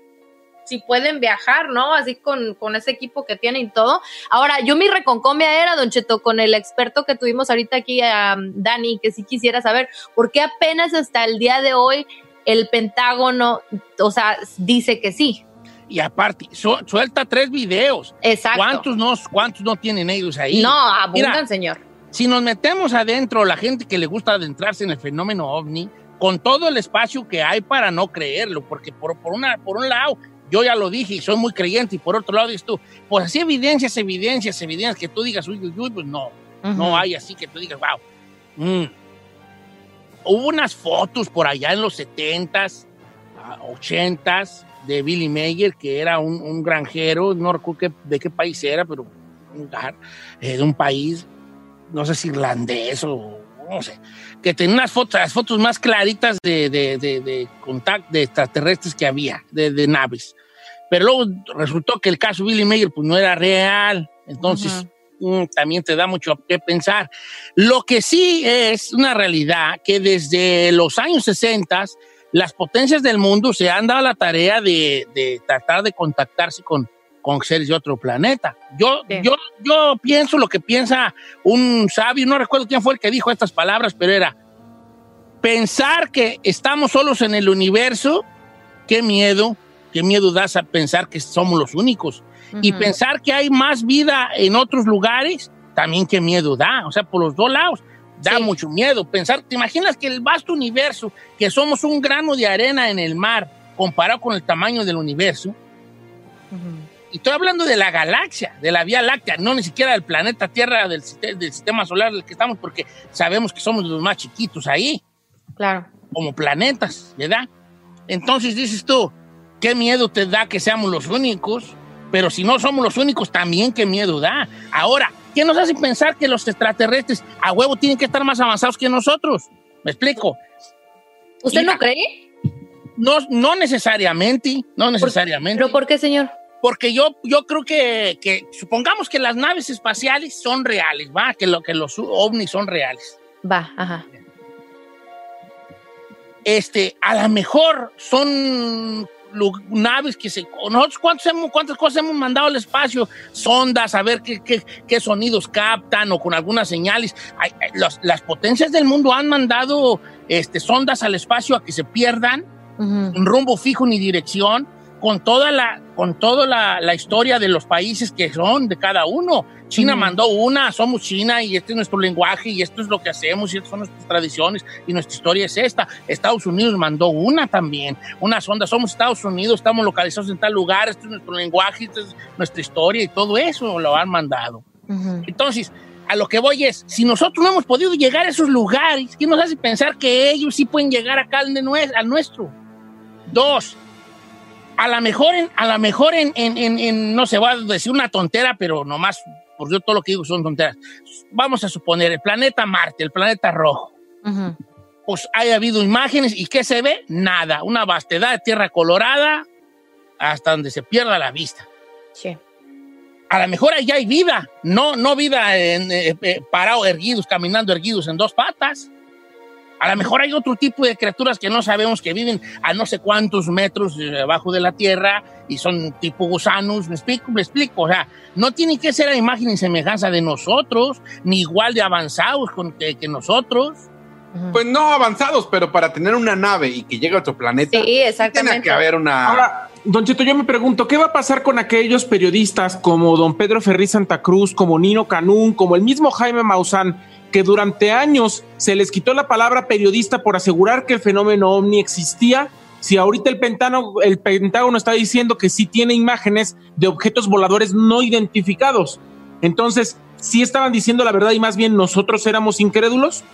si pueden viajar, ¿no? Así con, con ese equipo que tienen y todo. Ahora, yo mi reconcomia era, Don Cheto, con el experto que tuvimos ahorita aquí, um, Dani, que sí quisiera saber por qué apenas hasta el día de hoy el Pentágono, o sea, dice que sí. Y aparte, suelta tres videos. Exacto. ¿Cuántos no, ¿Cuántos no tienen ellos ahí? No, abundan, señor. Si nos metemos adentro, la gente que le gusta adentrarse en el fenómeno ovni, con todo el espacio que hay para no creerlo, porque por, por, una, por un lado, yo ya lo dije y soy muy creyente, y por otro lado dices tú, pues así evidencias, evidencias, evidencias, que tú digas, uy, uy, uy, pues no, no hay así que tú digas, wow. Mm, hubo unas fotos por allá en los 70s, 80s de Billy Mayer, que era un, granjero, no recuerdo de qué país era, pero eh, de un país, no sé si irlandés o no sé, que tenía unas fotos, las fotos más claritas de, de, de, contacto de extraterrestres que había, de, naves. Pero luego resultó que el caso Billy Mayer pues no era real, entonces... Mm, también te da mucho que pensar. Lo que sí es una realidad que desde los años 60 las potencias del mundo se han dado la tarea de, tratar de contactarse con, con seres de otro planeta. Yo, yo, yo pienso lo que piensa un sabio, no recuerdo quién fue el que dijo estas palabras, pero era pensar que estamos solos en el universo, qué miedo, qué miedo das a pensar que somos los únicos. Y pensar que hay más vida en otros lugares, también qué miedo da. O sea, por los dos lados, da mucho miedo. Pensar, ¿te imaginas que el vasto universo, que somos un grano de arena en el mar, comparado con el tamaño del universo? Y estoy hablando de la galaxia, de la Vía Láctea, no ni siquiera del planeta Tierra, del, del sistema solar del que estamos, porque sabemos que somos los más chiquitos ahí, Claro. como planetas, ¿verdad? Entonces dices tú, qué miedo te da que seamos los únicos, pero si no somos los únicos, también qué miedo da. Ahora, ¿qué nos hace pensar que los extraterrestres a huevo tienen que estar más avanzados que nosotros? ¿Me explico? ¿Usted Mira, no cree? No, no necesariamente, no necesariamente. ¿Pero por qué, señor? Porque yo, yo creo que, que supongamos que las naves espaciales son reales, ¿va? Que, lo, que los ovnis son reales. Va, ajá. Este, a lo mejor son naves que se... Nosotros cuántos hemos- cuántas cosas hemos mandado al espacio, sondas, a ver qué, qué- qué sonidos captan o con algunas señales. Ay, ay, los- las potencias del mundo han mandado este, sondas al espacio a que se pierdan sin rumbo fijo ni dirección, con toda la, con toda la, la historia de los países que son de cada uno. China mandó una, somos China y este es nuestro lenguaje y esto es lo que hacemos y estas son nuestras tradiciones y nuestra historia es esta. Estados Unidos mandó una también, una sonda, somos Estados Unidos, estamos localizados en tal lugar, esto es nuestro lenguaje, esta es nuestra historia y todo eso lo han mandado. Entonces, a lo que voy es, si nosotros no hemos podido llegar a esos lugares, ¿qué nos hace pensar que ellos sí pueden llegar acá al, de nue- al nuestro? Dos, a lo mejor, en, a lo mejor en, en- en- no se va a decir una tontera, pero nomás, por yo todo lo que digo son tonteras. Vamos a suponer, el planeta Marte, el planeta rojo. Pues haya habido imágenes y ¿qué se ve? Nada, una vastedad de tierra colorada hasta donde se pierda la vista. Sí. A lo mejor allá hay vida, no, no vida eh, eh, parado, erguidos, caminando erguidos en dos patas. A lo mejor hay otro tipo de criaturas que no sabemos que viven a no sé cuántos metros abajo de la tierra y son tipo gusanos. ¿Me explico? ¿Me explico? O sea, no tienen que ser a imagen y semejanza de nosotros, ni igual de avanzados con- que, que nosotros. Pues no avanzados, pero para tener una nave y que llegue a otro planeta. Sí, Tiene que haber una. Ahora, Don Cheto, yo me pregunto, ¿qué va a pasar con aquellos periodistas como Don Pedro Ferri Santa Cruz, como Nino Canún, como el mismo Jaime Maussan, que durante años se les quitó la palabra periodista por asegurar que el fenómeno ovni existía? Si ahorita el Pentágono, el Pentágono está diciendo que sí tiene imágenes de objetos voladores no identificados. Entonces, ¿sí estaban diciendo la verdad y más bien nosotros éramos incrédulos?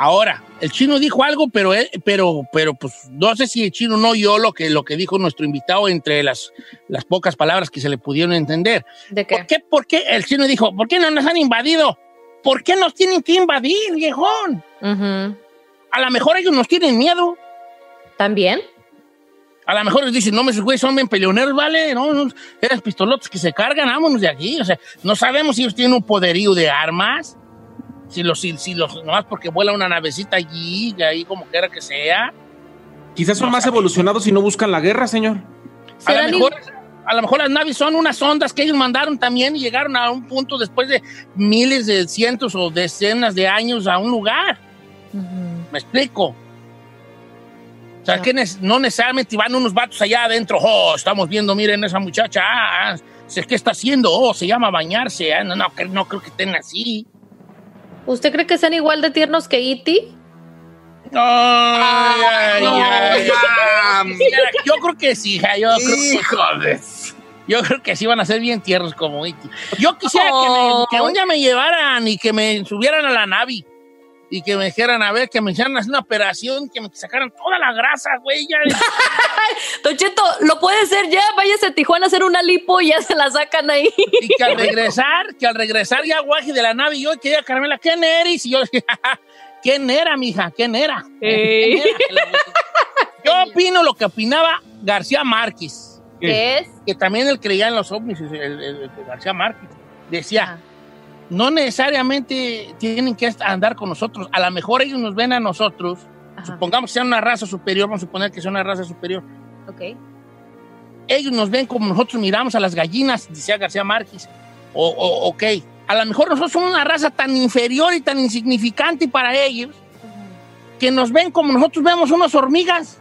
Ahora, el chino dijo algo, pero, pero, pero pues no sé si el chino no oyó lo que, lo que dijo nuestro invitado entre las, las pocas palabras que se le pudieron entender. ¿De qué? ¿Por qué? ¿Por qué? El chino dijo, ¿por qué no nos han invadido? ¿Por qué nos tienen que invadir, viejón? A lo mejor ellos nos tienen miedo. ¿También? A lo mejor ellos dicen, no, esos güeyes son bien peleoneros, ¿vale? No, no, eran pistolotes que se cargan, vámonos de aquí. O sea, no sabemos si ellos tienen un poderío de armas. Si los, si, si los, nomás porque vuela una navecita allí, y ahí como quiera que sea. Quizás son más evolucionados y no buscan la guerra, señor. A lo, mejor, a lo mejor las naves son unas ondas que ellos mandaron también y llegaron a un punto después de miles de cientos o decenas de años a un lugar. ¿Me explico? O sea, que no necesariamente van unos vatos allá adentro. Oh, estamos viendo, miren esa muchacha. Ah, ah, sé ¿Qué está haciendo? Oh, se llama bañarse. Ah, no, no, no creo que estén así. ¿Usted cree que sean igual de tiernos que E E.T.? Ay, ay, ay, ay. Mira, Yo creo que sí, hija. Yo creo que, yo creo que sí van a ser bien tiernos como E.T. Yo quisiera que, me- que un día me llevaran y que me subieran a la nave y que me dijeran, a ver, que me hicieran hacer una operación, que me sacaran toda la grasa, güey. Ya. Don Cheto, lo puede ser ya, váyase a Tijuana a hacer una lipo y ya se la sacan ahí. Y que al regresar, que al regresar ya guaje de la nave, y yo que ella, Carmela, ¿quién eres? Y yo, ¿quién era, mija? ¿Quién era? Eh. ¿Quién era? Yo opino lo que opinaba García Márquez. ¿Qué es? Que también él creía en los ovnis, el, el- el García Márquez. Decía, no necesariamente tienen que andar con nosotros. A lo mejor ellos nos ven a nosotros. Supongamos que sean una raza superior, vamos a suponer que sea una raza superior. Ok. Ellos nos ven como nosotros miramos a las gallinas, decía García Márquez. O, o- ok, a lo mejor nosotros somos una raza tan inferior y tan insignificante para ellos que nos ven como nosotros vemos unas hormigas.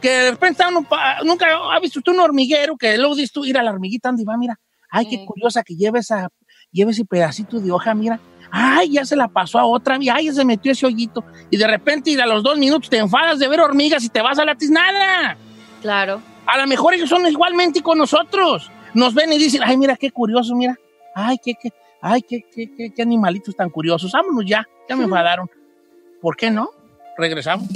Que de repente nunca ha visto usted un hormiguero que luego dices tú, ir a la hormiguita, ¿dónde va? Mira, ay, qué curiosa que lleve, esa, lleve ese pedacito de hoja, mira. Ay, ya se la pasó a otra, ay, ya se metió ese hoyito. Y de repente, y a los dos minutos te enfadas de ver hormigas y te vas a la tiznada. Claro. A lo mejor ellos son igualmente con nosotros. Nos ven y dicen, ay, mira qué curioso, mira. Ay, qué, qué, ay, qué, qué, qué, qué animalitos tan curiosos. Vámonos ya, ya me enfadaron. ¿Por qué no? Regresamos.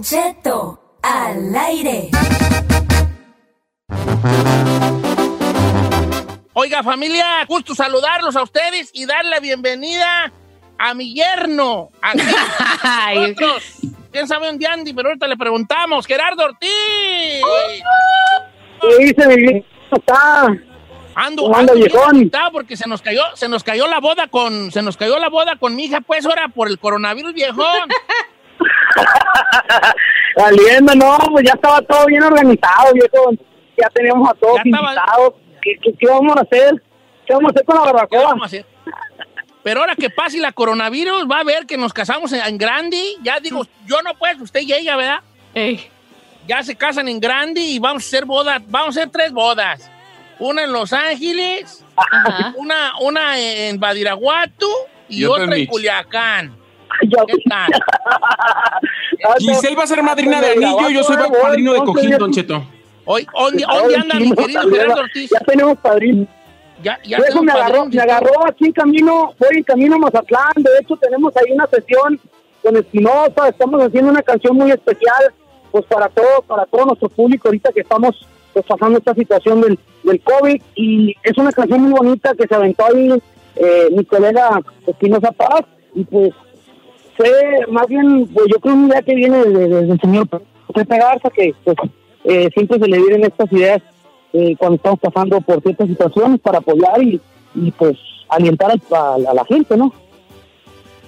Cheto, al aire. Oiga, familia, gusto saludarlos a ustedes y dar la bienvenida a mi yerno. Aquí con nosotros. ¿Quién sabe dónde Andy? Pero ahorita le preguntamos. Gerardo Ortiz. ¿Qué dice está? Ando, ¿Cómo ando anda, bien viejón? porque se nos cayó, se nos cayó la boda con, se nos cayó la boda con mi hija, pues ahora por el coronavirus, viejón. Saliendo, no, pues ya estaba todo bien organizado, viejo. Ya teníamos a todos invitados. ¿Qué, qué, qué vamos a hacer? ¿Qué vamos a hacer con la ¿Qué barbacoa? vamos a hacer? Pero ahora que pase la coronavirus, va a ver que nos casamos en, Grande. Ya digo, yo no puedo, usted y ella, ¿verdad? Ya se casan en Grande y vamos a hacer bodas, vamos a hacer tres bodas. Una en Los Ángeles, una, una en Badiraguato y, Y otra en. Culiacán. ¿Qué tal? Giselle va a ser madrina de anillo, yo soy padrino de cojín, Don Cheto. Hoy, ¿dónde, dónde anda mi querido Gerardo Ortiz? Ya tenemos padrino. Ya, ya Eso tenemos me agarró, me agarró aquí en camino, voy en camino a Mazatlán. De hecho, tenemos ahí una sesión con Espinosa. Estamos haciendo una canción muy especial, pues para todo, para todo nuestro público ahorita que estamos pues, pasando esta situación del, del COVID. Y es una canción muy bonita que se aventó ahí eh, mi colega Espinosa Paz. Y pues fue más bien, pues yo creo una idea que viene de- de- del señor Pepe Garza, que pues eh, siempre se le vienen estas ideas eh, cuando estamos pasando por ciertas situaciones para apoyar y, y pues alientar a, la gente, ¿no?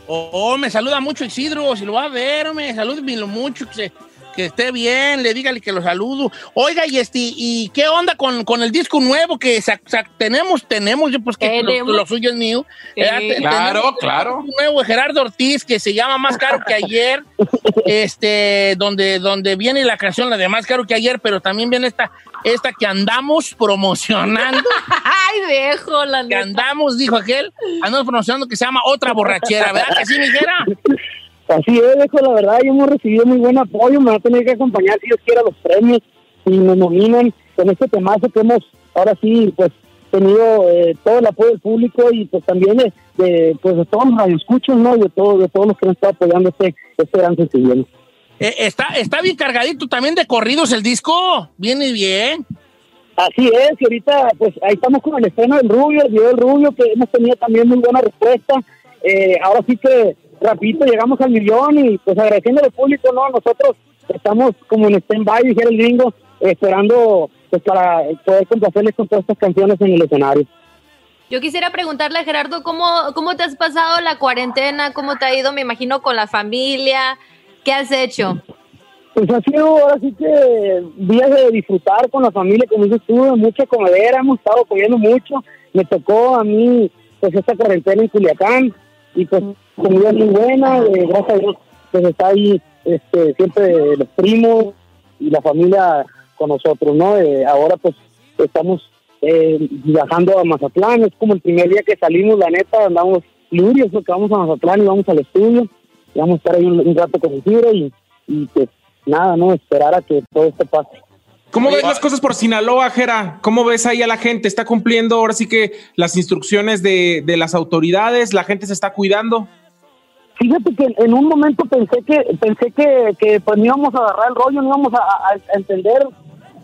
Oh, oh, me saluda mucho Isidro, si lo va a ver, me salúdemelo mucho, que, se- que esté bien, le dígale que lo saludo. Oiga, y este, ¿y qué onda con, con el disco nuevo que sa- sa- tenemos? Tenemos, yo pues que lo, lo suyo es mío. Sí. Eh, te- Claro, tenemos claro. Un nuevo de Gerardo Ortiz que se llama Más Caro que Ayer, este, donde, donde viene la canción, la de Más Caro que Ayer, pero también viene esta, esta que andamos promocionando. Ay, viejo, la que andamos, dijo aquel, andamos promocionando que se llama Otra Borrachera, ¿verdad que sí, mijera? Así es, viejo, la verdad, y hemos recibido muy buen apoyo, me va a tener que acompañar si Dios quiera los premios y nos nominan con este temazo que hemos, ahora sí, pues, tenido eh, todo el apoyo del público y pues también de, de, pues, de todos los radioescuchos, ¿no? Y de, todo, de todos los que han estado apoyando este, este gran sencillo. Eh, está, está bien cargadito también de corridos el disco. Viene bien. Así es, y ahorita pues ahí estamos con el estreno del Rubio, el video del Rubio, que hemos tenido también muy buena respuesta. Eh, ahora sí que rapidito llegamos al millón y pues agradeciendo al público, ¿no? Nosotros estamos como en stand-by, dijera el gringo, esperando pues para poder complacerles con todas estas canciones en el escenario. Yo quisiera preguntarle a Gerardo, ¿cómo, ¿cómo te has pasado la cuarentena? ¿Cómo te ha ido, me imagino, con la familia? ¿Qué has hecho? Pues ha sido ahora sí que días de disfrutar con la familia, como dices tú, mucha comedera, hemos estado comiendo mucho. Me tocó a mí pues esta cuarentena en Culiacán y pues comida muy buena, eh, gracias a Dios pues está ahí este, siempre los primos y la familia con nosotros, ¿no? Eh, ahora pues estamos eh, viajando a Mazatlán, es como el primer día que salimos, la neta, andamos lurios porque vamos a Mazatlán y vamos al estudio, y vamos a estar ahí un, un rato con Isidro y, y pues nada, ¿no? Esperar a que todo esto pase. ¿Cómo ves las cosas por Sinaloa, Jera? ¿Cómo ves ahí a la gente? ¿Está cumpliendo ahora sí que las instrucciones de, de las autoridades? ¿La gente se está cuidando? Fíjate que en un momento pensé que pensé que, que pues no íbamos a agarrar el rollo, no íbamos a, entender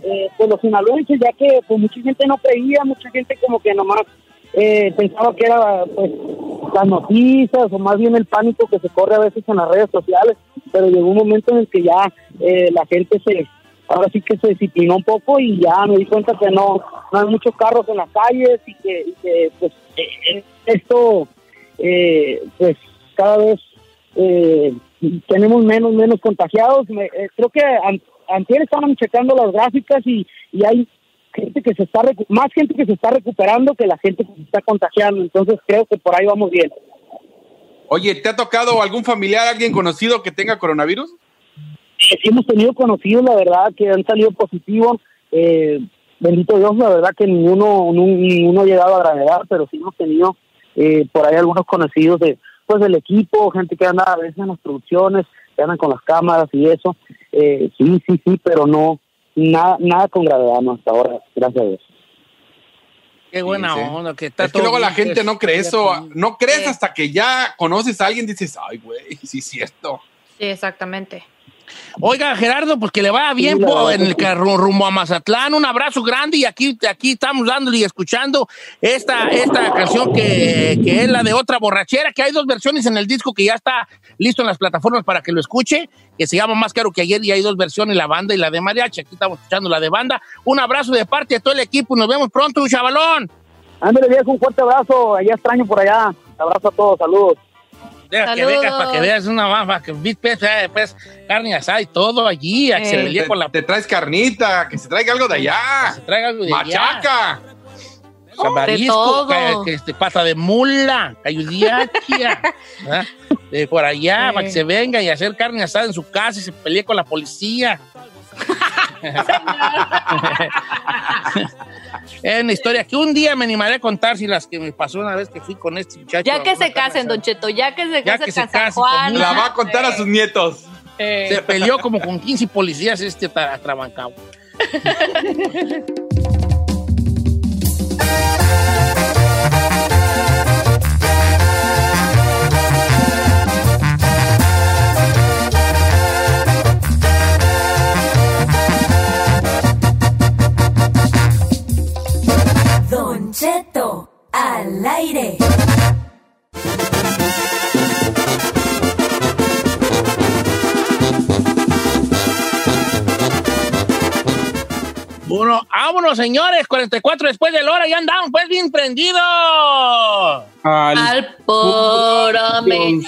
eh, pues los sinaloenses, ya que pues mucha gente no creía, mucha gente como que nomás eh, pensaba que era pues las noticias o más bien el pánico que se corre a veces en las redes sociales, pero llegó un momento en el que ya eh, la gente se ahora sí que se disciplinó un poco y ya me di cuenta que no, no hay muchos carros en las calles y que, y que, pues eh, esto eh, pues cada vez eh, tenemos menos menos contagiados. Me- eh, creo que an- antier estaban checando las gráficas y, y hay gente que se está recu- más gente que se está recuperando que la gente que se está contagiando. Entonces creo que por ahí vamos bien. Oye, ¿te ha tocado algún familiar, alguien conocido que tenga coronavirus? Sí hemos tenido conocidos, la verdad, que han salido positivos. Eh, bendito Dios, la verdad que ninguno, ninguno ha llegado a gravedad, pero sí hemos tenido eh, por ahí algunos conocidos de pues del equipo, gente que anda a veces en las producciones, que andan con las cámaras y eso. Eh, sí, sí, sí, pero no, nada, nada con gravedad no hasta ahora, gracias a Dios. Qué buena onda, que está Es que luego la gente no cree eso, no crees hasta que ya conoces a alguien y dices, ay, güey, sí es cierto. Sí, exactamente. Oiga, Gerardo, pues que le vaya bien Sí, po, en el carro rumbo a Mazatlán. Un abrazo grande y aquí, aquí estamos dándole y escuchando esta, esta canción que, que es la de otra borrachera, que hay dos versiones en el disco que ya está listo en las plataformas para que lo escuche, que se llama Más Caro que Ayer y hay dos versiones, la banda y la de mariachi. Aquí estamos escuchando la de banda. Un abrazo de parte de todo el equipo nos vemos pronto, chavalón. Ándale, viejo, un fuerte abrazo, allá extraño por allá. Abrazo a todos, saludos. Deja que vengas para que veas una baja, que vi pues, eh, pues, carne asada y todo allí, a que se pelee Te, con la te traes carnita, que se traiga algo de allá. se traiga algo de allá. Machaca. Marisco, ca- que este, pata de mula, cayudiaquia, de por allá, Sí. para que se venga y hacer carne asada en su casa y se pelee con la policía. Es una historia que un día me animaré a contar si las que me pasó una vez que fui con este muchacho. Ya que se casen. Don Cheto, ya que se Ya casen case Juan. La va a contar a sus nietos. Se peleó como con 15 policías este tra- atrabancado. aire. Bueno, vámonos, señores. 44 después de la hora, ya andamos, pues bien prendidos. Al puro me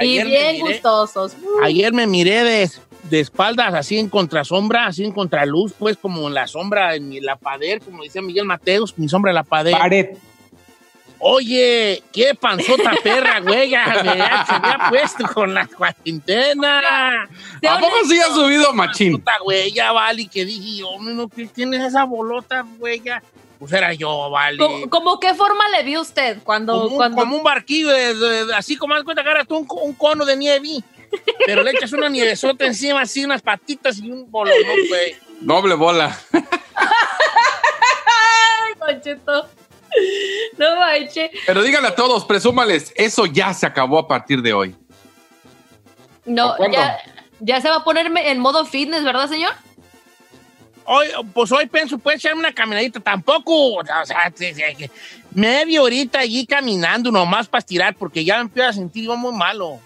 Y bien miré- gustosos. Ayer me miré de, de espaldas, así en contrasombra, así en contraluz, pues como en la sombra, en mi, la pader, como decía Miguel Mateos, mi sombra en la pader. Pared. Oye, qué panzota perra, güey, ya me se había puesto con la cuarentena. ¿A poco sí ha subido machín? Puta, güey, ya vale, que dije yo, no, ¿qué tienes esa bolota, güey? ya? Pues era yo, vale. ¿Cómo, cómo qué forma le vio usted cuando, Como un, cuando como un barquillo, de- de- de- así como das cuenta que tú un, un cono de nieve, pero le echas una nievesota encima, así unas patitas y un bolón, güey. Doble bola. Ay, Don Cheto. No manches. Pero díganle a todos, presúmales, eso ya se acabó a partir de hoy. No, ya, ya se va a ponerme en modo fitness, ¿verdad, señor? Hoy, pues hoy pienso, puede echarme una caminadita, tampoco, o sea, sí, sí, que media horita allí caminando nomás para estirar, porque ya me empiezo a sentir yo muy malo.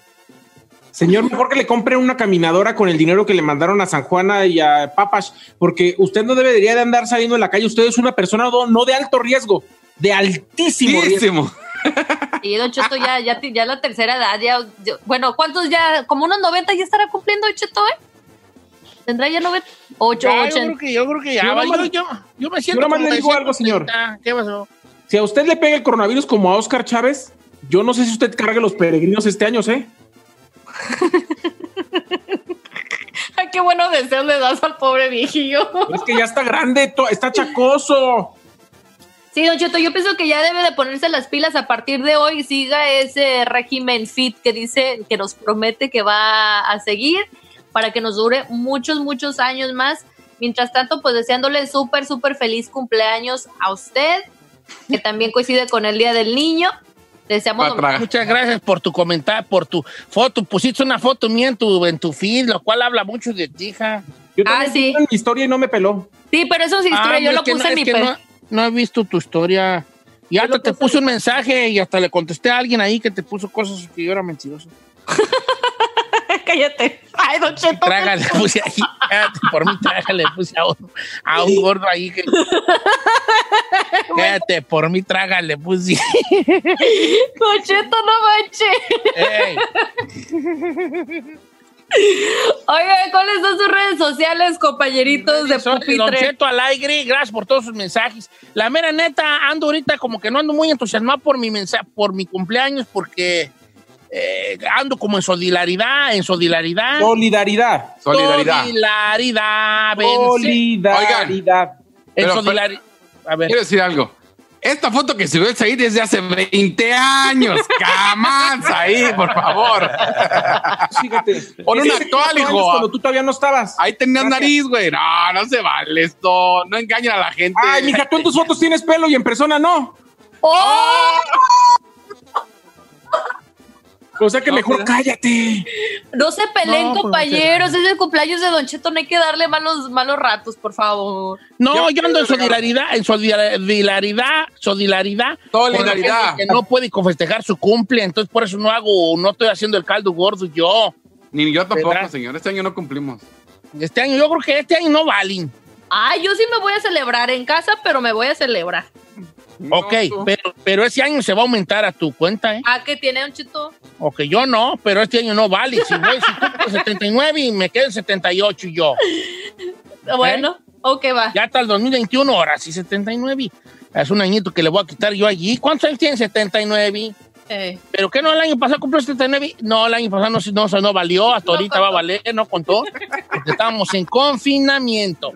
Señor, mejor que le compre una caminadora con el dinero que le mandaron a San Juana y a Papas, porque usted no debería de andar saliendo en la calle. Usted es una persona no, no de alto riesgo, de altísimo riesgo. Sí, Don Cheto, ya, ya, ya la tercera edad, ya, ya- bueno, ¿cuántos ya? Como unos 90 ya estará cumpliendo Don Cheto, ¿eh? ¿Tendrá ya 90? 8, Ya, yo 80. creo que, yo creo que ya, Yo va, nomás- yo, yo, yo me siento yo nomás le de digo algo, señor. 130. ¿Qué pasó? Si a usted le pega el coronavirus como a Oscar Chávez, yo no sé si usted cargue los peregrinos este año, ¿eh? Ay, qué buenos deseos le das al pobre viejillo. Es que ya está grande, está chacoso. Sí, Don Cheto, yo pienso que ya debe de ponerse las pilas a partir de hoy siga ese régimen fit que dice, que nos promete que va a seguir para que nos dure muchos, muchos años más. Mientras tanto, pues deseándole súper, súper feliz cumpleaños a usted, que también coincide con el Día del Niño. Deseamos lo mejor. Muchas gracias por tu comentario, por tu foto. Pusiste una foto mía en tu, en tu feed, lo cual habla mucho de ti, hija. Yo Ah, también sí. puse mi historia y no me peló. Sí, pero eso es historia, Ah, yo no, lo es que puse no, en mi no, no he visto tu historia. Y hasta te puse un mensaje y hasta le contesté a alguien ahí que te puso cosas que yo era mentiroso. Cállate. Ay, Don Cheto. Traga le puse ahí. Cállate, por mí traga le puse a un, a un gordo ahí que. Cállate, por mí traga le puse. Don Cheto, no manches. Ey. Oigan, ¿cuáles son sus redes sociales, compañeritos de Don pupitre? Cheto al aire, gracias por todos sus mensajes. La mera neta, ando ahorita como que no ando muy entusiasmado por mi mensaje, por mi cumpleaños, porque eh, ando como en solidaridad, en solidaridad. Solidaridad. Solidaridad. Solidaridad. vence. Solidaridad. En Pero, solidaridad. A ver. Quiero decir algo. Esta foto que subió ahí desde hace 20 años. Jamás ahí, por favor. Fíjate. Pon Ese actual, hijo. Cuando tú todavía no estabas. Ahí tenías Gracias. nariz, güey. No, no se vale esto. No engañen a la gente. Ay, mija, tú en tus fotos tienes pelo y en persona no. ¡Oh! O sea que No, mejor pero- cállate. No se peleen, No, pues, compañeros. Es el cumpleaños de Don Cheto. No hay que darle malos, malos ratos, por favor. No, Yo- yo ando en solidaridad, en solidaridad, solidaridad. Solidaridad. Que no puede festejar su cumple, entonces por eso no hago, no estoy haciendo el caldo gordo yo. Ni yo tampoco, ¿Verdad? señor. Este año no cumplimos. Este año, yo creo que este año no valen. Ay, yo sí me voy a celebrar en casa, pero me voy a celebrar. Ok, tú. pero, pero ese año se va a aumentar a tu cuenta, ¿eh? ¿A que tiene Don Cheto? Ok, yo no, pero este año no vale. Si voy, si cumplo 79 y me quedo en 78 y yo. Bueno, ok, va. Ya hasta el 2021, ahora sí 79. Es un añito que le voy a quitar yo allí. ¿Cuántos años tiene 79? Eh, ¿Pero qué no el año pasado cumplió 79? No, el año pasado no, no, no valió, hasta ahorita va a valer, no contó, porque estábamos en confinamiento.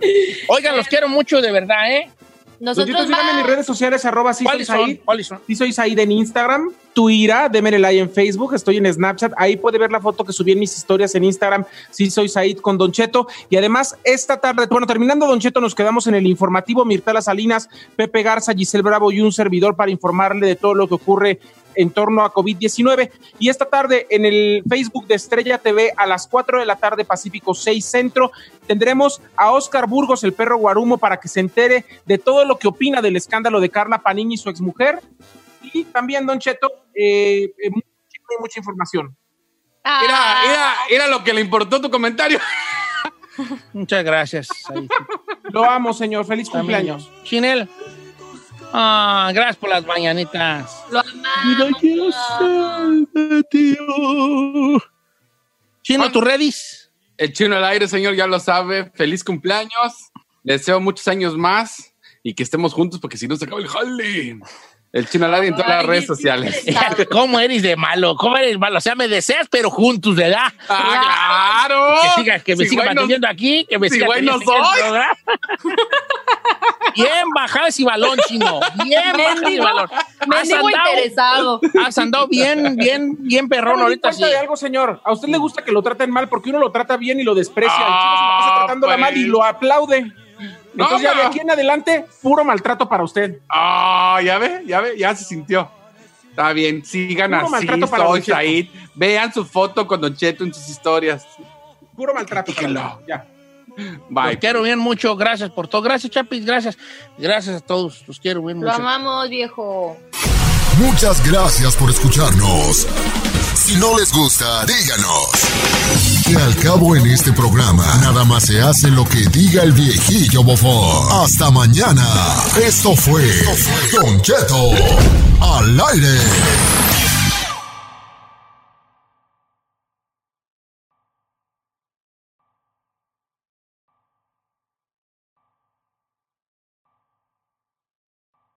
Oigan, los quiero mucho de verdad, ¿eh? Nosotros síganme en mis redes sociales, arroba sí soy. Said. ¿Cuáles son? Sí soy Said en Instagram, Twitter, démele like en Facebook, estoy en Snapchat, ahí puede ver la foto que subí en mis historias en Instagram, sí soy Said con Don Cheto, y además esta tarde, bueno, terminando Don Cheto, nos quedamos en el informativo Mirtala Salinas, Pepe Garza, Giselle Bravo y un servidor para informarle de todo lo que ocurre en torno a COVID-19. Y esta tarde en el Facebook de Estrella TV a las 4 de la tarde Pacífico 6 Centro tendremos a Oscar Burgos, el perro guarumo, para que se entere de todo lo que opina del escándalo de Carla Panini y su exmujer. Y también, Don Cheto, eh, eh, mucha, mucha información. Era, era, era lo que le importó tu comentario. Muchas gracias. Lo amo, señor. Feliz También cumpleaños. Chinel. Ah, gracias por las mañanitas. Lo Chino, ¿tú redis? El chino al aire, señor, ya lo sabe. Feliz cumpleaños. Le deseo muchos años más y que estemos juntos porque si no se acaba el jale. El chino al aire en todas las redes sociales. ¿Cómo eres de malo? ¿Cómo eres malo? O sea, me deseas, pero juntos, ¿verdad? ¡Ah, claro! Que siga, que me Si siga no- manteniendo aquí, que me si siga no soy. Bien bajado ese balón, chino. Bien bajado ese balón. Has andado, interesado. has andado bien, bien, bien perrón ahorita sí. de algo, señor. A usted le gusta que lo traten mal porque uno lo trata bien y lo desprecia. El chico se pasa Ah, tratándola pues. mal y lo aplaude. Entonces, ya de no. aquí en adelante, puro maltrato para usted. Ah, ya ve, ya ve, ya se sintió. Está bien, sigan Puro así, maltrato para soy. Vean su foto con Don Cheto en sus historias. Puro maltrato. Para usted. Ya. Los Bye. quiero bien mucho, gracias por todo. Gracias, Chapis, gracias. Gracias a todos, los quiero bien Lo mucho. amamos, viejo. Muchas gracias por escucharnos. Si no les gusta, díganos. Que al cabo en este programa, nada más se hace lo que diga el viejillo bofón. Hasta mañana. Esto fue Don Cheto al aire.